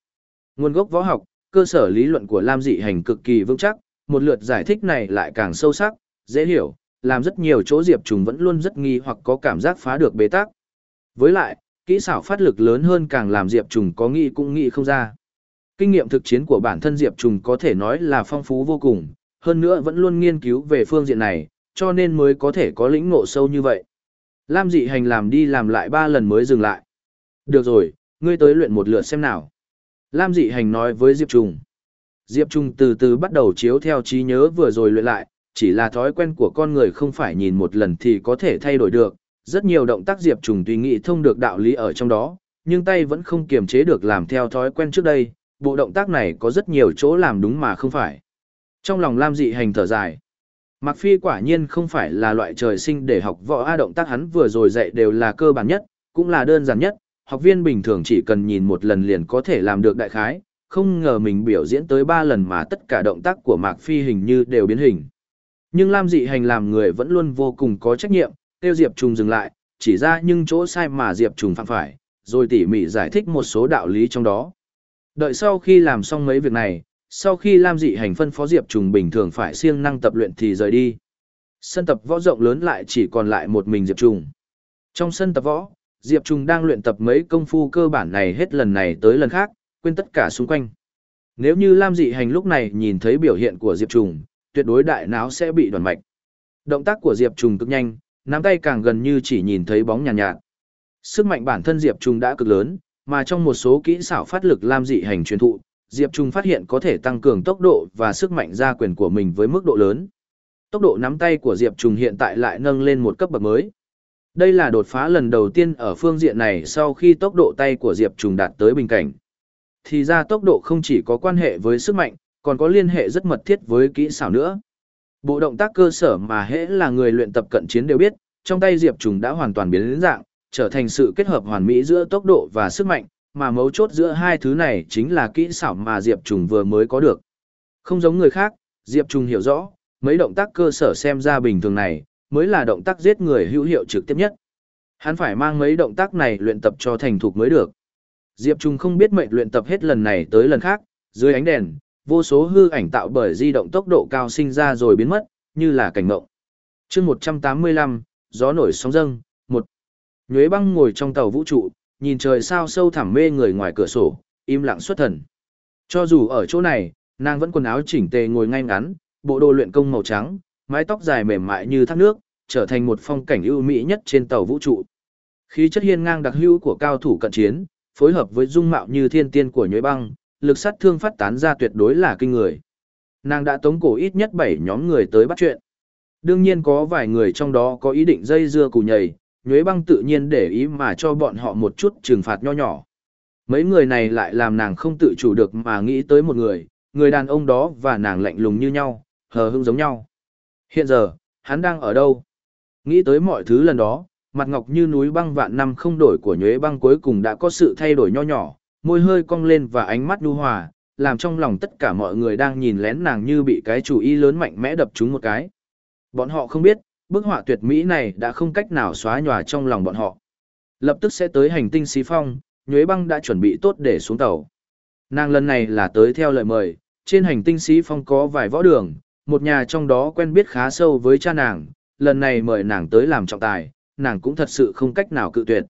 Nguồn gốc võ học, cơ sở lý luận của Lam dị hành cực kỳ vững chắc, một lượt giải thích này lại càng sâu sắc, dễ hiểu, làm rất nhiều chỗ Diệp Trùng vẫn luôn rất nghi hoặc có cảm giác phá được bế tắc. Với lại, kỹ xảo phát lực lớn hơn càng làm Diệp Trùng có nghĩ cũng nghĩ không ra. Kinh nghiệm thực chiến của bản thân Diệp Trùng có thể nói là phong phú vô cùng, hơn nữa vẫn luôn nghiên cứu về phương diện này, cho nên mới có thể có lĩnh ngộ sâu như vậy. Lam dị hành làm đi làm lại ba lần mới dừng lại. Được rồi, ngươi tới luyện một lượt xem nào. Lam dị hành nói với Diệp Trùng. Diệp trùng từ từ bắt đầu chiếu theo trí nhớ vừa rồi luyện lại, chỉ là thói quen của con người không phải nhìn một lần thì có thể thay đổi được. Rất nhiều động tác Diệp Trùng tùy nghị thông được đạo lý ở trong đó, nhưng tay vẫn không kiềm chế được làm theo thói quen trước đây. Bộ động tác này có rất nhiều chỗ làm đúng mà không phải. Trong lòng Lam dị hành thở dài. Mạc Phi quả nhiên không phải là loại trời sinh để học võ A động tác hắn vừa rồi dạy đều là cơ bản nhất, cũng là đơn giản nhất, học viên bình thường chỉ cần nhìn một lần liền có thể làm được đại khái, không ngờ mình biểu diễn tới ba lần mà tất cả động tác của Mạc Phi hình như đều biến hình. Nhưng Lam dị hành làm người vẫn luôn vô cùng có trách nhiệm, tiêu Diệp Trùng dừng lại, chỉ ra những chỗ sai mà Diệp Trùng phạm phải, rồi tỉ mỉ giải thích một số đạo lý trong đó. Đợi sau khi làm xong mấy việc này, sau khi Lam dị hành phân phó Diệp Trùng bình thường phải siêng năng tập luyện thì rời đi. Sân tập võ rộng lớn lại chỉ còn lại một mình Diệp Trùng. Trong sân tập võ, Diệp Trùng đang luyện tập mấy công phu cơ bản này hết lần này tới lần khác, quên tất cả xung quanh. Nếu như Lam dị hành lúc này nhìn thấy biểu hiện của Diệp Trùng, tuyệt đối đại não sẽ bị đoàn mạch. Động tác của Diệp Trùng cực nhanh, nắm tay càng gần như chỉ nhìn thấy bóng nhàn nhạt, nhạt. Sức mạnh bản thân Diệp Trùng đã cực lớn, mà trong một số kỹ xảo phát lực Lam dị hành truyền thụ, Diệp Trung phát hiện có thể tăng cường tốc độ và sức mạnh gia quyền của mình với mức độ lớn. Tốc độ nắm tay của Diệp Trung hiện tại lại nâng lên một cấp bậc mới. Đây là đột phá lần đầu tiên ở phương diện này sau khi tốc độ tay của Diệp Trung đạt tới bình cảnh. Thì ra tốc độ không chỉ có quan hệ với sức mạnh, còn có liên hệ rất mật thiết với kỹ xảo nữa. Bộ động tác cơ sở mà hễ là người luyện tập cận chiến đều biết, trong tay Diệp Trung đã hoàn toàn biến đến dạng, trở thành sự kết hợp hoàn mỹ giữa tốc độ và sức mạnh, mà mấu chốt giữa hai thứ này chính là kỹ xảo mà Diệp Trùng vừa mới có được. Không giống người khác, Diệp Trùng hiểu rõ, mấy động tác cơ sở xem ra bình thường này, mới là động tác giết người hữu hiệu trực tiếp nhất. Hắn phải mang mấy động tác này luyện tập cho thành thục mới được. Diệp Trùng không biết mệnh luyện tập hết lần này tới lần khác, dưới ánh đèn, vô số hư ảnh tạo bởi di động tốc độ cao sinh ra rồi biến mất, như là cảnh ngộng. chương 185, gió nổi sóng dâng, một Nhuế băng ngồi trong tàu vũ trụ, nhìn trời sao sâu thẳm mê người ngoài cửa sổ, im lặng xuất thần. Cho dù ở chỗ này, nàng vẫn quần áo chỉnh tề ngồi ngay ngắn, bộ đồ luyện công màu trắng, mái tóc dài mềm mại như thác nước, trở thành một phong cảnh ưu mỹ nhất trên tàu vũ trụ. Khí chất hiên ngang đặc hữu của cao thủ cận chiến, phối hợp với dung mạo như thiên tiên của nhuế băng, lực sát thương phát tán ra tuyệt đối là kinh người. Nàng đã tống cổ ít nhất 7 nhóm người tới bắt chuyện. Đương nhiên có vài người trong đó có ý định dây dưa củ nhầy, nhuế băng tự nhiên để ý mà cho bọn họ một chút trừng phạt nho nhỏ. Mấy người này lại làm nàng không tự chủ được mà nghĩ tới một người, người đàn ông đó và nàng lạnh lùng như nhau, hờ hững giống nhau. Hiện giờ, hắn đang ở đâu? Nghĩ tới mọi thứ lần đó, mặt ngọc như núi băng vạn năm không đổi của nhuế băng cuối cùng đã có sự thay đổi nho nhỏ, môi hơi cong lên và ánh mắt nhu hòa, làm trong lòng tất cả mọi người đang nhìn lén nàng như bị cái chủ ý lớn mạnh mẽ đập trúng một cái. Bọn họ không biết, bức họa tuyệt mỹ này đã không cách nào xóa nhòa trong lòng bọn họ. Lập tức sẽ tới hành tinh xí phong, Nhuế Băng đã chuẩn bị tốt để xuống tàu. Nàng lần này là tới theo lời mời, trên hành tinh xí phong có vài võ đường, một nhà trong đó quen biết khá sâu với cha nàng, lần này mời nàng tới làm trọng tài, nàng cũng thật sự không cách nào cự tuyệt.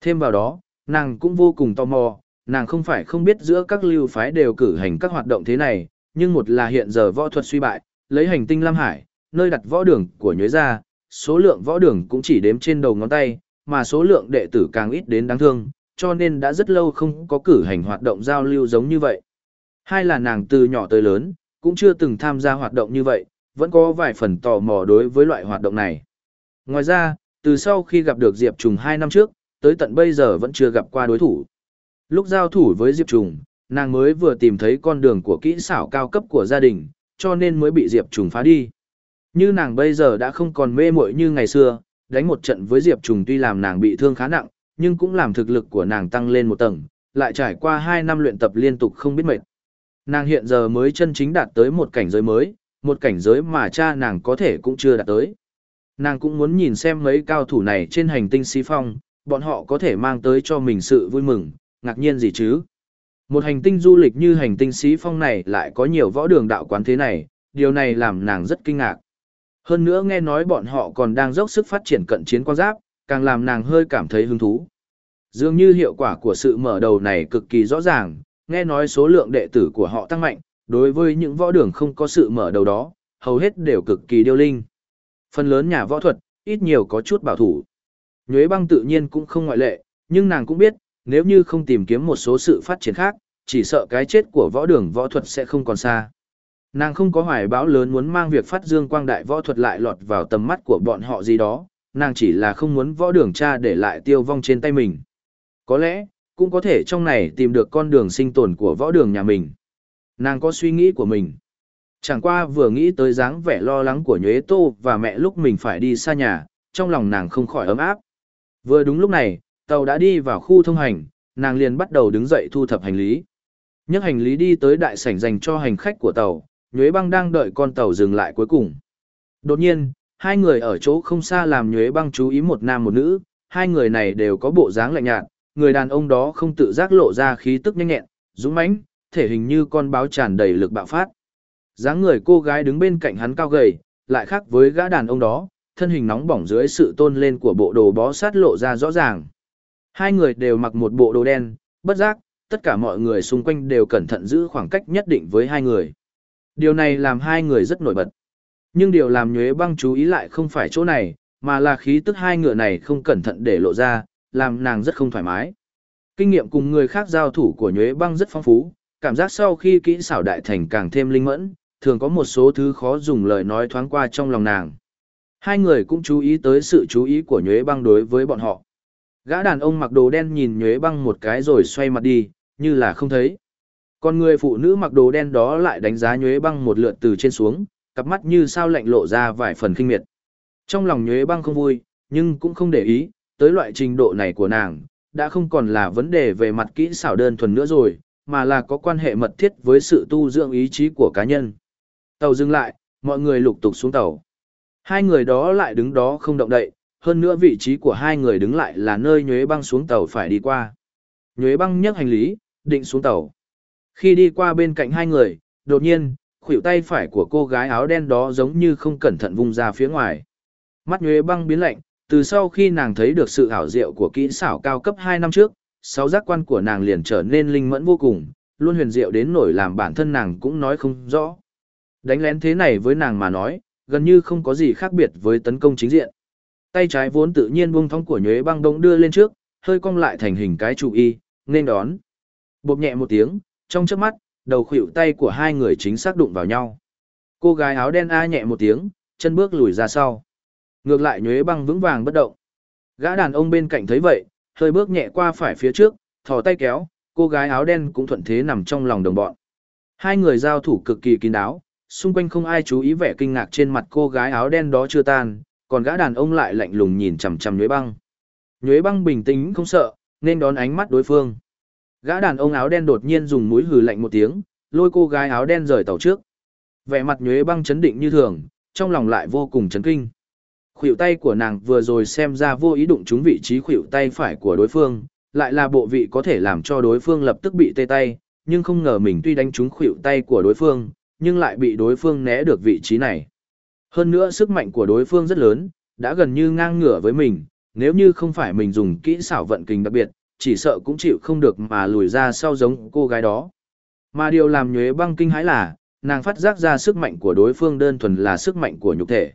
Thêm vào đó, nàng cũng vô cùng tò mò, nàng không phải không biết giữa các lưu phái đều cử hành các hoạt động thế này, nhưng một là hiện giờ võ thuật suy bại, lấy hành tinh Lam Hải, nơi đặt võ đường của nhuế ra, số lượng võ đường cũng chỉ đếm trên đầu ngón tay, mà số lượng đệ tử càng ít đến đáng thương, cho nên đã rất lâu không có cử hành hoạt động giao lưu giống như vậy. Hai là nàng từ nhỏ tới lớn, cũng chưa từng tham gia hoạt động như vậy, vẫn có vài phần tò mò đối với loại hoạt động này. Ngoài ra, từ sau khi gặp được Diệp Trùng 2 năm trước, tới tận bây giờ vẫn chưa gặp qua đối thủ. Lúc giao thủ với Diệp Trùng, nàng mới vừa tìm thấy con đường của kỹ xảo cao cấp của gia đình, cho nên mới bị Diệp Trùng phá đi. Như nàng bây giờ đã không còn mê muội như ngày xưa, đánh một trận với Diệp Trùng tuy làm nàng bị thương khá nặng, nhưng cũng làm thực lực của nàng tăng lên một tầng, lại trải qua 2 năm luyện tập liên tục không biết mệt. Nàng hiện giờ mới chân chính đạt tới một cảnh giới mới, một cảnh giới mà cha nàng có thể cũng chưa đạt tới. Nàng cũng muốn nhìn xem mấy cao thủ này trên hành tinh xí phong, bọn họ có thể mang tới cho mình sự vui mừng, ngạc nhiên gì chứ. Một hành tinh du lịch như hành tinh sĩ phong này lại có nhiều võ đường đạo quán thế này, điều này làm nàng rất kinh ngạc. Hơn nữa nghe nói bọn họ còn đang dốc sức phát triển cận chiến quan giáp, càng làm nàng hơi cảm thấy hứng thú. Dường như hiệu quả của sự mở đầu này cực kỳ rõ ràng, nghe nói số lượng đệ tử của họ tăng mạnh, đối với những võ đường không có sự mở đầu đó, hầu hết đều cực kỳ điêu linh. Phần lớn nhà võ thuật, ít nhiều có chút bảo thủ. Nhuế băng tự nhiên cũng không ngoại lệ, nhưng nàng cũng biết, nếu như không tìm kiếm một số sự phát triển khác, chỉ sợ cái chết của võ đường võ thuật sẽ không còn xa. Nàng không có hoài báo lớn muốn mang việc phát dương quang đại võ thuật lại lọt vào tầm mắt của bọn họ gì đó, nàng chỉ là không muốn võ đường cha để lại tiêu vong trên tay mình. Có lẽ, cũng có thể trong này tìm được con đường sinh tồn của võ đường nhà mình. Nàng có suy nghĩ của mình. Chẳng qua vừa nghĩ tới dáng vẻ lo lắng của Nhuế Tô và mẹ lúc mình phải đi xa nhà, trong lòng nàng không khỏi ấm áp. Vừa đúng lúc này, tàu đã đi vào khu thông hành, nàng liền bắt đầu đứng dậy thu thập hành lý. Nhấc hành lý đi tới đại sảnh dành cho hành khách của tàu, Nhuế Băng đang đợi con tàu dừng lại cuối cùng. Đột nhiên, hai người ở chỗ không xa làm Nhuế Băng chú ý một nam một nữ, hai người này đều có bộ dáng lạnh nhạt, người đàn ông đó không tự giác lộ ra khí tức nhanh nhẹn, dũng mãnh, thể hình như con báo tràn đầy lực bạo phát. dáng người cô gái đứng bên cạnh hắn cao gầy, lại khác với gã đàn ông đó, thân hình nóng bỏng dưới sự tôn lên của bộ đồ bó sát lộ ra rõ ràng. Hai người đều mặc một bộ đồ đen, bất giác, tất cả mọi người xung quanh đều cẩn thận giữ khoảng cách nhất định với hai người. Điều này làm hai người rất nổi bật. Nhưng điều làm nhuế băng chú ý lại không phải chỗ này, mà là khí tức hai ngựa này không cẩn thận để lộ ra, làm nàng rất không thoải mái. Kinh nghiệm cùng người khác giao thủ của nhuế băng rất phong phú, cảm giác sau khi kỹ xảo đại thành càng thêm linh mẫn, thường có một số thứ khó dùng lời nói thoáng qua trong lòng nàng. Hai người cũng chú ý tới sự chú ý của nhuế băng đối với bọn họ. Gã đàn ông mặc đồ đen nhìn nhuế băng một cái rồi xoay mặt đi, như là không thấy. Còn người phụ nữ mặc đồ đen đó lại đánh giá nhuế băng một lượt từ trên xuống, cặp mắt như sao lạnh lộ ra vài phần kinh miệt. Trong lòng nhuế băng không vui, nhưng cũng không để ý, tới loại trình độ này của nàng, đã không còn là vấn đề về mặt kỹ xảo đơn thuần nữa rồi, mà là có quan hệ mật thiết với sự tu dưỡng ý chí của cá nhân. Tàu dừng lại, mọi người lục tục xuống tàu. Hai người đó lại đứng đó không động đậy, hơn nữa vị trí của hai người đứng lại là nơi nhuế băng xuống tàu phải đi qua. Nhuế băng nhấc hành lý, định xuống tàu. Khi đi qua bên cạnh hai người, đột nhiên, khuỷu tay phải của cô gái áo đen đó giống như không cẩn thận vung ra phía ngoài. Mắt nhuế băng biến lạnh, từ sau khi nàng thấy được sự ảo diệu của kỹ xảo cao cấp hai năm trước, sáu giác quan của nàng liền trở nên linh mẫn vô cùng, luôn huyền diệu đến nổi làm bản thân nàng cũng nói không rõ. Đánh lén thế này với nàng mà nói, gần như không có gì khác biệt với tấn công chính diện. Tay trái vốn tự nhiên buông thong của nhuế băng đông đưa lên trước, hơi cong lại thành hình cái trụ y, nên đón. Bộp nhẹ một tiếng, trong chớp mắt, đầu khuỷu tay của hai người chính xác đụng vào nhau. Cô gái áo đen a nhẹ một tiếng, chân bước lùi ra sau. Ngược lại nhuế băng vững vàng bất động. Gã đàn ông bên cạnh thấy vậy, hơi bước nhẹ qua phải phía trước, thò tay kéo, cô gái áo đen cũng thuận thế nằm trong lòng đồng bọn. Hai người giao thủ cực kỳ kín đáo, xung quanh không ai chú ý vẻ kinh ngạc trên mặt cô gái áo đen đó chưa tan, còn gã đàn ông lại lạnh lùng nhìn chằm chằm Nhuế Băng. Nhuế Băng bình tĩnh không sợ, nên đón ánh mắt đối phương. Gã đàn ông áo đen đột nhiên dùng mũi hừ lạnh một tiếng, lôi cô gái áo đen rời tàu trước. Vẻ mặt Nhuế Băng chấn định như thường, trong lòng lại vô cùng chấn kinh. Khuỷu tay của nàng vừa rồi xem ra vô ý đụng trúng vị trí khuỷu tay phải của đối phương, lại là bộ vị có thể làm cho đối phương lập tức bị tê tay, nhưng không ngờ mình tuy đánh trúng khuỷu tay của đối phương, nhưng lại bị đối phương né được vị trí này. Hơn nữa sức mạnh của đối phương rất lớn, đã gần như ngang ngửa với mình, nếu như không phải mình dùng kỹ xảo vận kình đặc biệt, chỉ sợ cũng chịu không được mà lùi ra sau giống cô gái đó. Mà điều làm nhuế băng kinh hãi là, nàng phát giác ra sức mạnh của đối phương đơn thuần là sức mạnh của nhục thể.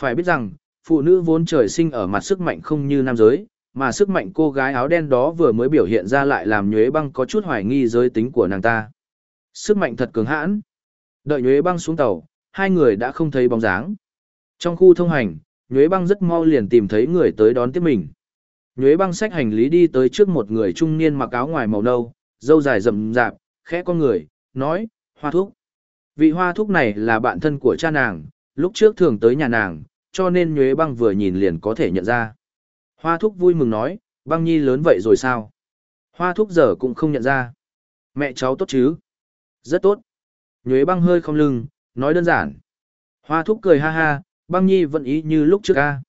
Phải biết rằng, phụ nữ vốn trời sinh ở mặt sức mạnh không như nam giới, mà sức mạnh cô gái áo đen đó vừa mới biểu hiện ra lại làm nhuế băng có chút hoài nghi giới tính của nàng ta. Sức mạnh thật cường hãn. Đợi nhuế băng xuống tàu, hai người đã không thấy bóng dáng. Trong khu thông hành, nhuế băng rất mau liền tìm thấy người tới đón tiếp mình. Nhuế băng xách hành lý đi tới trước một người trung niên mặc áo ngoài màu nâu, râu dài rậm rạp, khẽ con người, nói, hoa thúc. Vị hoa thúc này là bạn thân của cha nàng, lúc trước thường tới nhà nàng, cho nên nhuế băng vừa nhìn liền có thể nhận ra. Hoa thúc vui mừng nói, băng nhi lớn vậy rồi sao? Hoa thúc giờ cũng không nhận ra. Mẹ cháu tốt chứ? Rất tốt. Nhuế băng hơi không lưng, nói đơn giản. Hoa thúc cười ha ha, băng nhi vẫn ý như lúc trước ca.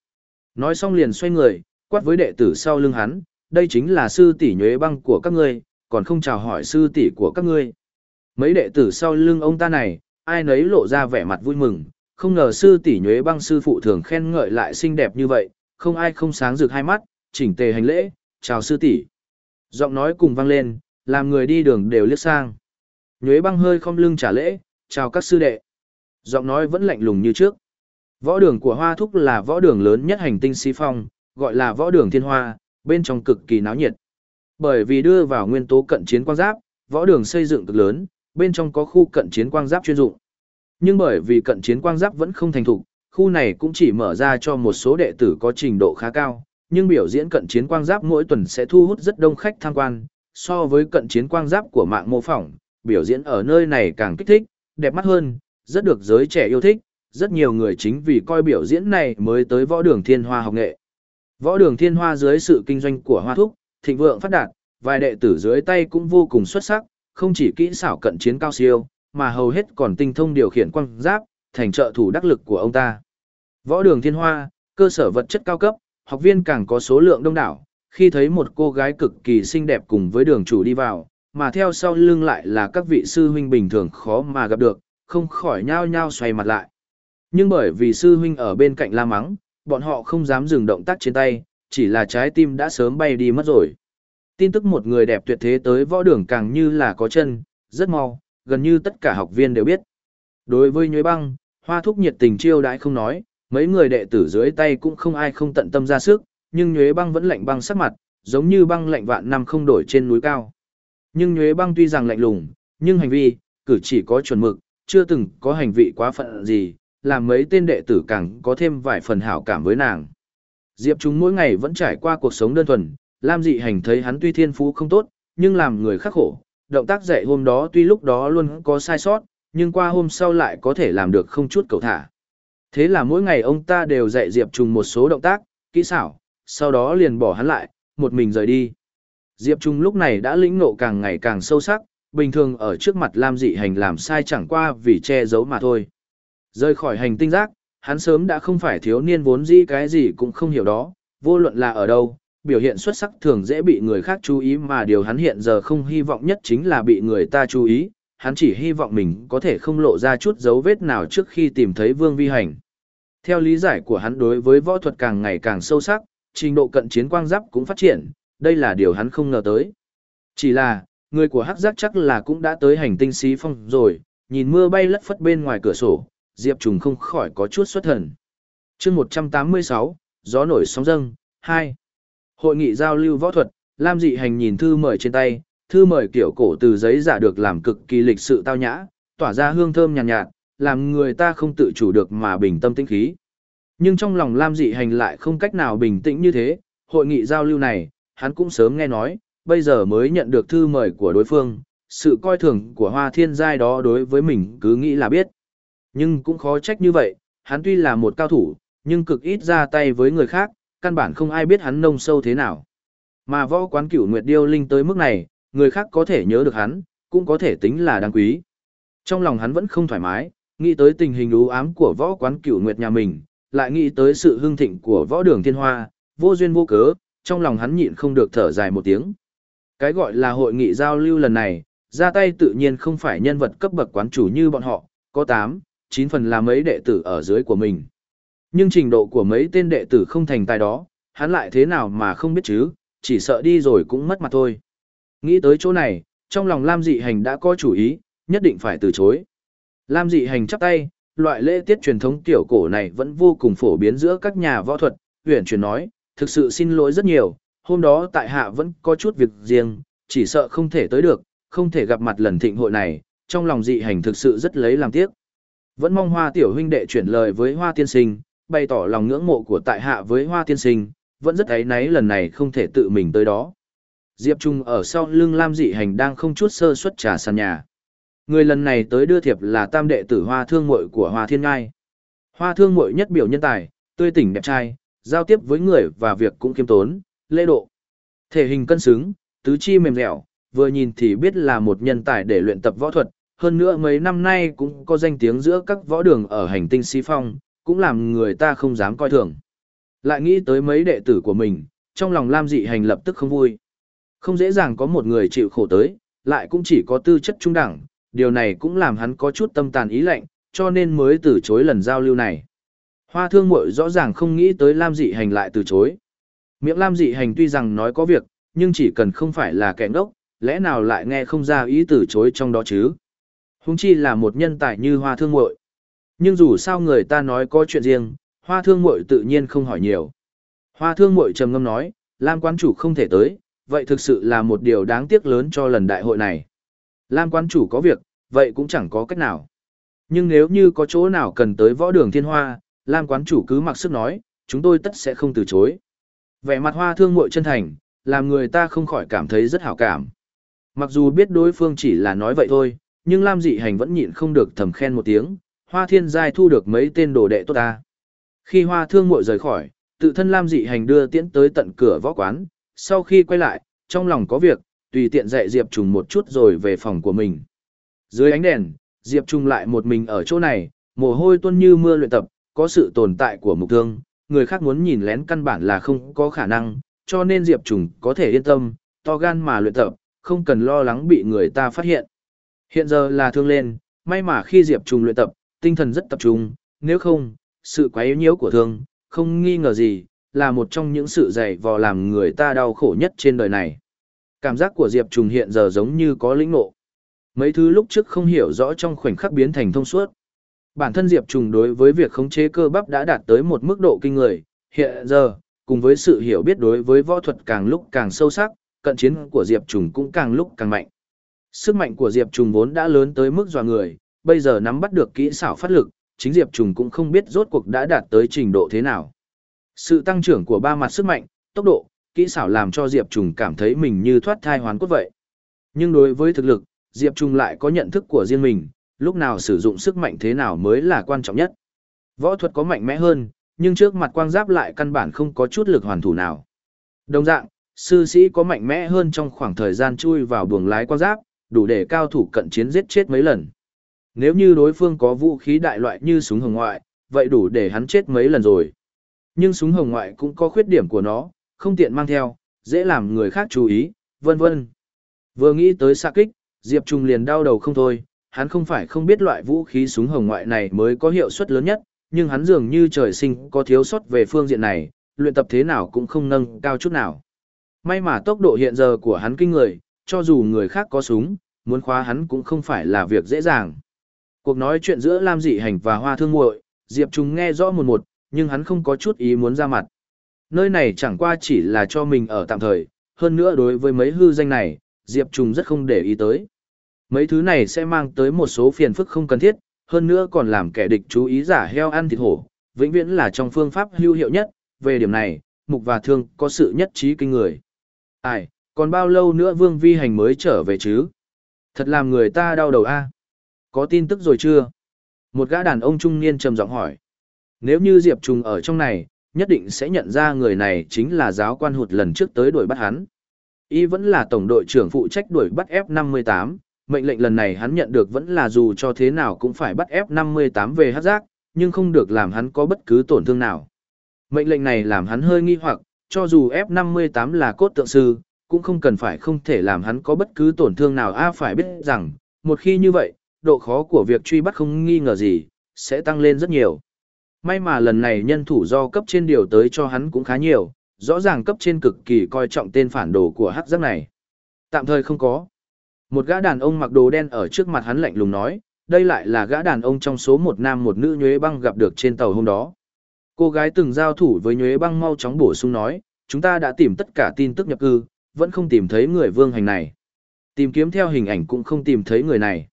Nói xong liền xoay người, quát với đệ tử sau lưng hắn, đây chính là sư tỷ nhuế băng của các ngươi, còn không chào hỏi sư tỷ của các ngươi. Mấy đệ tử sau lưng ông ta này, ai nấy lộ ra vẻ mặt vui mừng, không ngờ sư tỷ nhuế băng sư phụ thường khen ngợi lại xinh đẹp như vậy, không ai không sáng rực hai mắt, chỉnh tề hành lễ, chào sư tỷ. Giọng nói cùng vang lên, làm người đi đường đều liếc sang. Nhuế băng hơi không lưng trả lễ, chào các sư đệ. Giọng nói vẫn lạnh lùng như trước. Võ đường của Hoa Thúc là võ đường lớn nhất hành tinh Si Phong, gọi là võ đường thiên hoa, bên trong cực kỳ náo nhiệt. Bởi vì đưa vào nguyên tố cận chiến quang giáp, võ đường xây dựng cực lớn, bên trong có khu cận chiến quang giáp chuyên dụng. Nhưng bởi vì cận chiến quang giáp vẫn không thành thục, khu này cũng chỉ mở ra cho một số đệ tử có trình độ khá cao, nhưng biểu diễn cận chiến quang giáp mỗi tuần sẽ thu hút rất đông khách tham quan, so với cận chiến quang giáp của mạng mô phỏng, biểu diễn ở nơi này càng kích thích, đẹp mắt hơn, rất được giới trẻ yêu thích, rất nhiều người chính vì coi biểu diễn này mới tới võ đường thiên hoa học nghệ. Võ đường thiên hoa dưới sự kinh doanh của hoa thúc, thịnh vượng phát đạt, vài đệ tử dưới tay cũng vô cùng xuất sắc, không chỉ kỹ xảo cận chiến cao siêu, mà hầu hết còn tinh thông điều khiển quang giáp, thành trợ thủ đắc lực của ông ta. Võ đường thiên hoa, cơ sở vật chất cao cấp, học viên càng có số lượng đông đảo, khi thấy một cô gái cực kỳ xinh đẹp cùng với đường chủ đi vào, mà theo sau lưng lại là các vị sư huynh bình thường khó mà gặp được, không khỏi nhao nhao xoay mặt lại. Nhưng bởi vì sư huynh ở bên cạnh la mắng, bọn họ không dám dừng động tác trên tay, chỉ là trái tim đã sớm bay đi mất rồi. Tin tức một người đẹp tuyệt thế tới võ đường càng như là có chân, rất mau, gần như tất cả học viên đều biết. Đối với nhuế băng, hoa thúc nhiệt tình chiêu đãi không nói, mấy người đệ tử dưới tay cũng không ai không tận tâm ra sức, nhưng nhuế băng vẫn lạnh băng sắc mặt, giống như băng lạnh vạn năm không đổi trên núi cao. Nhưng nhuế băng tuy rằng lạnh lùng, nhưng hành vi, cử chỉ có chuẩn mực, chưa từng có hành vi quá phận gì, làm mấy tên đệ tử càng có thêm vài phần hảo cảm với nàng. Diệp Trung mỗi ngày vẫn trải qua cuộc sống đơn thuần, Lam dị hành thấy hắn tuy thiên phú không tốt, nhưng làm người khắc khổ, động tác dạy hôm đó tuy lúc đó luôn có sai sót, nhưng qua hôm sau lại có thể làm được không chút cầu thả. Thế là mỗi ngày ông ta đều dạy Diệp Trung một số động tác, kỹ xảo, sau đó liền bỏ hắn lại, một mình rời đi. Diệp Trung lúc này đã lĩnh ngộ càng ngày càng sâu sắc, bình thường ở trước mặt Lam dị hành làm sai chẳng qua vì che giấu mà thôi. Rời khỏi hành tinh giác, hắn sớm đã không phải thiếu niên vốn dĩ cái gì cũng không hiểu đó, vô luận là ở đâu, biểu hiện xuất sắc thường dễ bị người khác chú ý mà điều hắn hiện giờ không hy vọng nhất chính là bị người ta chú ý, hắn chỉ hy vọng mình có thể không lộ ra chút dấu vết nào trước khi tìm thấy Vương Vi Hành. Theo lý giải của hắn đối với võ thuật càng ngày càng sâu sắc, trình độ cận chiến quang giáp cũng phát triển, đây là điều hắn không ngờ tới. Chỉ là, người của Hắc Giác chắc là cũng đã tới hành tinh xí phong rồi, nhìn mưa bay lất phất bên ngoài cửa sổ, Diệp Trùng không khỏi có chút xuất thần. chương 186, gió nổi sóng dâng, 2. Hội nghị giao lưu võ thuật, Lam dị hành nhìn thư mời trên tay, thư mời kiểu cổ từ giấy giả được làm cực kỳ lịch sự tao nhã, tỏa ra hương thơm nhàn nhạt, nhạt, làm người ta không tự chủ được mà bình tâm tĩnh khí. Nhưng trong lòng Lam dị hành lại không cách nào bình tĩnh như thế, hội nghị giao lưu này, hắn cũng sớm nghe nói, bây giờ mới nhận được thư mời của đối phương, sự coi thường của hoa thiên giai đó đối với mình cứ nghĩ là biết. Nhưng cũng khó trách như vậy, hắn tuy là một cao thủ, nhưng cực ít ra tay với người khác, căn bản không ai biết hắn nông sâu thế nào. Mà võ quán cửu Nguyệt Điêu Linh tới mức này, người khác có thể nhớ được hắn, cũng có thể tính là đáng quý. Trong lòng hắn vẫn không thoải mái, nghĩ tới tình hình ưu ám của võ quán cửu Nguyệt nhà mình, lại nghĩ tới sự hưng thịnh của võ đường thiên hoa, vô duyên vô cớ, trong lòng hắn nhịn không được thở dài một tiếng. Cái gọi là hội nghị giao lưu lần này, ra tay tự nhiên không phải nhân vật cấp bậc quán chủ như bọn họ, có 8, 9 phần là mấy đệ tử ở dưới của mình. Nhưng trình độ của mấy tên đệ tử không thành tài đó, hắn lại thế nào mà không biết chứ, chỉ sợ đi rồi cũng mất mặt thôi. Nghĩ tới chỗ này, trong lòng Lam dị hành đã có chủ ý, nhất định phải từ chối. Lam dị hành chắp tay, loại lễ tiết truyền thống tiểu cổ này vẫn vô cùng phổ biến giữa các nhà võ thuật, huyền truyền nói, thực sự xin lỗi rất nhiều, hôm đó tại hạ vẫn có chút việc riêng, chỉ sợ không thể tới được, không thể gặp mặt lần thịnh hội này, trong lòng dị hành thực sự rất lấy làm tiếc. Vẫn mong hoa tiểu huynh đệ chuyển lời với hoa tiên sinh, bày tỏ lòng ngưỡng mộ của tại hạ với hoa tiên sinh, vẫn rất ấy náy lần này không thể tự mình tới đó. Diệp Trung ở sau lưng Lam dị hành đang không chút sơ suất trà sàn nhà. Người lần này tới đưa thiệp là tam đệ tử hoa thương muội của hoa thiên ngai. Hoa thương muội nhất biểu nhân tài, tươi tỉnh đẹp trai, giao tiếp với người và việc cũng kiêm tốn, lễ độ. Thể hình cân xứng, tứ chi mềm dẻo, vừa nhìn thì biết là một nhân tài để luyện tập võ thuật, hơn nữa mấy năm nay cũng có danh tiếng giữa các võ đường ở hành tinh Si Phong, cũng làm người ta không dám coi thường. Lại nghĩ tới mấy đệ tử của mình, trong lòng Lam dị hành lập tức không vui. Không dễ dàng có một người chịu khổ tới, lại cũng chỉ có tư chất trung đẳng, điều này cũng làm hắn có chút tâm tàn ý lạnh, cho nên mới từ chối lần giao lưu này. Hoa thương mội rõ ràng không nghĩ tới Lam dị hành lại từ chối. Miệng Lam dị hành tuy rằng nói có việc, nhưng chỉ cần không phải là kẻ ngốc, lẽ nào lại nghe không ra ý từ chối trong đó chứ. Húng chi là một nhân tài như hoa thương muội Nhưng dù sao người ta nói có chuyện riêng, hoa thương muội tự nhiên không hỏi nhiều. Hoa thương muội trầm ngâm nói, Lam quán chủ không thể tới, vậy thực sự là một điều đáng tiếc lớn cho lần đại hội này. Lam quán chủ có việc, vậy cũng chẳng có cách nào. Nhưng nếu như có chỗ nào cần tới võ đường thiên hoa, Lam quán chủ cứ mặc sức nói, chúng tôi tất sẽ không từ chối. Vẻ mặt hoa thương muội chân thành, làm người ta không khỏi cảm thấy rất hảo cảm. Mặc dù biết đối phương chỉ là nói vậy thôi, nhưng Lam dị hành vẫn nhịn không được thầm khen một tiếng, hoa thiên giai thu được mấy tên đồ đệ tốt ta. Khi hoa thương muội rời khỏi, tự thân Lam dị hành đưa tiễn tới tận cửa võ quán, sau khi quay lại, trong lòng có việc, tùy tiện dạy Diệp Trùng một chút rồi về phòng của mình. Dưới ánh đèn, Diệp Trùng lại một mình ở chỗ này, mồ hôi tuôn như mưa luyện tập, có sự tồn tại của mục thương, người khác muốn nhìn lén căn bản là không có khả năng, cho nên Diệp Trùng có thể yên tâm, to gan mà luyện tập, không cần lo lắng bị người ta phát hiện. Hiện giờ là thương lên, may mà khi Diệp Trùng luyện tập, tinh thần rất tập trung, nếu không, sự quá yếu nhiễu của thương, không nghi ngờ gì, là một trong những sự dày vò làm người ta đau khổ nhất trên đời này. Cảm giác của Diệp Trùng hiện giờ giống như có lĩnh ngộ. Mấy thứ lúc trước không hiểu rõ trong khoảnh khắc biến thành thông suốt. Bản thân Diệp Trùng đối với việc khống chế cơ bắp đã đạt tới một mức độ kinh người, hiện giờ, cùng với sự hiểu biết đối với võ thuật càng lúc càng sâu sắc, cận chiến của Diệp Trùng cũng càng lúc càng mạnh. Sức mạnh của Diệp Trùng vốn đã lớn tới mức dọa người, bây giờ nắm bắt được kỹ xảo phát lực, chính Diệp Trùng cũng không biết rốt cuộc đã đạt tới trình độ thế nào. Sự tăng trưởng của ba mặt sức mạnh, tốc độ, kỹ xảo làm cho Diệp Trùng cảm thấy mình như thoát thai hoàn cốt vậy. Nhưng đối với thực lực, Diệp Trùng lại có nhận thức của riêng mình, lúc nào sử dụng sức mạnh thế nào mới là quan trọng nhất. Võ thuật có mạnh mẽ hơn, nhưng trước mặt quang giáp lại căn bản không có chút lực hoàn thủ nào. Đồng dạng, sư sĩ có mạnh mẽ hơn trong khoảng thời gian chui vào buồng lái quang giáp, đủ để cao thủ cận chiến giết chết mấy lần. Nếu như đối phương có vũ khí đại loại như súng hồng ngoại, vậy đủ để hắn chết mấy lần rồi. Nhưng súng hồng ngoại cũng có khuyết điểm của nó, không tiện mang theo, dễ làm người khác chú ý, vân vân. Vừa nghĩ tới xạ kích, Diệp Trung liền đau đầu không thôi, hắn không phải không biết loại vũ khí súng hồng ngoại này mới có hiệu suất lớn nhất, nhưng hắn dường như trời sinh có thiếu sót về phương diện này, luyện tập thế nào cũng không nâng cao chút nào. May mà tốc độ hiện giờ của hắn kinh người, cho dù người khác có súng, muốn khóa hắn cũng không phải là việc dễ dàng. Cuộc nói chuyện giữa Lam Dị Hành và Hoa Thương Muội, Diệp Trung nghe rõ một một, nhưng hắn không có chút ý muốn ra mặt. Nơi này chẳng qua chỉ là cho mình ở tạm thời, hơn nữa đối với mấy hư danh này, Diệp Trung rất không để ý tới. Mấy thứ này sẽ mang tới một số phiền phức không cần thiết, hơn nữa còn làm kẻ địch chú ý giả heo ăn thịt hổ, vĩnh viễn là trong phương pháp hữu hiệu nhất, về điểm này, Mục và Thương có sự nhất trí kinh người. Ai, còn bao lâu nữa Vương Vi Hành mới trở về chứ? Thật làm người ta đau đầu a. Có tin tức rồi chưa? Một gã đàn ông trung niên trầm giọng hỏi. Nếu như Diệp Trung ở trong này, nhất định sẽ nhận ra người này chính là giáo quan hụt lần trước tới đuổi bắt hắn. Y vẫn là tổng đội trưởng phụ trách đuổi bắt F-58, mệnh lệnh lần này hắn nhận được vẫn là dù cho thế nào cũng phải bắt F-58 về hát giác, nhưng không được làm hắn có bất cứ tổn thương nào. Mệnh lệnh này làm hắn hơi nghi hoặc, cho dù F-58 là cốt tượng sư, cũng không cần phải không thể làm hắn có bất cứ tổn thương nào a phải biết rằng, một khi như vậy, độ khó của việc truy bắt không nghi ngờ gì, sẽ tăng lên rất nhiều. May mà lần này nhân thủ do cấp trên điều tới cho hắn cũng khá nhiều, rõ ràng cấp trên cực kỳ coi trọng tên phản đồ của hắc giác này. Tạm thời không có. Một gã đàn ông mặc đồ đen ở trước mặt hắn lạnh lùng nói, đây lại là gã đàn ông trong số một nam một nữ nhuế băng gặp được trên tàu hôm đó. Cô gái từng giao thủ với nhuế băng mau chóng bổ sung nói, chúng ta đã tìm tất cả tin tức nhập cư, vẫn không tìm thấy người vương hành này. Tìm kiếm theo hình ảnh cũng không tìm thấy người này.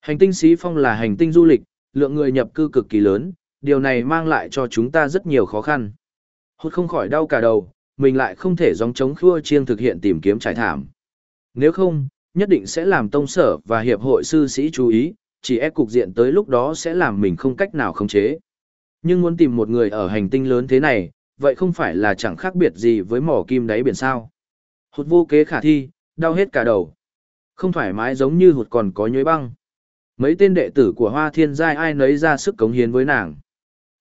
Hành tinh Xí Phong là hành tinh du lịch, lượng người nhập cư cực kỳ lớn, điều này mang lại cho chúng ta rất nhiều khó khăn. Hốt không khỏi đau cả đầu, mình lại không thể dòng chống khua chiêng thực hiện tìm kiếm trải thảm. Nếu không, nhất định sẽ làm tông sở và hiệp hội sư sĩ chú ý, chỉ e cục diện tới lúc đó sẽ làm mình không cách nào khống chế. Nhưng muốn tìm một người ở hành tinh lớn thế này, vậy không phải là chẳng khác biệt gì với mỏ kim đáy biển sao. Hụt vô kế khả thi, đau hết cả đầu. Không thoải mái giống như hụt còn có nhuế băng. Mấy tên đệ tử của Hoa Thiên Giai ai nấy ra sức cống hiến với nàng.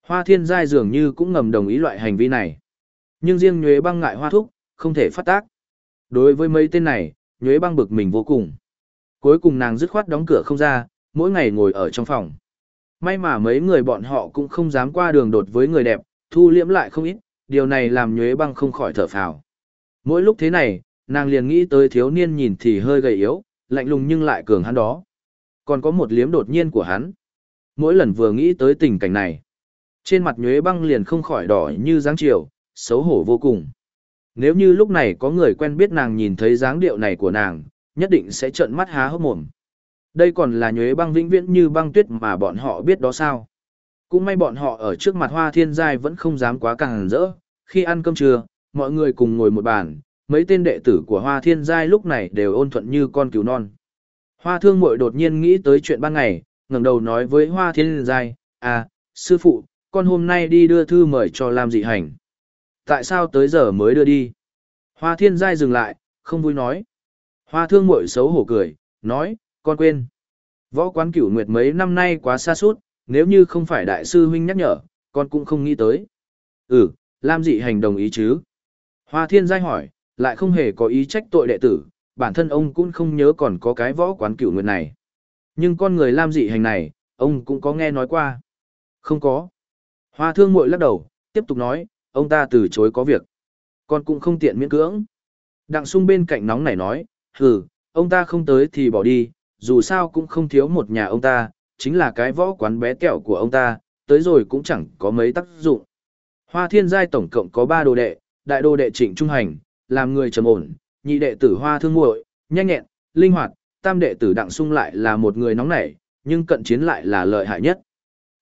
Hoa Thiên Giai dường như cũng ngầm đồng ý loại hành vi này. Nhưng riêng nhuế băng ngại hoa thúc, không thể phát tác. Đối với mấy tên này, nhuế băng bực mình vô cùng. Cuối cùng nàng dứt khoát đóng cửa không ra, mỗi ngày ngồi ở trong phòng. May mà mấy người bọn họ cũng không dám qua đường đột với người đẹp, thu liễm lại không ít, điều này làm nhuế băng không khỏi thở phào. Mỗi lúc thế này, nàng liền nghĩ tới thiếu niên nhìn thì hơi gầy yếu, lạnh lùng nhưng lại cường hắn đó. Còn có một liếm đột nhiên của hắn. Mỗi lần vừa nghĩ tới tình cảnh này, trên mặt nhuế băng liền không khỏi đỏ như dáng chiều, xấu hổ vô cùng. Nếu như lúc này có người quen biết nàng nhìn thấy dáng điệu này của nàng, nhất định sẽ trợn mắt há hốc mồm. Đây còn là nhuế băng vĩnh viễn như băng tuyết mà bọn họ biết đó sao. Cũng may bọn họ ở trước mặt hoa thiên giai vẫn không dám quá càng rỡ. Khi ăn cơm trưa, mọi người cùng ngồi một bàn, mấy tên đệ tử của hoa thiên giai lúc này đều ôn thuận như con cứu non. Hoa thương Mội đột nhiên nghĩ tới chuyện ban ngày, ngẩng đầu nói với hoa thiên giai, à, sư phụ, con hôm nay đi đưa thư mời cho làm dị hành. Tại sao tới giờ mới đưa đi? Hoa thiên giai dừng lại, không vui nói. Hoa thương mội xấu hổ cười, nói, con quên. Võ quán cửu nguyệt mấy năm nay quá xa suốt, nếu như không phải đại sư huynh nhắc nhở, con cũng không nghĩ tới. Ừ, Lam dị hành đồng ý chứ? Hoa thiên giai hỏi, lại không hề có ý trách tội đệ tử, bản thân ông cũng không nhớ còn có cái võ quán cửu nguyệt này. Nhưng con người Lam dị hành này, ông cũng có nghe nói qua. Không có. Hoa thương mội lắc đầu, tiếp tục nói, ông ta từ chối có việc. Con cũng không tiện miễn cưỡng. Đặng sung bên cạnh nóng nảy nói, hừ, ông ta không tới thì bỏ đi, dù sao cũng không thiếu một nhà ông ta, chính là cái võ quán bé kẹo của ông ta, tới rồi cũng chẳng có mấy tác dụng. Hoa thiên giai tổng cộng có ba đồ đệ, đại đồ đệ trịnh trung hành, làm người trầm ổn, nhị đệ tử hoa thương muội, nhanh nhẹn, linh hoạt, tam đệ tử đặng sung lại là một người nóng nảy, nhưng cận chiến lại là lợi hại nhất.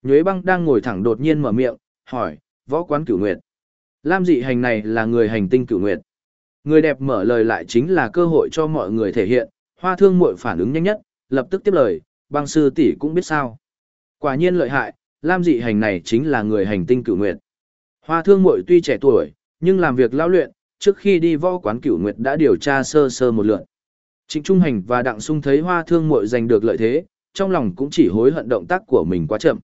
Nhuế băng đang ngồi thẳng đột nhiên mở miệng, hỏi, võ quán cửu nguyệt. Lam dị hành này là người hành tinh cửu nguyệt. Người đẹp mở lời lại chính là cơ hội cho mọi người thể hiện, hoa thương muội phản ứng nhanh nhất, lập tức tiếp lời, băng sư tỷ cũng biết sao. Quả nhiên lợi hại, Lam dị hành này chính là người hành tinh cửu nguyệt. Hoa thương muội tuy trẻ tuổi, nhưng làm việc lao luyện, trước khi đi võ quán cửu nguyệt đã điều tra sơ sơ một lượt. Trịnh Trung Hành và Đặng Sung thấy hoa thương muội giành được lợi thế, trong lòng cũng chỉ hối hận động tác của mình quá chậm.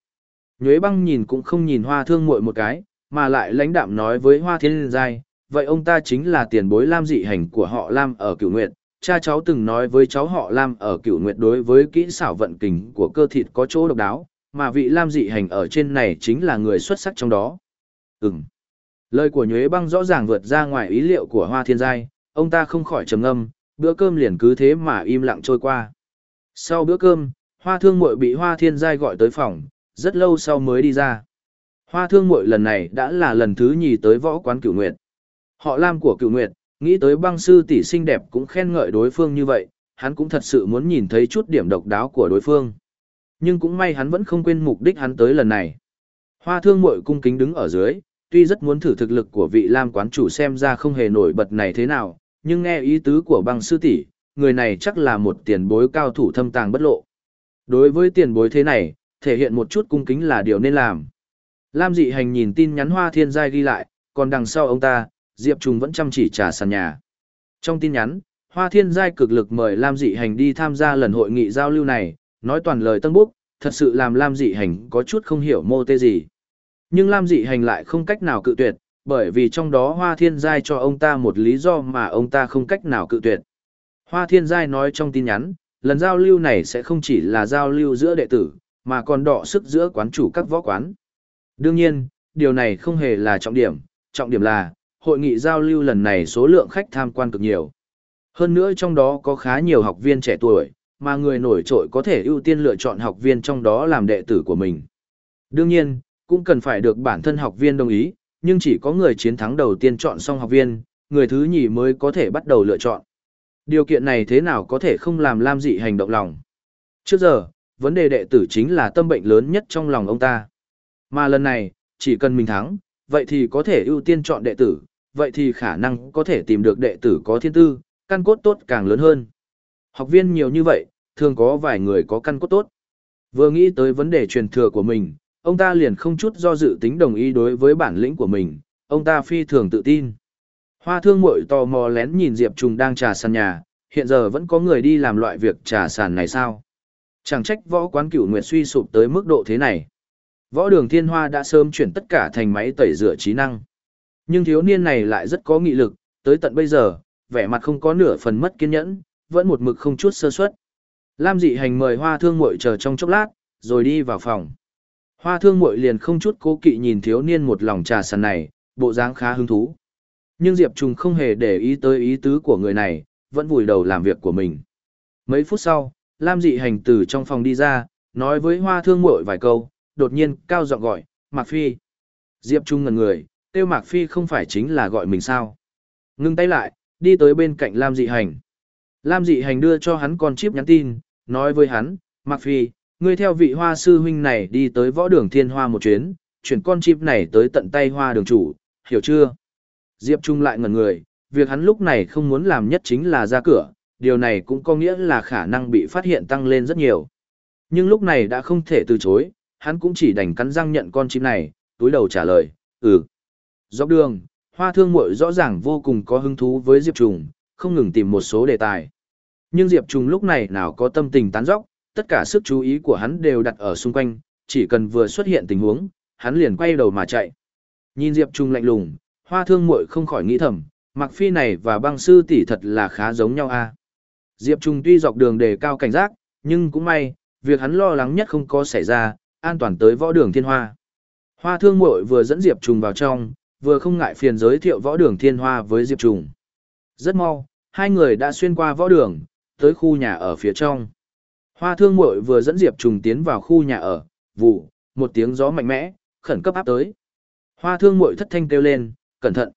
Nhuế băng nhìn cũng không nhìn hoa thương muội một cái, mà lại lãnh đạm nói với hoa thiên giai, vậy ông ta chính là tiền bối Lam dị hành của họ Lam ở cửu nguyệt. Cha cháu từng nói với cháu họ Lam ở cửu nguyệt đối với kỹ xảo vận kình của cơ thịt có chỗ độc đáo, mà vị Lam dị hành ở trên này chính là người xuất sắc trong đó. Ừm. Lời của Nhuế Băng rõ ràng vượt ra ngoài ý liệu của Hoa Thiên Giai, ông ta không khỏi trầm ngâm, bữa cơm liền cứ thế mà im lặng trôi qua. Sau bữa cơm, Hoa Thương Muội bị Hoa Thiên Giai gọi tới phòng, rất lâu sau mới đi ra. Hoa Thương Mội lần này đã là lần thứ nhì tới võ quán Cửu Nguyệt. Họ Lam của Cửu Nguyệt, nghĩ tới băng sư tỷ xinh đẹp cũng khen ngợi đối phương như vậy, hắn cũng thật sự muốn nhìn thấy chút điểm độc đáo của đối phương. Nhưng cũng may hắn vẫn không quên mục đích hắn tới lần này. Hoa Thương Mội cung kính đứng ở dưới, tuy rất muốn thử thực lực của vị Lam quán chủ xem ra không hề nổi bật này thế nào, nhưng nghe ý tứ của băng sư tỷ, người này chắc là một tiền bối cao thủ thâm tàng bất lộ. Đối với tiền bối thế này, thể hiện một chút cung kính là điều nên làm. Lam dị hành nhìn tin nhắn hoa thiên giai ghi lại, còn đằng sau ông ta, Diệp Trùng vẫn chăm chỉ trả sàn nhà. Trong tin nhắn, hoa thiên giai cực lực mời Lam dị hành đi tham gia lần hội nghị giao lưu này, nói toàn lời tân búc, thật sự làm Lam dị hành có chút không hiểu mô tê gì. Nhưng Lam dị hành lại không cách nào cự tuyệt, bởi vì trong đó Hoa Thiên Giai cho ông ta một lý do mà ông ta không cách nào cự tuyệt. Hoa Thiên Giai nói trong tin nhắn, lần giao lưu này sẽ không chỉ là giao lưu giữa đệ tử, mà còn đọ sức giữa quán chủ các võ quán. Đương nhiên, điều này không hề là trọng điểm, trọng điểm là, hội nghị giao lưu lần này số lượng khách tham quan cực nhiều. Hơn nữa trong đó có khá nhiều học viên trẻ tuổi, mà người nổi trội có thể ưu tiên lựa chọn học viên trong đó làm đệ tử của mình. Đương nhiên, cũng cần phải được bản thân học viên đồng ý, nhưng chỉ có người chiến thắng đầu tiên chọn xong học viên, người thứ nhì mới có thể bắt đầu lựa chọn. Điều kiện này thế nào có thể không làm Lam Dị hành động lòng. Trước giờ, vấn đề đệ tử chính là tâm bệnh lớn nhất trong lòng ông ta. Mà lần này, chỉ cần mình thắng, vậy thì có thể ưu tiên chọn đệ tử, vậy thì khả năng có thể tìm được đệ tử có thiên tư, căn cốt tốt càng lớn hơn. Học viên nhiều như vậy, thường có vài người có căn cốt tốt. Vừa nghĩ tới vấn đề truyền thừa của mình, ông ta liền không chút do dự tính đồng ý đối với bản lĩnh của mình, ông ta phi thường tự tin. Hoa thương muội tò mò lén nhìn Diệp Trùng đang trà sàn nhà, hiện giờ vẫn có người đi làm loại việc trà sàn này sao? Chẳng trách võ quán cửu nguyệt suy sụp tới mức độ thế này. Võ đường thiên hoa đã sớm chuyển tất cả thành máy tẩy rửa trí năng. Nhưng thiếu niên này lại rất có nghị lực, tới tận bây giờ, vẻ mặt không có nửa phần mất kiên nhẫn, vẫn một mực không chút sơ suất. Lam dị hành mời hoa thương muội chờ trong chốc lát, rồi đi vào phòng. Hoa thương muội liền không chút cố kỵ nhìn thiếu niên một lòng trà sàn này, bộ dáng khá hứng thú. Nhưng Diệp Trùng không hề để ý tới ý tứ của người này, vẫn vùi đầu làm việc của mình. Mấy phút sau, Lam dị hành từ trong phòng đi ra, nói với hoa thương muội vài câu, đột nhiên cao giọng gọi, Mạc Phi. Diệp Trung ngần người, tiêu Mạc Phi không phải chính là gọi mình sao. Ngưng tay lại, đi tới bên cạnh Lam dị hành. Lam dị hành đưa cho hắn con chip nhắn tin, nói với hắn, Mạc Phi, ngươi theo vị hoa sư huynh này đi tới võ đường thiên hoa một chuyến, chuyển con chip này tới tận tay hoa đường chủ, hiểu chưa? Diệp Trung lại ngẩn người, việc hắn lúc này không muốn làm nhất chính là ra cửa, điều này cũng có nghĩa là khả năng bị phát hiện tăng lên rất nhiều. Nhưng lúc này đã không thể từ chối, hắn cũng chỉ đành cắn răng nhận con chim này, túi đầu trả lời, ừ. Dọc đường, hoa thương muội rõ ràng vô cùng có hứng thú với Diệp Trùng, không ngừng tìm một số đề tài. Nhưng Diệp Trùng lúc này nào có tâm tình tán dóc, tất cả sức chú ý của hắn đều đặt ở xung quanh, chỉ cần vừa xuất hiện tình huống, hắn liền quay đầu mà chạy. Nhìn Diệp Trùng lạnh lùng, hoa thương muội không khỏi nghĩ thầm, Mặc Phi này và băng sư tỷ thật là khá giống nhau a. Diệp trùng tuy dọc đường đề cao cảnh giác, nhưng cũng may, việc hắn lo lắng nhất không có xảy ra, an toàn tới võ đường thiên hoa. Hoa thương muội vừa dẫn Diệp trùng vào trong, vừa không ngại phiền giới thiệu võ đường thiên hoa với Diệp trùng. Rất mau, hai người đã xuyên qua võ đường, tới khu nhà ở phía trong. Hoa thương muội vừa dẫn Diệp trùng tiến vào khu nhà ở, vụ, một tiếng gió mạnh mẽ, khẩn cấp áp tới. Hoa thương muội thất thanh kêu lên, cẩn thận.